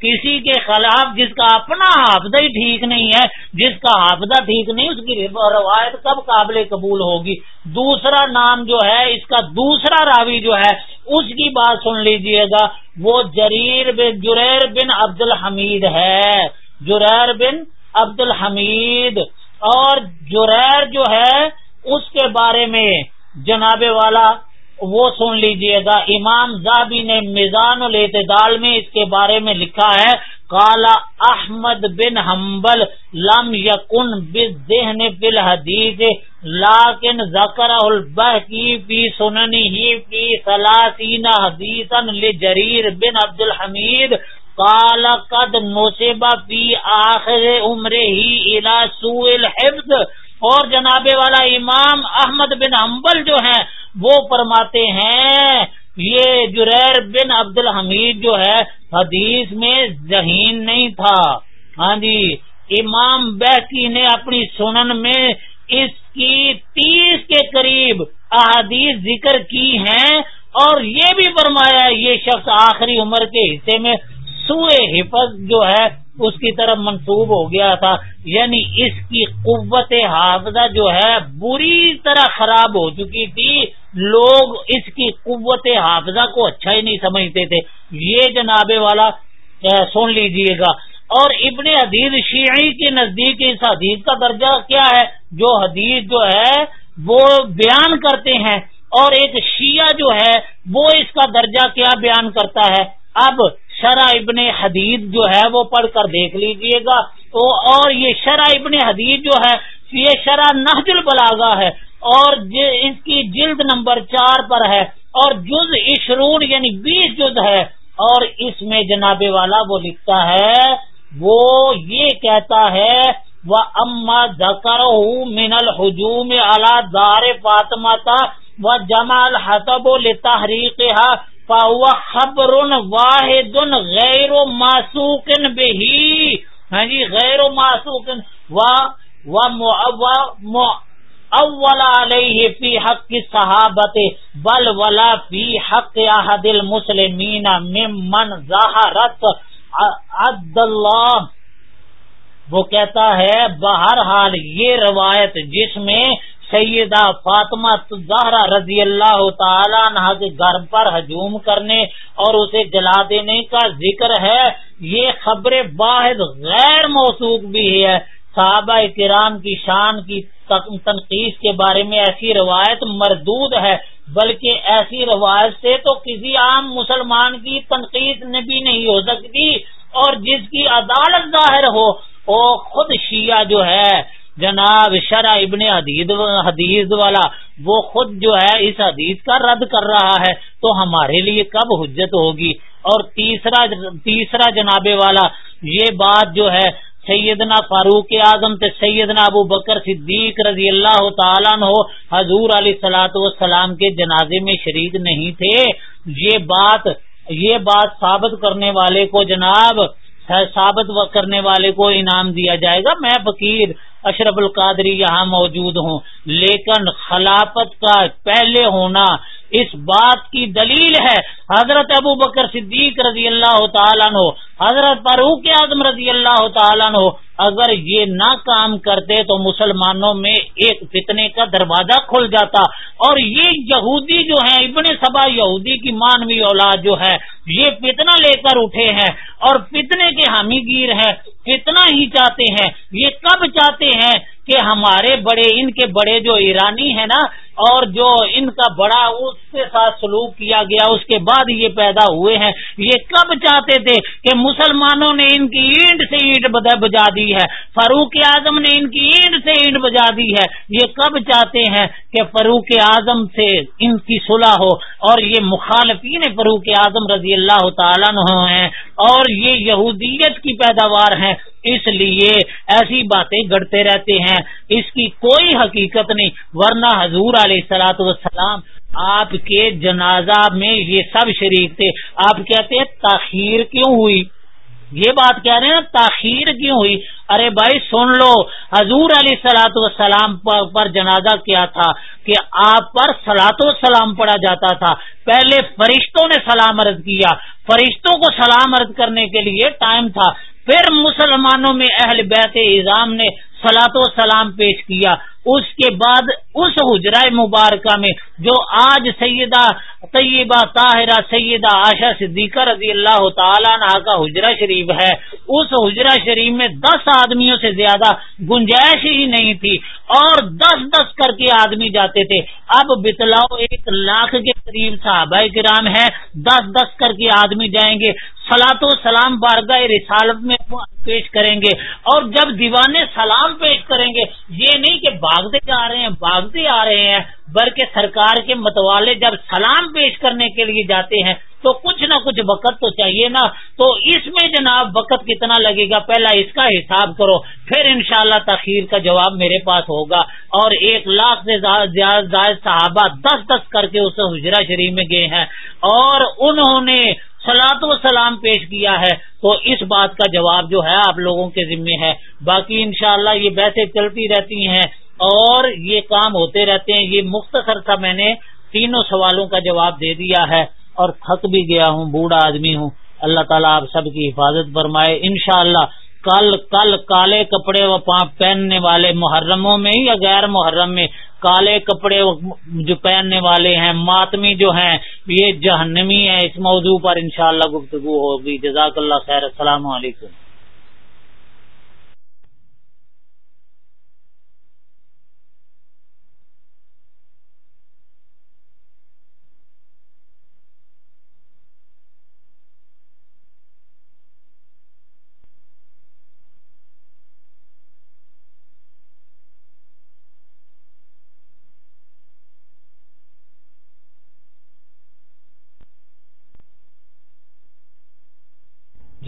کسی کے خلاف جس کا اپنا حافظہ ہی ٹھیک نہیں ہے، جس کا حافظہ ٹھیک نہیں، اس کی روایت کب قابل قبول ہوگی۔ دوسرا نام جو ہے، اس کا دوسرا راوی جو ہے اس کی بات سن لیجیے گا۔ وہ جریر بن جریر بن عبد الحمید ہے۔ جریر بن عبد الحمید اور جریر جو ہے، اس کے بارے میں جناب والا وہ سن لیجیے گا۔ امام زابی نے میزان الاعتدال میں اس کے بارے میں لکھا ہے کالا احمد بن حنبل لم یقن بذہن بالحدیث لیکن ذکر البہ کی فی سننی ہی فی سلاسین حدیثا لجریر بن عبد الحمید قال قد نصب فی آخر عمر ہی الى سوء الحفظ۔ اور جناب والا امام احمد بن حنبل جو ہیں وہ فرماتے ہیں، یہ جریر بن عبد الحمید جو ہے، حدیث میں ذہین نہیں تھا۔ ہاں جی امام بہکی نے اپنی سنن میں اس کی تیس کے قریب احادیث ذکر کی ہیں اور یہ بھی فرمایا یہ شخص آخری عمر کے حصے میں سوئے حفظ جو ہے اس کی طرف منسوب ہو گیا تھا۔ یعنی اس کی قوت حافظہ جو ہے بری طرح خراب ہو چکی تھی۔ لوگ اس کی قوت حافظہ کو اچھا ہی نہیں سمجھتے تھے۔ یہ جناب والا سن لیجیے گا۔ اور ابن حدیث شیعی کے نزدیک اس حدیث کا درجہ کیا ہے؟ جو حدیث جو ہے، وہ بیان کرتے ہیں۔ اور ایک شیعہ جو ہے، وہ اس کا درجہ کیا بیان کرتا ہے؟ اب شرح ابن حدید جو ہے وہ پڑھ کر دیکھ لیجیے گا۔ اور یہ شرح ابن حدید جو ہے، یہ شرح نحج البلاغا ہے۔ اور جی- اس کی جلد نمبر چار پر ہے۔ اور جز اشرون یعنی بیس جز ہے۔ اور اس میں جناب والا وہ لکھتا ہے، وہ یہ کہتا ہے وہ اما زکر من الحجوم اعلی دار فاطمہ و جمال حتب و تحریک خبر واحد غیر و ماسوکن بہی ہاں جی غیر و ماسوکن و اول علیہ فی حق کی صحابت بل ولا فی حق احد المسلمین ممن ظاہرت عد اللہ وہ کہتا ہے، بہرحال یہ روایت جس میں سیدہ فاطمہ زہرا رضی اللہ تعالیٰ عنہ کے گھر پر ہجوم کرنے اور اسے جلا دینے کا ذکر ہے۔ یہ خبر واحد غیر موثوق بھی ہے۔ صحابہ کرام کی شان کی تنقید کے بارے میں ایسی روایت مردود ہے، بلکہ ایسی روایت سے تو کسی عام مسلمان کی تنقید بھی نہیں ہو سکتی اور جس کی عدالت ظاہر ہو، وہ خود شیعہ جو ہے جناب شرح ابن حدید حدیث والا، وہ خود جو ہے اس حدیث کا رد کر رہا ہے، تو ہمارے لیے کب حجت ہوگی؟ اور تیسرا تیسرا جناب والا، یہ بات جو ہے سیدنا فاروق اعظم سے سیدنا ابو بکر صدیق رضی اللہ تعالیٰ ہو حضور علیہ سلاۃ والسلام کے جنازے میں شریک نہیں تھے۔ یہ بات یہ بات ثابت کرنے والے کو جناب، ثابت کرنے والے کو انعام دیا جائے گا۔ میں فقیر اشرف القادری یہاں موجود ہوں۔ لیکن خلافت کا پہلے ہونا اس بات کی دلیل ہے حضرت ابو بکر صدیق رضی اللہ تعالیٰ نو حضرت فاروق اعظم رضی اللہ تعالیٰ نو اگر یہ نہ کام کرتے تو مسلمانوں میں ایک فتنے کا دروازہ کھل جاتا۔ اور یہ یہودی جو ہیں، ابن سبا یہودی کی مانوی اولاد جو ہے، یہ فتنہ لے کر اٹھے ہیں۔ اور فتنے کے حامی گیر ہیں کتنا ہی چاہتے ہیں۔ یہ کب چاہتے ہیں کہ ہمارے بڑے، ان کے بڑے جو ایرانی ہیں نا اور جو ان کا بڑا اس کے ساتھ سلوک کیا گیا، اس کے بعد یہ پیدا ہوئے ہیں۔ یہ کب چاہتے تھے کہ مسلمانوں نے ان کی اینٹ سے اینٹ بجا دی ہے؟ فاروق اعظم نے ان کی اینٹ سے اینٹ بجا دی ہے۔ یہ کب چاہتے ہیں کہ فاروق اعظم سے ان کی صلح ہو؟ اور یہ مخالفین فروخ اعظم رضی اللہ تعالیٰ ہیں۔ اور یہ یہودیت کی پیداوار ہیں۔ اس لیے ایسی باتیں گڑتے رہتے ہیں۔ اس کی کوئی حقیقت نہیں، ورنہ حضور علیہ السلاۃ والسلام، آپ کے جنازہ میں یہ سب شریک تھے۔ آپ کہتے ہیں، تاخیر کیوں ہوئی؟ یہ بات کہہ رہے ہیں تاخیر کیوں ہوئی؟ ارے بھائی، سن لو، حضور علیہ سلاۃ والسلام پر جنازہ کیا تھا کہ آپ پر سلاط و سلام پڑا جاتا تھا۔ پہلے فرشتوں نے سلام عرض کیا۔ فرشتوں کو سلام عرض کرنے کے لیے ٹائم تھا۔ پھر مسلمانوں میں اہل بیت اظام نے سلاط و سلام پیش کیا۔ اس کے بعد اس حجرہ مبارکہ میں جو آج سیدہ طیبہ طاہرہ سیدہ آشا صدیقہ رضی اللہ تعالیٰ عنہ کا حجرہ شریف ہے، اس حجرہ شریف میں دس آدمیوں سے زیادہ گنجائش ہی نہیں تھی اور دس دس کر کے آدمی جاتے تھے۔ اب بتلاؤ، ایک لاکھ کے قریب صحابہ کرام ہے دس دس کر کے آدمی جائیں گے۔ سلاط و سلام بارگاہ رسالت میں پیش کریں گے اور جب دیوانے سلام پیش کریں گے، یہ نہیں کہ بھاگتے جا رہے ہیں، بھاگتے آ رہے ہیں، بلکہ سرکار کے متوالے جب سلام پیش کرنے کے لیے جاتے ہیں، تو کچھ نہ کچھ وقت تو چاہیے نا۔ تو اس میں جناب وقت کتنا لگے گا؟ پہلا اس کا حساب کرو، پھر انشاءاللہ شاء تاخیر کا جواب میرے پاس ہوگا۔ اور ایک لاکھ سے زیادہ صحابہ دس دس کر کے اسے حجرہ شریف میں گئے ہیں۔ اور انہوں نے سلاط و سلام پیش کیا ہے، تو اس بات کا جواب جو ہے آپ لوگوں کے ذمے ہے۔ باقی انشاءاللہ یہ بحثیں چلتی رہتی ہیں اور یہ کام ہوتے رہتے ہیں۔ یہ مختصر تھا میں نے تینوں سوالوں کا جواب دے دیا ہے اور تھک بھی گیا ہوں، بوڑھا آدمی ہوں۔ اللہ تعالیٰ آپ سب کی حفاظت فرمائے۔ انشاءاللہ کل کل کالے کپڑے و پہننے والے محرموں میں یا غیر محرم میں؟ کالے کپڑے جو پہننے والے ہیں، ماتمی جو ہیں، یہ جہنمی ہے اس موضوع پر انشاءاللہ گفتگو ہوگی۔ جزاک اللہ خیر، السلام علیکم۔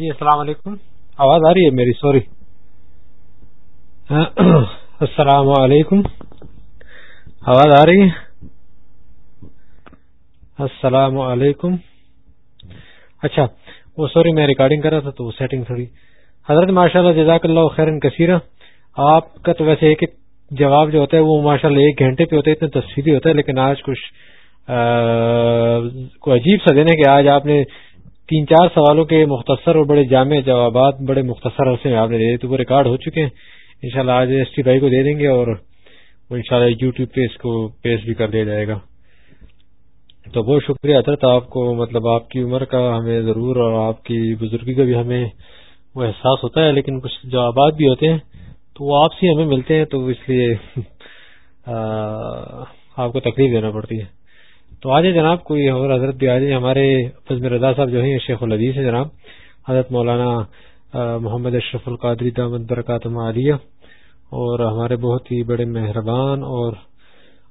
جی السلام علیکم۔ آواز آ رہی ہے میری، سوری۔ السلام علیکم۔ آواز آ رہی ہے؟ السلام علیکم۔ اچھا وہ سوری، میں ریکارڈنگ کر رہا تھا تو وہ سیٹنگ تھوڑی۔ حضرت ماشاء اللہ جزاک اللہ خیر کثیر آپ کا تو ویسے ایک جواب جو ہوتا ہے، وہ ماشاء اللہ ایک گھنٹے پہ ہوتا ہے، اتنا تصویری ہوتا ہے، لیکن آج کچھ کوئی عجیب سا دینے کہ آج آپ نے تین چار سوالوں کے مختصر اور بڑے جامع جوابات، بڑے مختصر عرصے میں آپ نے دے تو وہ ریکارڈ ہو چکے ہیں۔ انشاءاللہ آج ایس ٹی بھائی کو دے دیں گے اور وہ انشاءاللہ شاء پہ اس کو پیش بھی کر دیا جائے گا۔ تو بہت شکریہ حضرت، آپ کو مطلب آپ کی عمر کا ہمیں ضرور اور آپ کی بزرگی کا بھی ہمیں وہ احساس ہوتا ہے، لیکن کچھ جوابات بھی ہوتے ہیں، تو وہ آپ سے ہمیں ملتے ہیں، تو اس لیے آپ کو تکلیف دینا پڑتی ہے۔ تو آج جناب کوئی اور حضرت بھی آج ہمارے فضم رضا صاحب جو ہیں، شیخ العدیث ہے جناب، حضرت مولانا محمد اشرف القادری دامد برکات عالیہ اور ہمارے بہت ہی بڑے مہربان اور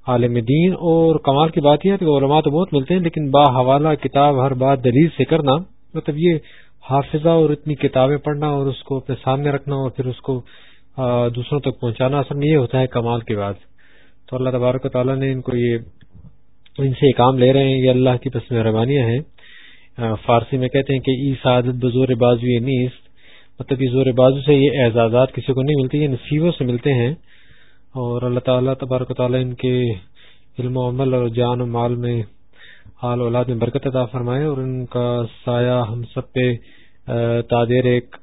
عالم دین، اور کمال کی بات یہ ہے کہ علماء تو بہت ملتے ہیں، لیکن با حوالہ کتاب ہر بات دلیل سے کرنا مطلب یہ حافظہ اور اتنی کتابیں پڑھنا اور اس کو اپنے سامنے رکھنا اور پھر اس کو دوسروں تک پہنچانا اصل میں یہ ہوتا ہے کمال کی بات۔ تو اللہ تبارک و تعالیٰ نے ان کو یہ ان سے کام لے رہے ہیں، یہ اللہ کی پس مہربانیاں ہیں۔ فارسی میں کہتے ہیں کہ ای سعادت بزور بازو یہ مطلب یہ زور بازو سے یہ اعزازات کسی کو نہیں ملتی، یہ نصیبوں سے ملتے ہیں۔ اور اللہ تعالیٰ تبارک و تعالیٰ ان کے علم و عمل اور جان و مال میں حال اولاد میں برکت عطا فرمائے اور ان کا سایہ ہم سب پہ تادیر ایک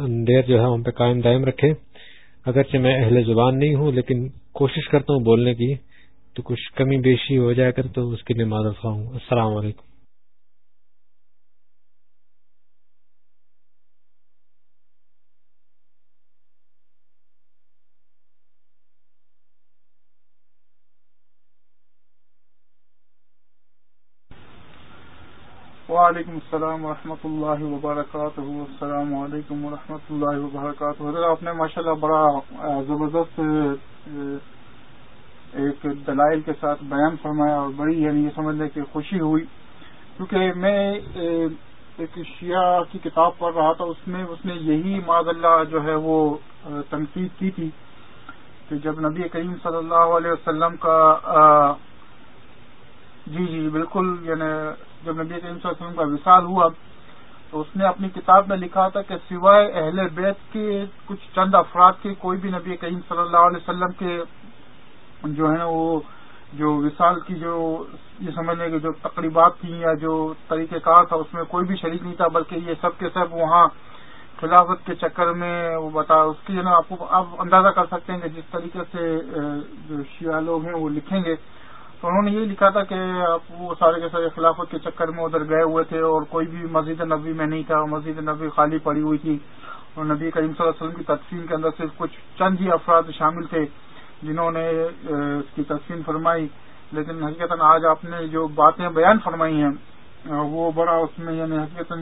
اندیر جو ہے ہم پہ قائم دائم رکھے۔ اگرچہ میں اہل زبان نہیں ہوں، لیکن کوشش کرتا ہوں بولنے کی۔ تو کچھ کمی بیشی ہو جائے کر تو اس کی معذرت خواہوں السلام علیکم۔ وعلیکم السلام ورحمۃ اللہ وبرکاتہ۔ السلام علیکم ورحمۃ اللہ وبرکاتہ۔ حضرت، آپ نے ماشاءاللہ بڑا زبردست ایک دلائل کے ساتھ بیان فرمایا اور بڑی یعنی یہ سمجھنے کی خوشی ہوئی۔ کیونکہ میں ایک شیعہ کی کتاب پڑھ رہا تھا، اس میں، اس نے یہی معذ اللہ جو ہے وہ تنقید کی تھی کہ جب نبی کریم صلی اللہ علیہ وسلم کا جی جی بالکل یعنی جب نبی کریم صلی اللہ علیہ وسلم کا وصال ہوا، تو اس نے اپنی کتاب میں لکھا تھا کہ سوائے اہل بیت کے کچھ چند افراد کے، کوئی بھی نبی کریم صلی اللہ علیہ وسلم کے جو ہے وہ جو وصال کی جو یہ سمجھنے کی جو تقریبات تھیں یا جو طریقہ کار تھا، اس میں کوئی بھی شریک نہیں تھا، بلکہ یہ سب کے سب وہاں خلافت کے چکر میں وہ بتا، اس کی جو نا آپ کو آپ اندازہ کر سکتے ہیں کہ جس طریقے سے جو شیعہ لوگ ہیں وہ لکھیں گے۔ تو انہوں نے یہی لکھا تھا کہ وہ سارے کے سارے خلافت کے چکر میں ادھر گئے ہوئے تھے اور کوئی بھی مسجد نبی میں نہیں تھا، مسجد نبی خالی پڑی ہوئی تھی اور نبی کریم صلی اللہ علیہ وسلم کی تقسیم کے اندر صرف کچھ چند ہی افراد شامل تھے۔ جنہوں نے اس کی تقسیم فرمائی، لیکن حقیقت آج آپ نے جو باتیں بیان فرمائی ہیں وہ بڑا اس میں یعنی حقیقت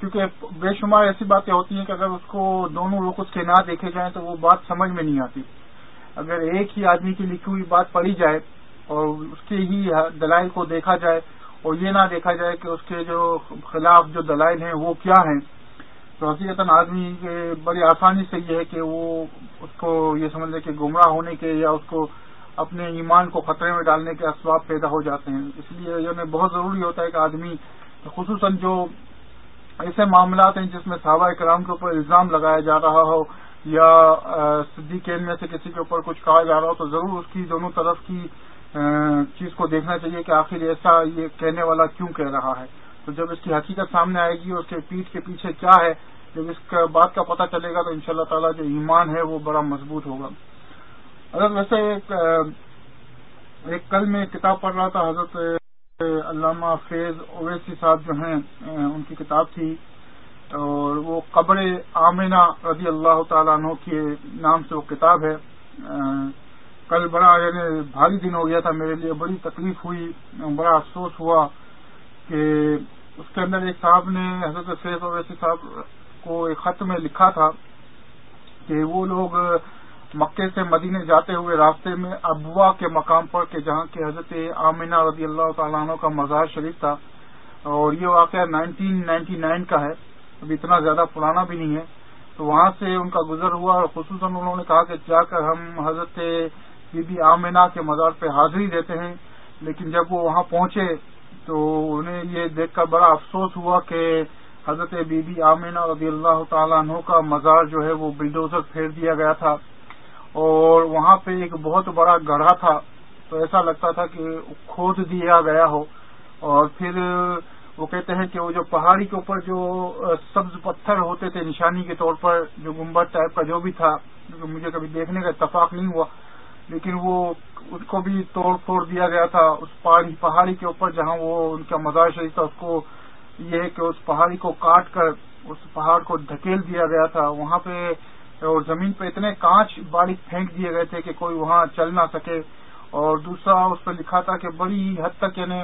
کیونکہ بے شمار ایسی باتیں ہوتی ہیں کہ اگر اس کو دونوں لوگ اس کے نہ دیکھے جائیں تو وہ بات سمجھ میں نہیں آتی۔ اگر ایک ہی آدمی کی لکھی ہوئی بات پڑھی جائے اور اس کے ہی دلائل کو دیکھا جائے اور یہ نہ دیکھا جائے کہ اس کے جو خلاف جو دلائل ہیں وہ کیا ہیں تو حقیقت آدمی کے بڑی آسانی سے یہ ہے کہ وہ اس کو یہ سمجھ لے کہ گمراہ ہونے کے یا اس کو اپنے ایمان کو خطرے میں ڈالنے کے اسباب پیدا ہو جاتے ہیں۔ اس لیے یہ بہت ضروری ہوتا ہے کہ آدمی، خصوصاً جو ایسے معاملات ہیں جس میں صحابہ کرام کے اوپر الزام لگایا جا رہا ہو یا صدیقین میں سے کسی کے اوپر کچھ کہا جا رہا ہو، تو ضرور اس کی دونوں طرف کی چیز کو دیکھنا چاہیے کہ آخر ایسا یہ کہنے والا کیوں کہہ رہا ہے۔ تو جب اس کی حقیقت سامنے آئے گی اور اس کے پیٹ کے پیچھے کیا ہے، جب اس بات کا پتہ چلے گا تو ان شاء اللہ تعالیٰ جو ایمان ہے وہ بڑا مضبوط ہوگا۔ حضرت ویسے ایک ایک کل میں کتاب پڑھ رہا تھا، حضرت علامہ فیض اویسی صاحب جو ہیں ان کی کتاب تھی۔ اور وہ قبر آمینہ رضی اللہ تعالیٰ عنہ کے نام سے وہ کتاب ہے۔ کل بڑا یعنی بھاری دن ہو گیا تھا، میرے لیے بڑی تکلیف ہوئی، بڑا افسوس ہوا۔ کہ اس کے اندر ایک صاحب نے حضرت فیض اویسی صاحب کو ایک خط میں لکھا تھا کہ وہ لوگ مکے سے مدینے جاتے ہوئے راستے میں ابوا کے مقام پر کہ جہاں کے حضرت آمینہ رضی اللہ تعالیٰ عنہ کا مزار شریف تھا اور یہ واقعہ نائنٹین نائنٹی نائن کا ہے، ابھی اتنا زیادہ پرانا بھی نہیں ہے۔ تو وہاں سے ان کا گزر ہوا اور خصوصاً انہوں نے کہا کہ جا کر ہم حضرت بی بی آمینہ کے مزار پہ حاضری دیتے ہیں۔ لیکن جب وہ وہاں پہنچے تو انہیں یہ دیکھ کر بڑا افسوس ہوا کہ حضرت بی بی آمینہ رضی اللہ تعالیٰ عنہ کا مزار جو ہے وہ بلڈوزر پھیر دیا گیا تھا اور وہاں پہ ایک بہت بڑا گڑھا تھا تو ایسا لگتا تھا کہ کھود دیا گیا ہو اور پھر وہ کہتے ہیں کہ وہ جو پہاڑی کے اوپر جو سبز پتھر ہوتے تھے نشانی کے طور پر جو گمبد ٹائپ کا جو بھی تھا مجھے کبھی دیکھنے کا اتفاق نہیں ہوا لیکن وہ اس کو بھی توڑ پھوڑ دیا گیا تھا اس پہاڑی پہاڑی کے اوپر جہاں وہ ان کا مزار شریف تھا، اس کو یہ ہے کہ اس پہاڑی کو کاٹ کر، اس پہاڑ کو دھکیل دیا گیا تھا۔ وہاں پہ اور زمین پہ اتنے کانچ باریک پھینک دیے گئے تھے کہ کوئی وہاں چل نہ سکے۔ اور دوسرا، اس پہ لکھا تھا کہ بڑی حد تک یعنی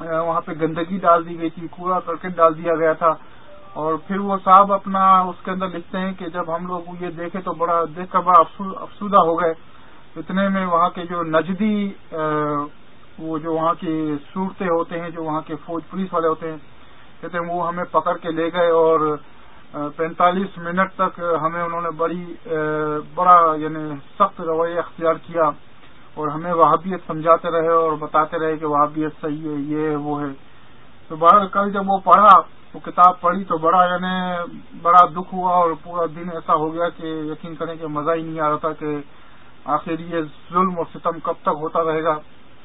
وہاں پہ گندگی ڈال دی گئی تھی، کوڑا کرکٹ ڈال دیا گیا تھا۔ اور پھر وہ صاحب اپنا اس کے اندر لکھتے ہیں کہ جب ہم لوگ یہ دیکھے تو بڑا دیکھ کر بڑا افسودہ ہو گئے۔ اتنے میں وہاں کے جو نجدی وہ جو وہاں کی صورتیں ہوتے ہیں، جو وہاں کے فوج، پولیس والے ہوتے ہیں، کہتے ہیں وہ ہمیں پکڑ کے لے گئے اور پینتالیس منٹ تک ہمیں انہوں نے بڑی بڑا یعنی سخت رویہ اختیار کیا اور ہمیں وہابیت سمجھاتے رہے اور بتاتے رہے کہ وہابیت صحیح ہے، یہ ہے، وہ ہے۔ تو بہر کل جب وہ پڑھا، وہ کتاب پڑھی تو بڑا یعنی بڑا دکھ ہوا اور پورا دن ایسا ہو گیا کہ یقین کریں کہ مزہ ہی نہیں آ رہا تھا کہ آخر یہ ظلم اور ستم کب تک ہوتا رہے گا؟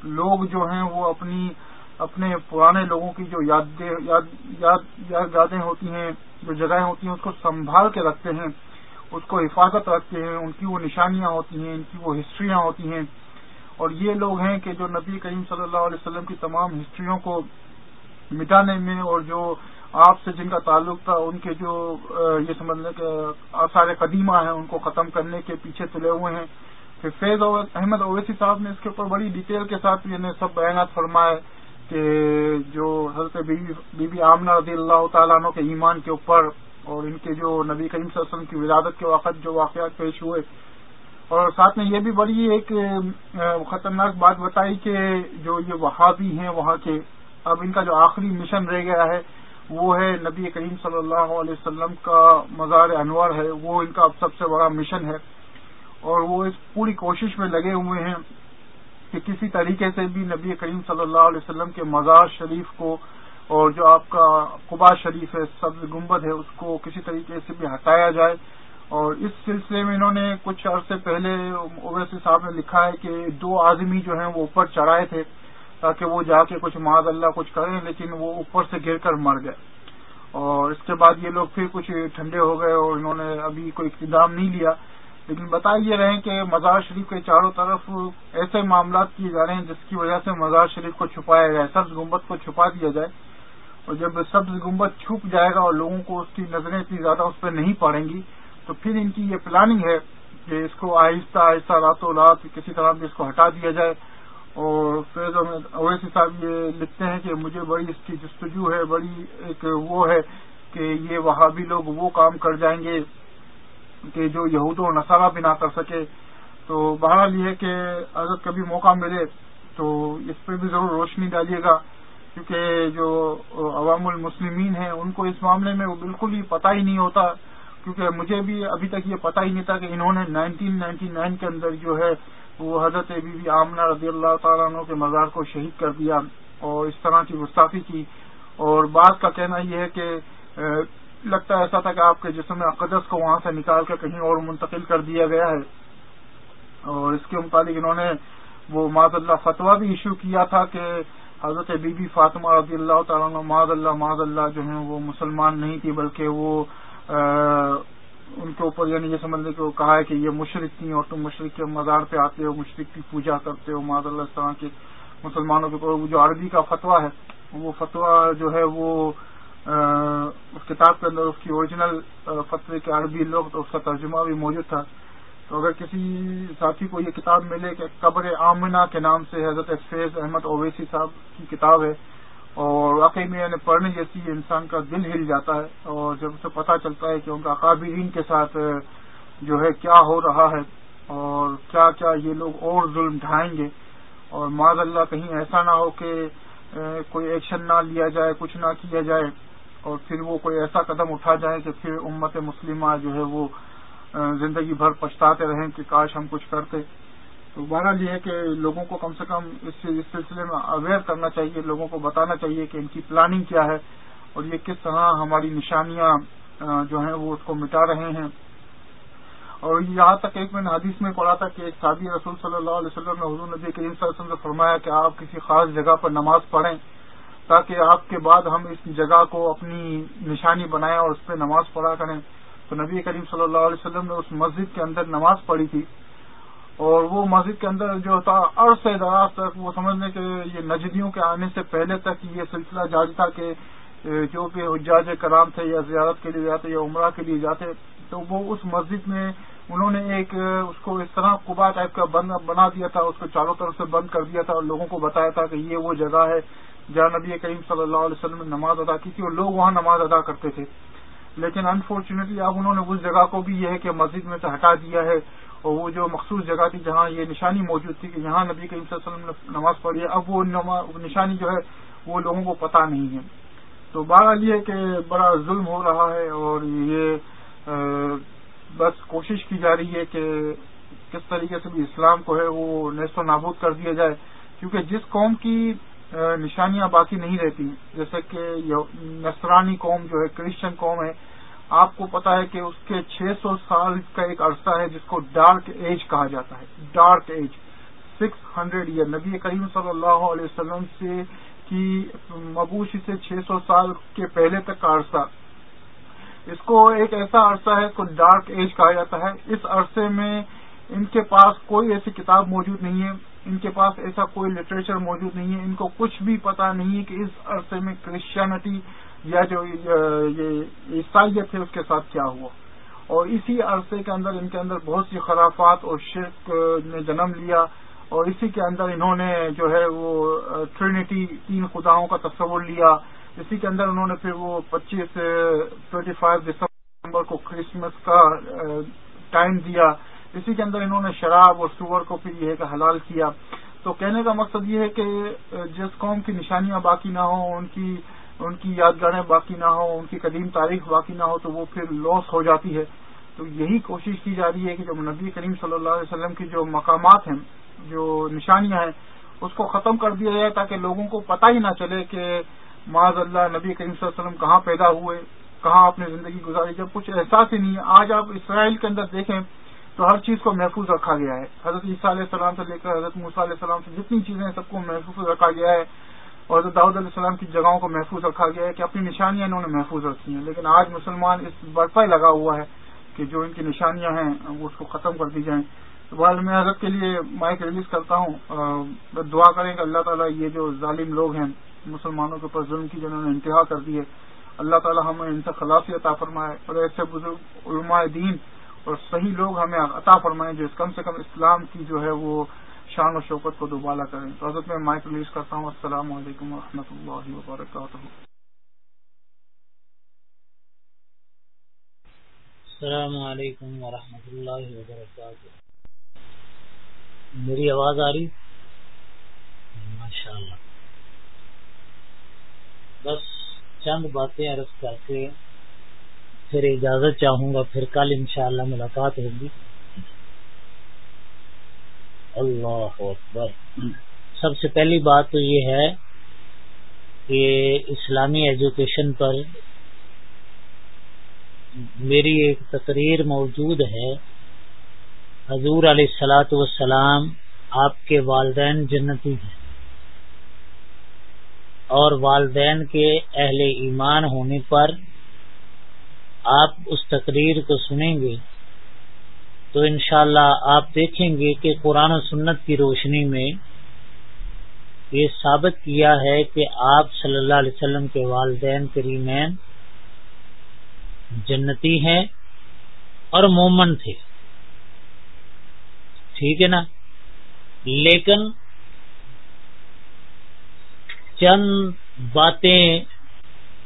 لوگ جو ہیں وہ اپنی، اپنے پرانے لوگوں کی جو یاد یادیں ہوتی ہیں، جو جگہیں ہوتی ہیں، اس کو سنبھال کے رکھتے ہیں، اس کو حفاظت رکھتے ہیں، ان کی وہ نشانیاں ہوتی ہیں، ان کی وہ ہسٹریاں ہوتی ہیں۔ اور یہ لوگ ہیں کہ جو نبی کریم صلی اللہ علیہ وسلم کی تمام ہسٹریوں کو مٹانے میں اور جو آپ سے جن کا تعلق تھا، ان کے جو یہ سمجھ لیں کہ آثار قدیمہ ہیں، ان کو ختم کرنے کے پیچھے تلے ہوئے ہیں۔ پھر فیض احمد اویسی صاحب نے اس کے اوپر بڑی ڈیٹیل کے ساتھ سب بیانات فرمائے کہ جو حضرت بی بی آمنہ رضی اللہ تعالیٰ عنہ کے ایمان کے اوپر اور ان کے جو نبی کریم صلی اللہ علیہ وسلم کی ولادت کے وقت جو واقعات پیش ہوئے۔ اور ساتھ میں یہ بھی بڑی ایک خطرناک بات بتائی کہ جو یہ وہابی ہیں وہاں کے، اب ان کا جو آخری مشن رہ گیا ہے، وہ ہے نبی کریم صلی اللہ علیہ وسلم کا مزار انور ہے۔ وہ ان کا اب سب سے بڑا مشن ہے۔ اور وہ اس پوری کوشش میں لگے ہوئے ہیں کہ کسی طریقے سے بھی نبی کریم صلی اللہ علیہ وسلم کے مزار شریف کو اور جو آپ کا قبا شریف ہے، سبز گنبد ہے، اس کو کسی طریقے سے بھی ہٹایا جائے۔ اور اس سلسلے میں انہوں نے کچھ عرصے پہلے اویسی صاحب نے لکھا ہے کہ دو آدمی جو ہیں وہ اوپر چڑھائے تھے تاکہ وہ جا کے کچھ معذ اللہ کچھ کریں، لیکن وہ اوپر سے گر کر مر گئے۔ اور اس کے بعد یہ لوگ پھر کچھ ٹھنڈے ہو گئے اور انہوں نے ابھی کوئی اقتدام نہیں لیا۔ لیکن بتا یہ رہے کہ مزار شریف کے چاروں طرف ایسے معاملات کیے جا رہے ہیں جس کی وجہ سے مزار شریف کو چھپایا جائے سبز گنبد کو چھپا دیا جائے۔ اور جب سبز گنبد چھپ جائے گا اور لوگوں کو اس کی نظریں اتنی زیادہ اس پہ نہیں پڑیں گی، تو پھر ان کی یہ پلاننگ ہے کہ اس کو آہستہ آہستہ راتوں رات کسی طرح بھی اس کو ہٹا دیا جائے۔ اور پھر اویسی صاحب یہ لکھتے ہیں کہ مجھے بڑی اس کی جستجو ہے، بڑی ایک وہ ہے کہ یہ وہاں بھی لوگ وہ کام کر جائیں گے۔ کہ جو یہود و نصارہ بھی نہ کر سکے۔ تو بہرحال یہ ہے کہ اگر کبھی موقع ملے تو اس پہ بھی ضرور روشنی ڈالیے گا، کیونکہ جو عوام المسلمین ہیں، ان کو اس معاملے میں وہ بالکل ہی پتہ ہی نہیں ہوتا۔ کیونکہ مجھے بھی ابھی تک یہ پتہ ہی نہیں تھا کہ انہوں نے نائنٹین نائنٹی نائن کے اندر جو ہے وہ حضرت بی بی آمنہ رضی اللہ تعالیٰ عنہ کے مزار کو شہید کر دیا اور اس طرح کی گستافی کی۔ اور بعض کا کہنا یہ ہے کہ لگتا ایسا تھا کہ آپ کے جسم اقدس کو وہاں سے نکال کر کہیں اور منتقل کر دیا گیا ہے۔ اور اس کے متعلق انہوں نے وہ معذ اللہ فتویٰ بھی ایشو کیا تھا کہ حضرت بی بی فاطمہ رضی اللہ تعالیٰ معذ اللہ معذ اللہ جو ہیں وہ مسلمان نہیں تھی بلکہ وہ ان کے اوپر یعنی یہ سمجھنے کو کہا ہے کہ یہ مشرق تھی اور تم مشرق کے مزار پہ آتے ہو، مشرق کی پوجا کرتے ہو معذ اللہ اس طرح کے مسلمانوں کے اوپر۔ جو عربی کا فتویٰ ہے، وہ فتویٰ جو ہے وہ اس کتاب کے اندر اس کی اوریجنل فتوی کے عربی لوگ تو اس کا ترجمہ بھی موجود تھا۔ تو اگر کسی ساتھی کو یہ کتاب ملے کہ قبر آمنہ کے نام سے حضرت فیض احمد اویسی صاحب کی کتاب ہے اور واقعی میں یعنی پڑھنے جیسی انسان کا دل ہل جاتا ہے اور جب اسے پتہ چلتا ہے کہ ان کا قابرین کے ساتھ جو ہے کیا ہو رہا ہے اور کیا کیا یہ لوگ اور ظلم ڈھائیں گے اور معذ اللہ کہیں ایسا نہ ہو کہ کوئی ایکشن نہ لیا جائے، کچھ نہ کیا جائے۔ اور پھر وہ کوئی ایسا قدم اٹھا جائے کہ پھر امت مسلمہ جو ہے وہ زندگی بھر پچھتاتے رہیں کہ کاش ہم کچھ کرتے۔ تو بہرحال یہ ہے کہ لوگوں کو کم سے کم اس سلسلے میں اویئر کرنا چاہیے، لوگوں کو بتانا چاہیے کہ ان کی پلاننگ کیا ہے اور یہ کس طرح ہماری نشانیاں جو ہیں وہ اس کو مٹا رہے ہیں۔ اور یہاں تک ایک میں نے حدیث میں پڑھا تھا کہ ایک سادی رسول صلی اللہ علیہ وسلم نے حضور نبی کریم صلی اللہ علیہ وسلم نے فرمایا کہ آپ کسی خاص جگہ پر نماز پڑھیں۔ تاکہ آپ کے بعد ہم اس جگہ کو اپنی نشانی بنائیں اور اس پہ نماز پڑھا کریں۔ تو نبی کریم صلی اللہ علیہ وسلم نے اس مسجد کے اندر نماز پڑھی تھی۔ اور وہ مسجد کے اندر جو تھا عرص دراز تک وہ سمجھنے کے یہ نجدیوں کے آنے سے پہلے تک یہ سلسلہ جاری تھا کہ جو کہ حجاج کرام تھے یا زیارت کے لیے جاتے یا عمرہ کے لیے جاتے، تو وہ اس مسجد میں انہوں نے ایک اس کو اس طرح قبا ٹائپ کا بنا دیا تھا، اس کو چاروں طرف سے بند کر دیا تھا اور لوگوں کو بتایا تھا کہ یہ وہ جگہ ہے جہاں نبی کریم صلی اللہ علیہ وسلم نے نماز ادا کی تھی اور لوگ وہاں نماز ادا کرتے تھے۔ لیکن انفارچونیٹلی اب انہوں نے اس جگہ کو بھی یہ ہے کہ مسجد میں سے ہٹا دیا ہے اور وہ جو مخصوص جگہ تھی جہاں یہ نشانی موجود تھی کہ یہاں نبی کریم صلی اللہ علیہ وسلم نے نماز پڑھی ہے، اب وہ نشانی جو ہے وہ لوگوں کو پتہ نہیں ہے۔ تو بہرحال یہ کہ بڑا ظلم ہو رہا ہے اور یہ بس کوشش کی جا رہی ہے کہ کس طریقے سے بھی اسلام کو ہے وہ نیست و نابود کر دیا جائے۔ کیونکہ جس قوم کی نشانیاں باقی نہیں رہتی جیسے کہ نصرانی قوم جو ہے، کرسچن قوم ہے، آپ کو پتا ہے کہ اس کے چھ سو سال کا ایک عرصہ ہے جس کو ڈارک ایج کہا جاتا ہے۔ Dark age, six hundred year. نبی کریم صلی اللہ علیہ وسلم سے کی مبوشی سے چھ سو سال کے پہلے تک کا عرصہ۔ اس کو ایک ایسا عرصہ ہے کو ڈارک ایج کہا جاتا ہے۔ اس عرصے میں ان کے پاس کوئی ایسی کتاب موجود نہیں ہے۔ ان کے پاس ایسا کوئی لٹریچر موجود نہیں ہے۔ ان کو کچھ بھی پتا نہیں ہے کہ اس عرصے میں کرسچینٹی یا جو یہ عیسائیت ہے، اس کے ساتھ کیا ہوا۔ اور اسی عرصے کے اندر، ان کے اندر بہت سی خرافات اور شرک نے جنم لیا۔ اور اسی کے اندر انہوں نے جو ہے وہ ٹرینٹی تین خداؤں کا تصور لیا۔ اسی کے اندر انہوں نے پھر وہ پچیس ٹوینٹی فائیو دسمبر کو کرسمس کا ٹائم دیا۔ اسی کے اندر انہوں نے شراب اور سور کو پھر یہ کہ حلال کیا۔ تو کہنے کا مقصد یہ ہے کہ جس قوم کی نشانیاں باقی نہ ہوں، ان کی ان کی یادگاریں باقی نہ ہوں، ان کی قدیم تاریخ باقی نہ ہو، تو وہ پھر لاس ہو جاتی ہے۔ تو یہی کوشش کی جا رہی ہے کہ جو نبی کریم صلی اللہ علیہ وسلم کی جو مقامات ہیں، جو نشانیاں ہیں، اس کو ختم کر دیا جائے تاکہ لوگوں کو پتہ ہی نہ چلے کہ معذ اللہ نبی کریم صلی اللہ علیہ وسلم کہاں پیدا ہوئے، کہاں اپنی زندگی گزاری۔ جب کچھ احساس ہی نہیں ہے، آج آپ اسرائیل کے اندر دیکھیں تو ہر چیز کو محفوظ رکھا گیا ہے۔ حضرت عیسیٰ علیہ السلام سے لے کر حضرت موسیٰ علیہ السلام سے جتنی چیزیں ہیں سب کو محفوظ رکھا گیا ہے۔ اور حضرت داؤد علیہ السلام کی جگہوں کو محفوظ رکھا گیا ہے کہ اپنی نشانیاں انہوں نے محفوظ رکھی ہیں۔ لیکن آج مسلمان اس برپا لگا ہوا ہے کہ جو ان کی نشانیاں ہیں وہ اس کو ختم کر دی جائیں۔ بہرحال میں حضرت کے لیے مائک ریلیز کرتا ہوں۔ دعا کریں کہ اللہ تعالیٰ یہ جو ظالم لوگ ہیں، مسلمانوں کے اوپر ظلم کی جنہوں نے انتہا کر دی ہے، اللہ تعالیٰ ہمیں ان سے خلاصی عطا فرمائے۔ اور ایسے بزرگ علماء دین اور صحیح لوگ ہمیں عطا فرمائیں جو کم سے کم اسلام کی جو ہے وہ شان و شوکت کو دوبالا کریں۔ تو حضرت میں مائک ریلیز کرتا ہوں۔ السلام علیکم و رحمۃ اللہ وبرکاتہ۔ السلام علیکم ورحمۃ اللہ وبرکاتہ۔ میری آواز آ رہی؟ ماشاء اللہ بس چند باتیں عرض کر کے پھر اجازت چاہوں گا، پھر کل انشاءاللہ ملاقات ہوگی۔ اللہ اکبر۔ سب سے پہلی بات تو یہ ہے کہ اسلامی ایجوکیشن پر میری ایک تقریر موجود ہے۔ حضور علیہ السلاۃ والسلام آپ کے والدین جنتی ہیں۔ اور والدین کے اہل ایمان ہونے پر آپ اس تقریر کو سنیں گے تو انشاءاللہ اللہ آپ دیکھیں گے کہ قرآن و سنت کی روشنی میں یہ ثابت کیا ہے کہ آپ صلی اللہ علیہ وسلم کے والدین کریمین جنتی ہیں اور مومن تھے۔ ٹھیک ہے نا؟ لیکن چند باتیں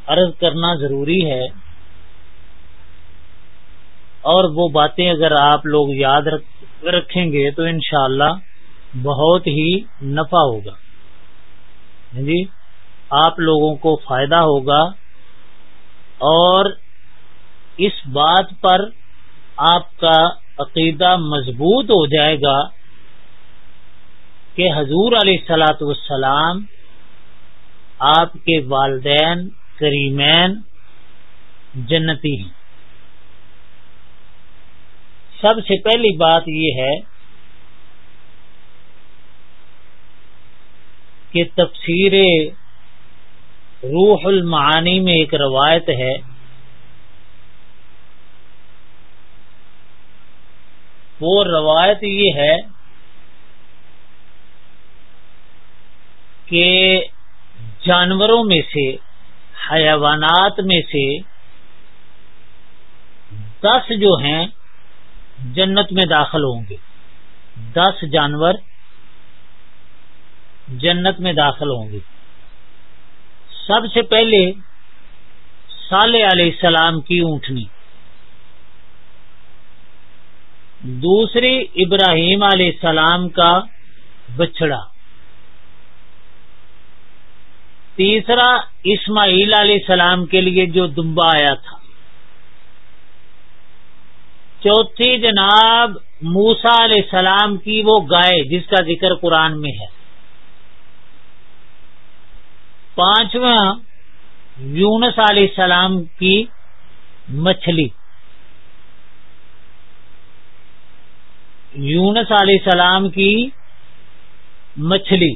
عرض کرنا ضروری ہے۔ اور وہ باتیں اگر آپ لوگ یاد رکھیں گے تو انشاءاللہ بہت ہی نفع ہوگا۔ ہاں جی؟ آپ لوگوں کو فائدہ ہوگا اور اس بات پر آپ کا عقیدہ مضبوط ہو جائے گا کہ حضور علیہ سلاۃ والسلام آپ کے والدین، کریمین، جنتی ہیں۔ سب سے پہلی بات یہ ہے کہ تفسیر روح المعانی میں ایک روایت ہے۔ وہ روایت یہ ہے کہ جانوروں میں سے، حیوانات میں سے دس جو ہیں جنت میں داخل ہوں گے۔ دس جانور جنت میں داخل ہوں گے۔ سب سے پہلے صالح علیہ السلام کی اونٹنی۔ دوسری ابراہیم علیہ السلام کا بچڑا تیسرا اسماعیل علیہ السلام کے لیے جو دمبا آیا تھا۔ چوتھی جناب موسا علیہ السلام کی وہ گائے جس کا ذکر قرآن میں ہے۔ پانچواں یونس علیہ السلام کی مچھلی۔ یونس علیہ السلام کی مچھلی۔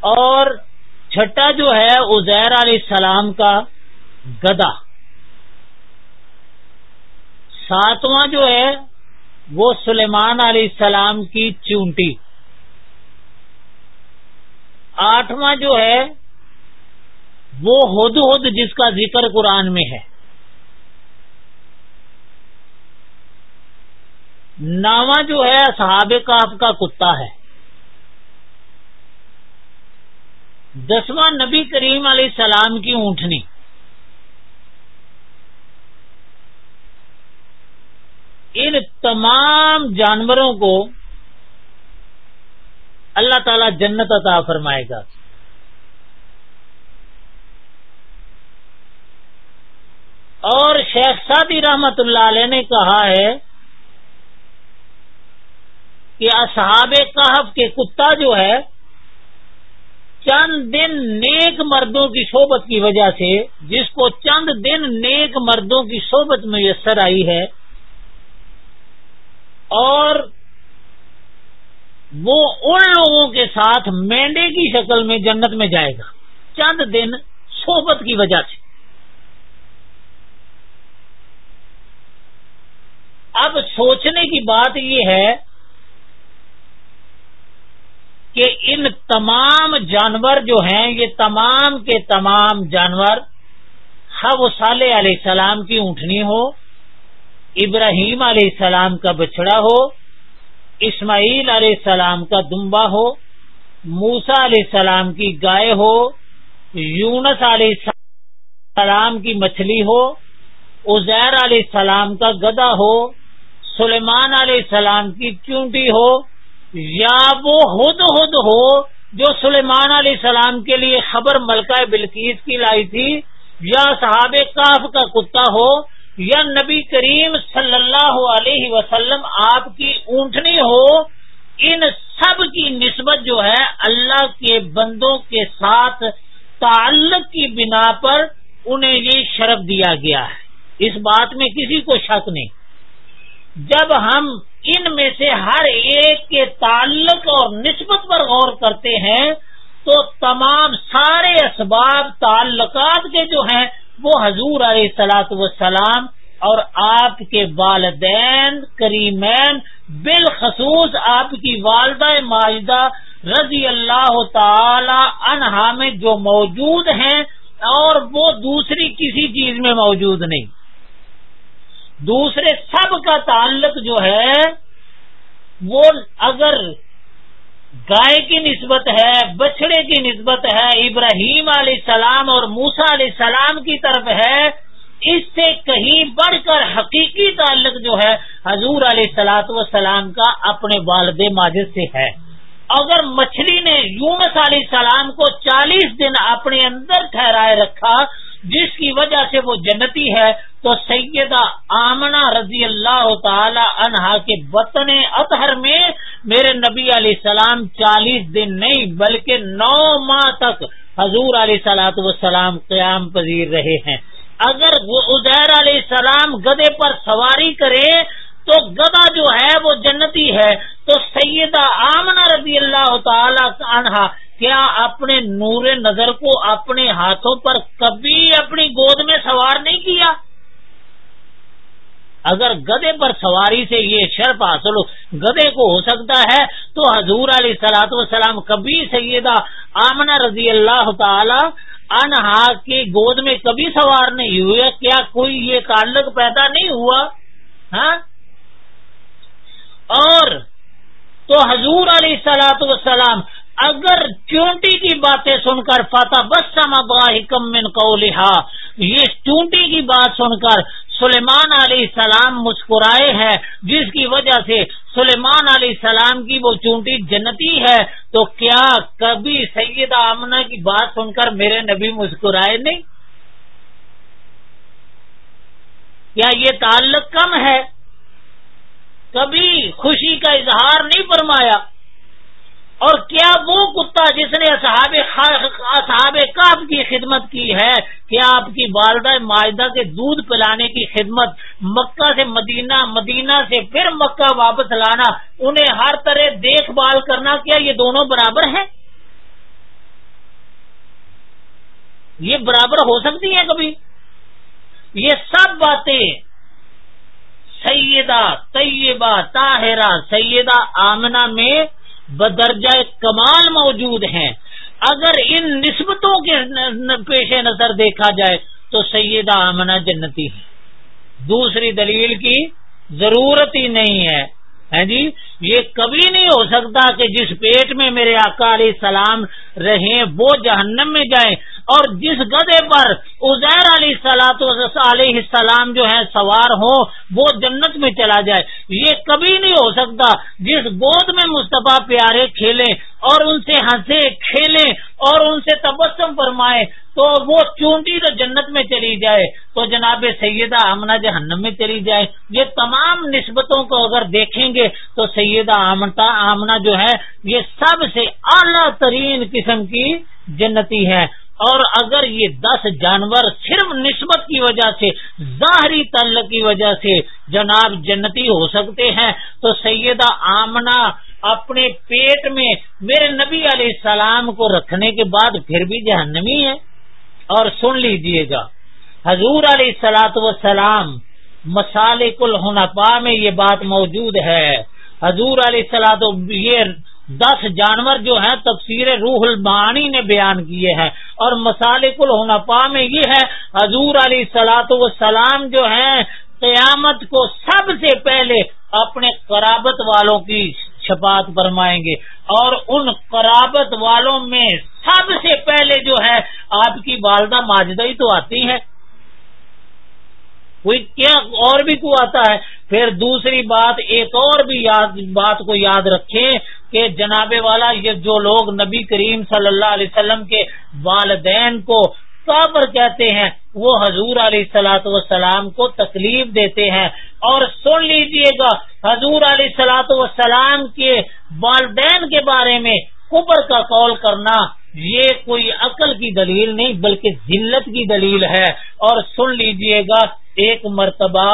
اور چھٹا جو ہے ازیر علیہ السلام کا گدا ساتواں جو ہے، وہ سلیمان علیہ السلام کی چونٹی۔ آٹھواں جو ہے، وہ ہد ہد جس کا ذکر قرآن میں ہے۔ ناوا جو ہے صحاب کاف کا کتا ہے۔ دسواں نبی کریم علیہ السلام کی اونٹنی۔ ان تمام جانوروں کو اللہ تعالی جنت عطا فرمائے گا۔ اور شیخ سادی رحمت اللہ علیہ نے کہا ہے کہ اصحاب کہف کے کتا جو ہے، چند دن نیک مردوں کی صحبت کی وجہ سے، جس کو چند دن نیک مردوں کی صحبت میسر آئی ہے اور وہ ان لوگوں کے ساتھ مینڈے کی شکل میں جنت میں جائے گا۔ چند دن صحبت کی وجہ سے۔ اب سوچنے کی بات یہ ہے کہ ان تمام جانور جو ہیں، یہ تمام کے تمام جانور ہب صالح علیہ السلام کی اونٹنی ہو ابراہیم علیہ السلام کا بچڑا ہو، اسماعیل علیہ السلام کا دمبا ہو موسا علیہ السلام کی گائے ہو، یونس علیہ السلام کی مچھلی ہو ازیر علیہ السلام کا گدا ہو، سلیمان علیہ السلام کی چونٹی ہو، یا وہ ہد ہد ہو جو سلیمان علیہ السلام کے لیے خبر ملکہ بلکیس کی لائی تھی، یا صحاب کاف کا کتا ہو یا نبی کریم صلی اللہ علیہ وسلم آپ کی اونٹنی ہو، ان سب کی نسبت جو ہے اللہ کے بندوں کے ساتھ تعلق کی بنا پر انہیں یہ شرف دیا گیا ہے۔ اس بات میں کسی کو شک نہیں۔ جب ہم ان میں سے ہر ایک کے تعلق اور نسبت پر غور کرتے ہیں، تو تمام سارے اسباب، تعلقات کے جو ہیں وہ حضور علیہ سلاۃ وسلام اور آپ کے والدین، کریمین، بالخصوص آپ کی والدہ ماجدہ رضی اللہ تعالی عنہا میں جو موجود ہیں اور وہ دوسری کسی چیز میں موجود نہیں۔ دوسرے سب کا تعلق جو ہے، وہ اگر گائے کی نسبت ہے بچڑے کی نسبت ہے، ابراہیم علیہ السلام اور موسا علیہ السلام کی طرف ہے، اس سے کہیں بڑھ کر حقیقی تعلق جو ہے، حضور علیہ سلاط وسلام کا اپنے والد ماجد سے ہے۔ اگر مچھلی نے یونس علیہ السلام کو چالیس دن اپنے اندر ٹھہرائے رکھا جس کی وجہ سے وہ جنتی ہے، تو سیدہ آمنا رضی اللہ تعالی عنہا کے وطن اطہر میں میرے نبی علیہ السلام چالیس دن نہیں، بلکہ نو ماہ تک حضور علیہ سلاۃ وسلام قیام پذیر رہے ہیں۔ اگر وہ ازیر علیہ السلام گدے پر سواری کرے، تو گدا جو ہے وہ جنتی ہے۔ تو سیدہ آمنا رضی اللہ تعالی عنہا کیا اپنے نور نظر کو اپنے ہاتھوں پر کبھی اپنی گود میں سوار نہیں کیا؟ اگر گدے پر سواری سے یہ شرف حاصل ہو، گدے کو ہو سکتا ہے تو حضور علیہ سلاۃ والسلام کبھی سیدہ آمنا رضی اللہ تعالی انہا کی گود میں کبھی سوار نہیں ہوئے۔ کیا کوئی یہ تعلق پیدا نہیں ہوا؟ ہاں؟ اور تو حضور علیہ سلاۃ والسلام اگر چونٹی کی باتیں سن کر فتح بس من کو یہ چونٹی کی بات سن کر سلیمان علیہ السلام مسکرائے ہیں، جس کی وجہ سے سلیمان علیہ السلام کی وہ چونٹی جنتی ہے، تو کیا کبھی سید آمنہ کی بات سن کر میرے نبی مسکرائے نہیں؟ کیا یہ تعلق کم ہے؟ کبھی خوشی کا اظہار نہیں فرمایا؟ اور کیا وہ کتا جس نے اصحاب اصحاب کاف کی خدمت کی ہے کیا آپ کی والدہ معاہدہ کے دودھ پلانے کی خدمت مکہ سے مدینہ مدینہ سے پھر مکہ واپس لانا، انہیں ہر طرح دیکھ بھال کرنا، کیا یہ دونوں برابر ہیں؟ یہ برابر ہو سکتی ہیں کبھی؟ یہ سب باتیں سیدہ طیبہ طاہرہ سیدہ آمنہ میں بدرجہ کمال موجود ہیں۔ اگر ان نسبتوں کے پیش نظر دیکھا جائے تو سیدہ آمنہ جنتی ہے دوسری دلیل کی ضرورت ہی نہیں ہے۔ ہے جی؟ یہ کبھی نہیں ہو سکتا کہ جس پیٹ میں میرے آقا علیہ السلام رہیں، وہ جہنم میں جائیں۔ اور جس گدے پر ازیر علیہ سلاط علیہ السلام جو ہے سوار ہو وہ جنت میں چلا جائے۔ یہ کبھی نہیں ہو سکتا جس گود میں مصطفیٰ پیارے کھیلیں اور ان سے ہنسے کھیلیں اور ان سے تبسم فرمائے تو وہ چونٹی تو جنت میں چلی جائے، تو جناب سیدہ آمنا جہنم میں چلی جائے۔ یہ تمام نسبتوں کو اگر دیکھیں گے تو سیدہ آمتا آمنا جو ہے، یہ سب سے اعلیٰ ترین قسم کی جنتی ہے۔ اور اگر یہ دس جانور صرف نسبت کی وجہ سے، ظاہری تعلق کی وجہ سے جناب جنتی ہو سکتے ہیں، تو سیدہ آمنا اپنے پیٹ میں میرے نبی علیہ السلام کو رکھنے کے بعد پھر بھی جہنمی ہے۔ اور سن لیجیے گا۔ حضور علیہ سلاۃ وسلام مسالک الحنفا میں یہ بات موجود ہے۔ حضور علیہ سلاۃ یہ دس جانور جو ہیں تفسیر روح المعانی نے بیان کیے ہیں۔ اور مسالک الحنفا میں یہ ہے، حضور علیہ سلاۃ وسلام جو ہیں، قیامت کو سب سے پہلے اپنے قرابت والوں کی شفاعت فرمائیں گے۔ اور ان قرابت والوں میں سب سے پہلے جو ہے، آپ کی والدہ ماجدہ ہی تو آتی ہے کوئی کیا اور بھی کو آتا ہے؟ پھر دوسری بات، ایک اور بھی یاد، بات کو یاد رکھیں کہ جناب والا، یہ جو لوگ نبی کریم صلی اللہ علیہ وسلم کے والدین کو کابر کہتے ہیں، وہ حضور علیہ سلاۃ وسلام کو تکلیف دیتے ہیں۔ اور سن لیجیے گا، حضور علیہ سلاۃ وسلام کے والدین کے بارے میں کبر کا قول کرنا یہ کوئی عقل کی دلیل نہیں بلکہ ذلت کی دلیل ہے اور سن لیجیے گا ایک مرتبہ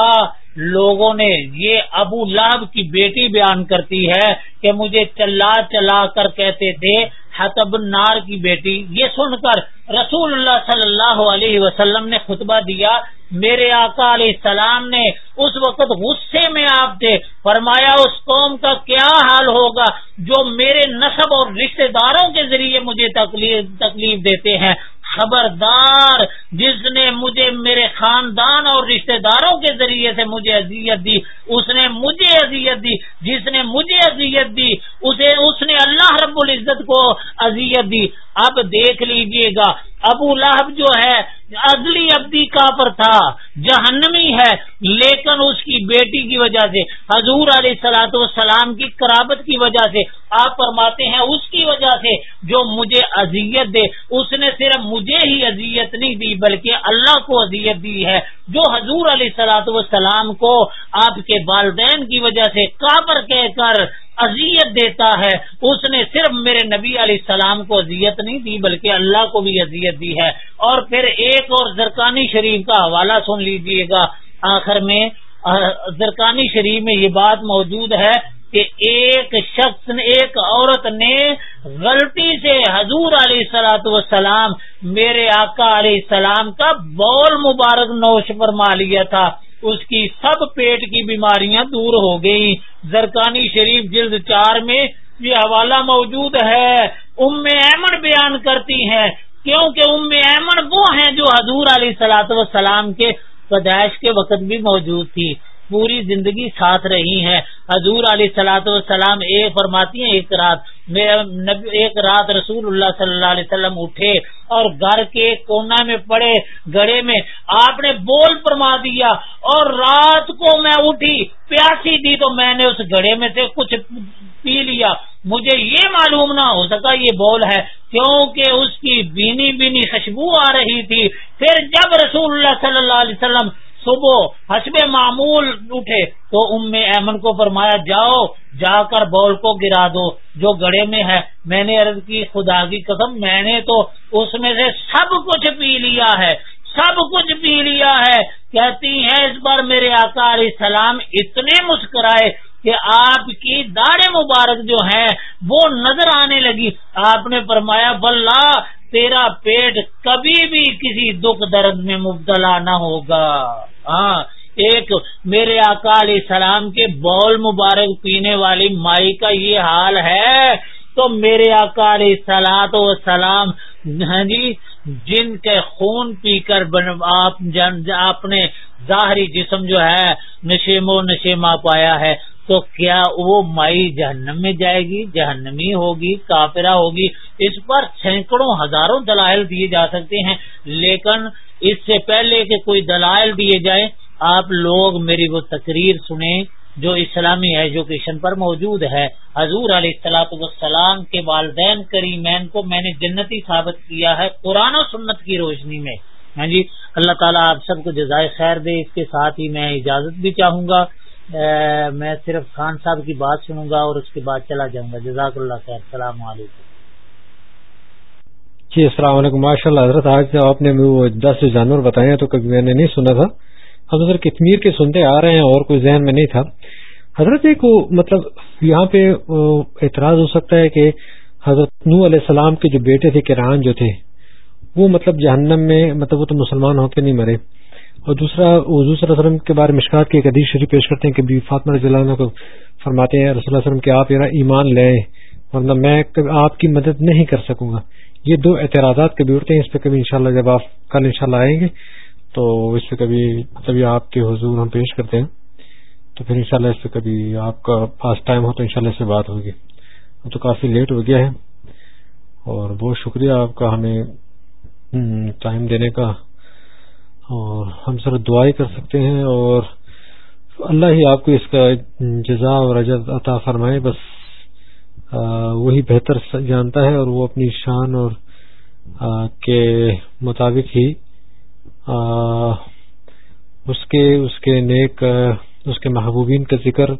لوگوں نے یہ ابو لاب کی بیٹی بیان کرتی ہے کہ مجھے چلا چلا کر کہتے تھے حتب نار کی بیٹی۔ یہ سن کر رسول اللہ صلی اللہ علیہ وسلم نے خطبہ دیا۔ میرے آقا علیہ السلام نے اس وقت غصے میں آپ تھے۔ فرمایا، اس قوم کا کیا حال ہوگا جو میرے نصب اور رشتہ داروں کے ذریعے مجھے تکلیف دیتے ہیں؟ خبردار جس نے مجھے میرے خاندان اور رشتہ داروں کے ذریعے سے مجھے اذیت دی، اس نے مجھے اذیت دی، جس نے مجھے اذیت دی، اسے، اس نے اللہ رب العزت کو اذیت دی۔ اب دیکھ لیجیے گا۔ ابو لہب جو ہے، اگلی ابدی کافر تھا، جہنمی ہے، لیکن اس کی بیٹی کی وجہ سے، حضور علیہ سلاۃ والسلام کی کرابت کی وجہ سے، آپ فرماتے ہیں اس کی وجہ سے جو مجھے اذیت دے۔ اس نے صرف مجھے ہی اذیت نہیں دی، بلکہ اللہ کو اذیت دی ہے، جو حضور علیہ سلاۃ والسلام کو آپ کے والدین کی وجہ سے کافر کہہ کر اذیت دیتا ہے، اس نے صرف میرے نبی علیہ السلام کو اذیت نہیں دی، بلکہ اللہ کو بھی اذیت دی ہے۔ اور پھر ایک اور زرکانی شریف کا حوالہ سن لیجیے گا۔ آخر میں زرکانی شریف میں یہ بات موجود ہے کہ ایک شخص نے ایک عورت نے غلطی سے حضور علیہ سلاۃ وسلام میرے آقا علیہ السلام کا بول مبارک نوش فرما لیا تھا۔ اس کی سب پیٹ کی بیماریاں دور ہو گئی زرکانی شریف جلد چار میں یہ حوالہ موجود ہے۔ ام ایمن بیان کرتی ہیں، کیونکہ ام ایمن وہ ہیں جو حضور علیہ سلاۃ وسلام کے پیدائش کے وقت بھی موجود تھی۔ پوری زندگی ساتھ رہی ہیں۔ حضور علیہ سلاۃ والسلام ایک فرماتی ہیں، ایک رات ایک رات رسول اللہ صلی اللہ علیہ وسلم اٹھے اور گھر کے کونا میں پڑے گڑے میں، آپ نے بول فرما دیا اور رات کو میں اٹھی، پیاسی دی تو میں نے اس گڑے میں سے کچھ پی لیا۔ مجھے یہ معلوم نہ ہو سکا یہ بول ہے، کیونکہ اس کی بینی بینی خوشبو آ رہی تھی۔ پھر جب رسول اللہ صلی اللہ علیہ وسلم صبح حسب معمول اٹھے تو ام ایمن کو فرمایا، جاؤ، جا کر بول کو گرا دو، جو گڑے میں ہے۔ میں نے عرض کی، خدا کی قسم، میں نے تو اس میں سے سب کچھ پی لیا ہے۔ سب کچھ پی لیا ہے۔ کہتی ہیں، اس بار میرے آقا علیہ السلام اتنے مسکرائے کہ آپ کی داڑے مبارک جو ہے وہ نظر آنے لگی۔ آپ نے فرمایا بلّہ تیرا پیٹ کبھی بھی کسی دکھ درد میں مبتلا نہ ہوگا۔ ہاں ایک میرے آقا علیہ السلام کے بول مبارک پینے والی مائی کا یہ حال ہے۔ تو میرے آقا علیہ سلاد و سلام جی جن کے خون پی کر آپ نے ظاہری جسم جو ہے نشیم و نشیما پایا ہے۔ تو کیا وہ مائی جہنم میں جائے گی؟ جہنمی ہوگی، کافرہ ہوگی؟ اس پر سینکڑوں ہزاروں دلائل دیے جا سکتے ہیں، لیکن اس سے پہلے کہ کوئی دلائل دیے جائیں، آپ لوگ میری وہ تقریر سنیں جو اسلامی ایجوکیشن پر موجود ہے۔ حضور علیہ السلاط والسلام کے والدین کریمین کو میں نے جنتی ثابت کیا ہے قرآن و سنت کی روشنی میں۔ ہاں جی اللہ تعالیٰ آپ سب کو جزائے خیر دے، اس کے ساتھ ہی میں اجازت بھی چاہوں گا۔ میں صرف خان صاحب کی بات سنوں گا اور اس کے بعد چلا جاؤں گا۔ جزاک اللہ خیر۔ السلام علیکم۔ جی السلام علیکم۔ ماشاء اللہ حضرت آج آپ نے وہ دس جانور بتائے تو کبھی میں نے نہیں سنا تھا۔ ہم حضرت کشمیر کے سنتے آ رہے ہیں اور کوئی ذہن میں نہیں تھا۔ حضرت ایک مطلب یہاں پہ اعتراض ہو سکتا ہے کہ حضرت نو علیہ السلام کے جو بیٹے تھے کران جو تھے، وہ مطلب جہنم میں مطلب وہ تو مسلمان ہو کے نہیں مرے۔ اور دوسرا، حضور صلی اللہ علیہ وسلم کے بارے مشکات کی ایک حدیث شریف پیش کرتے ہیں کہ بی فاطمہ رضی اللہ عنہ کو فرماتے ہیں، رسول اللہ علیہ وسلم کہ آپ میرا ایمان لیں ورنہ میں آپ کی مدد نہیں کر سکوں گا۔ یہ دو اعتراضات کبھی اٹھتے ہیں، اس پہ کبھی انشاءاللہ جب آپ کل انشاءاللہ آئیں گے، تو اس پہ کبھی کبھی آپ کے حضور ہم پیش کرتے ہیں، تو پھر انشاءاللہ اس پہ کبھی آپ کا پاس ٹائم ہو تو انشاءاللہ اس سے بات ہوگی۔ اب تو کافی لیٹ ہو گیا ہے اور بہت شکریہ آپ کا ہمیں ٹائم دینے کا۔ اور ہم سر دعائیں کر سکتے ہیں اور اللہ ہی آپ کو اس کا جزا اور اجر عطا فرمائے، بس وہی بہتر جانتا ہے اور وہ اپنی شان اور کے مطابق ہی اس کے اس کے نیک اس کے محبوبین کا ذکر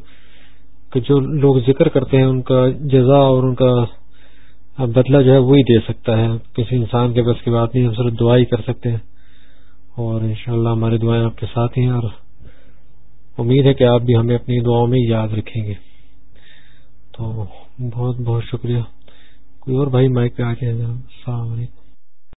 جو لوگ ذکر کرتے ہیں ان کا جزا اور ان کا بدلہ جو ہے وہی دے سکتا ہے، کسی انسان کے بس کی بات نہیں، ہم صرف دعا ہی کر سکتے ہیں۔ اور انشاءاللہ ہماری دعائیں آپ کے ساتھ ہی ہیں اور امید ہے کہ آپ بھی ہمیں اپنی دعاؤں میں یاد رکھیں گے۔ تو بہت بہت شکریہ۔ کوئی اور بھائی مائک پہ آ کے السلام علیکم۔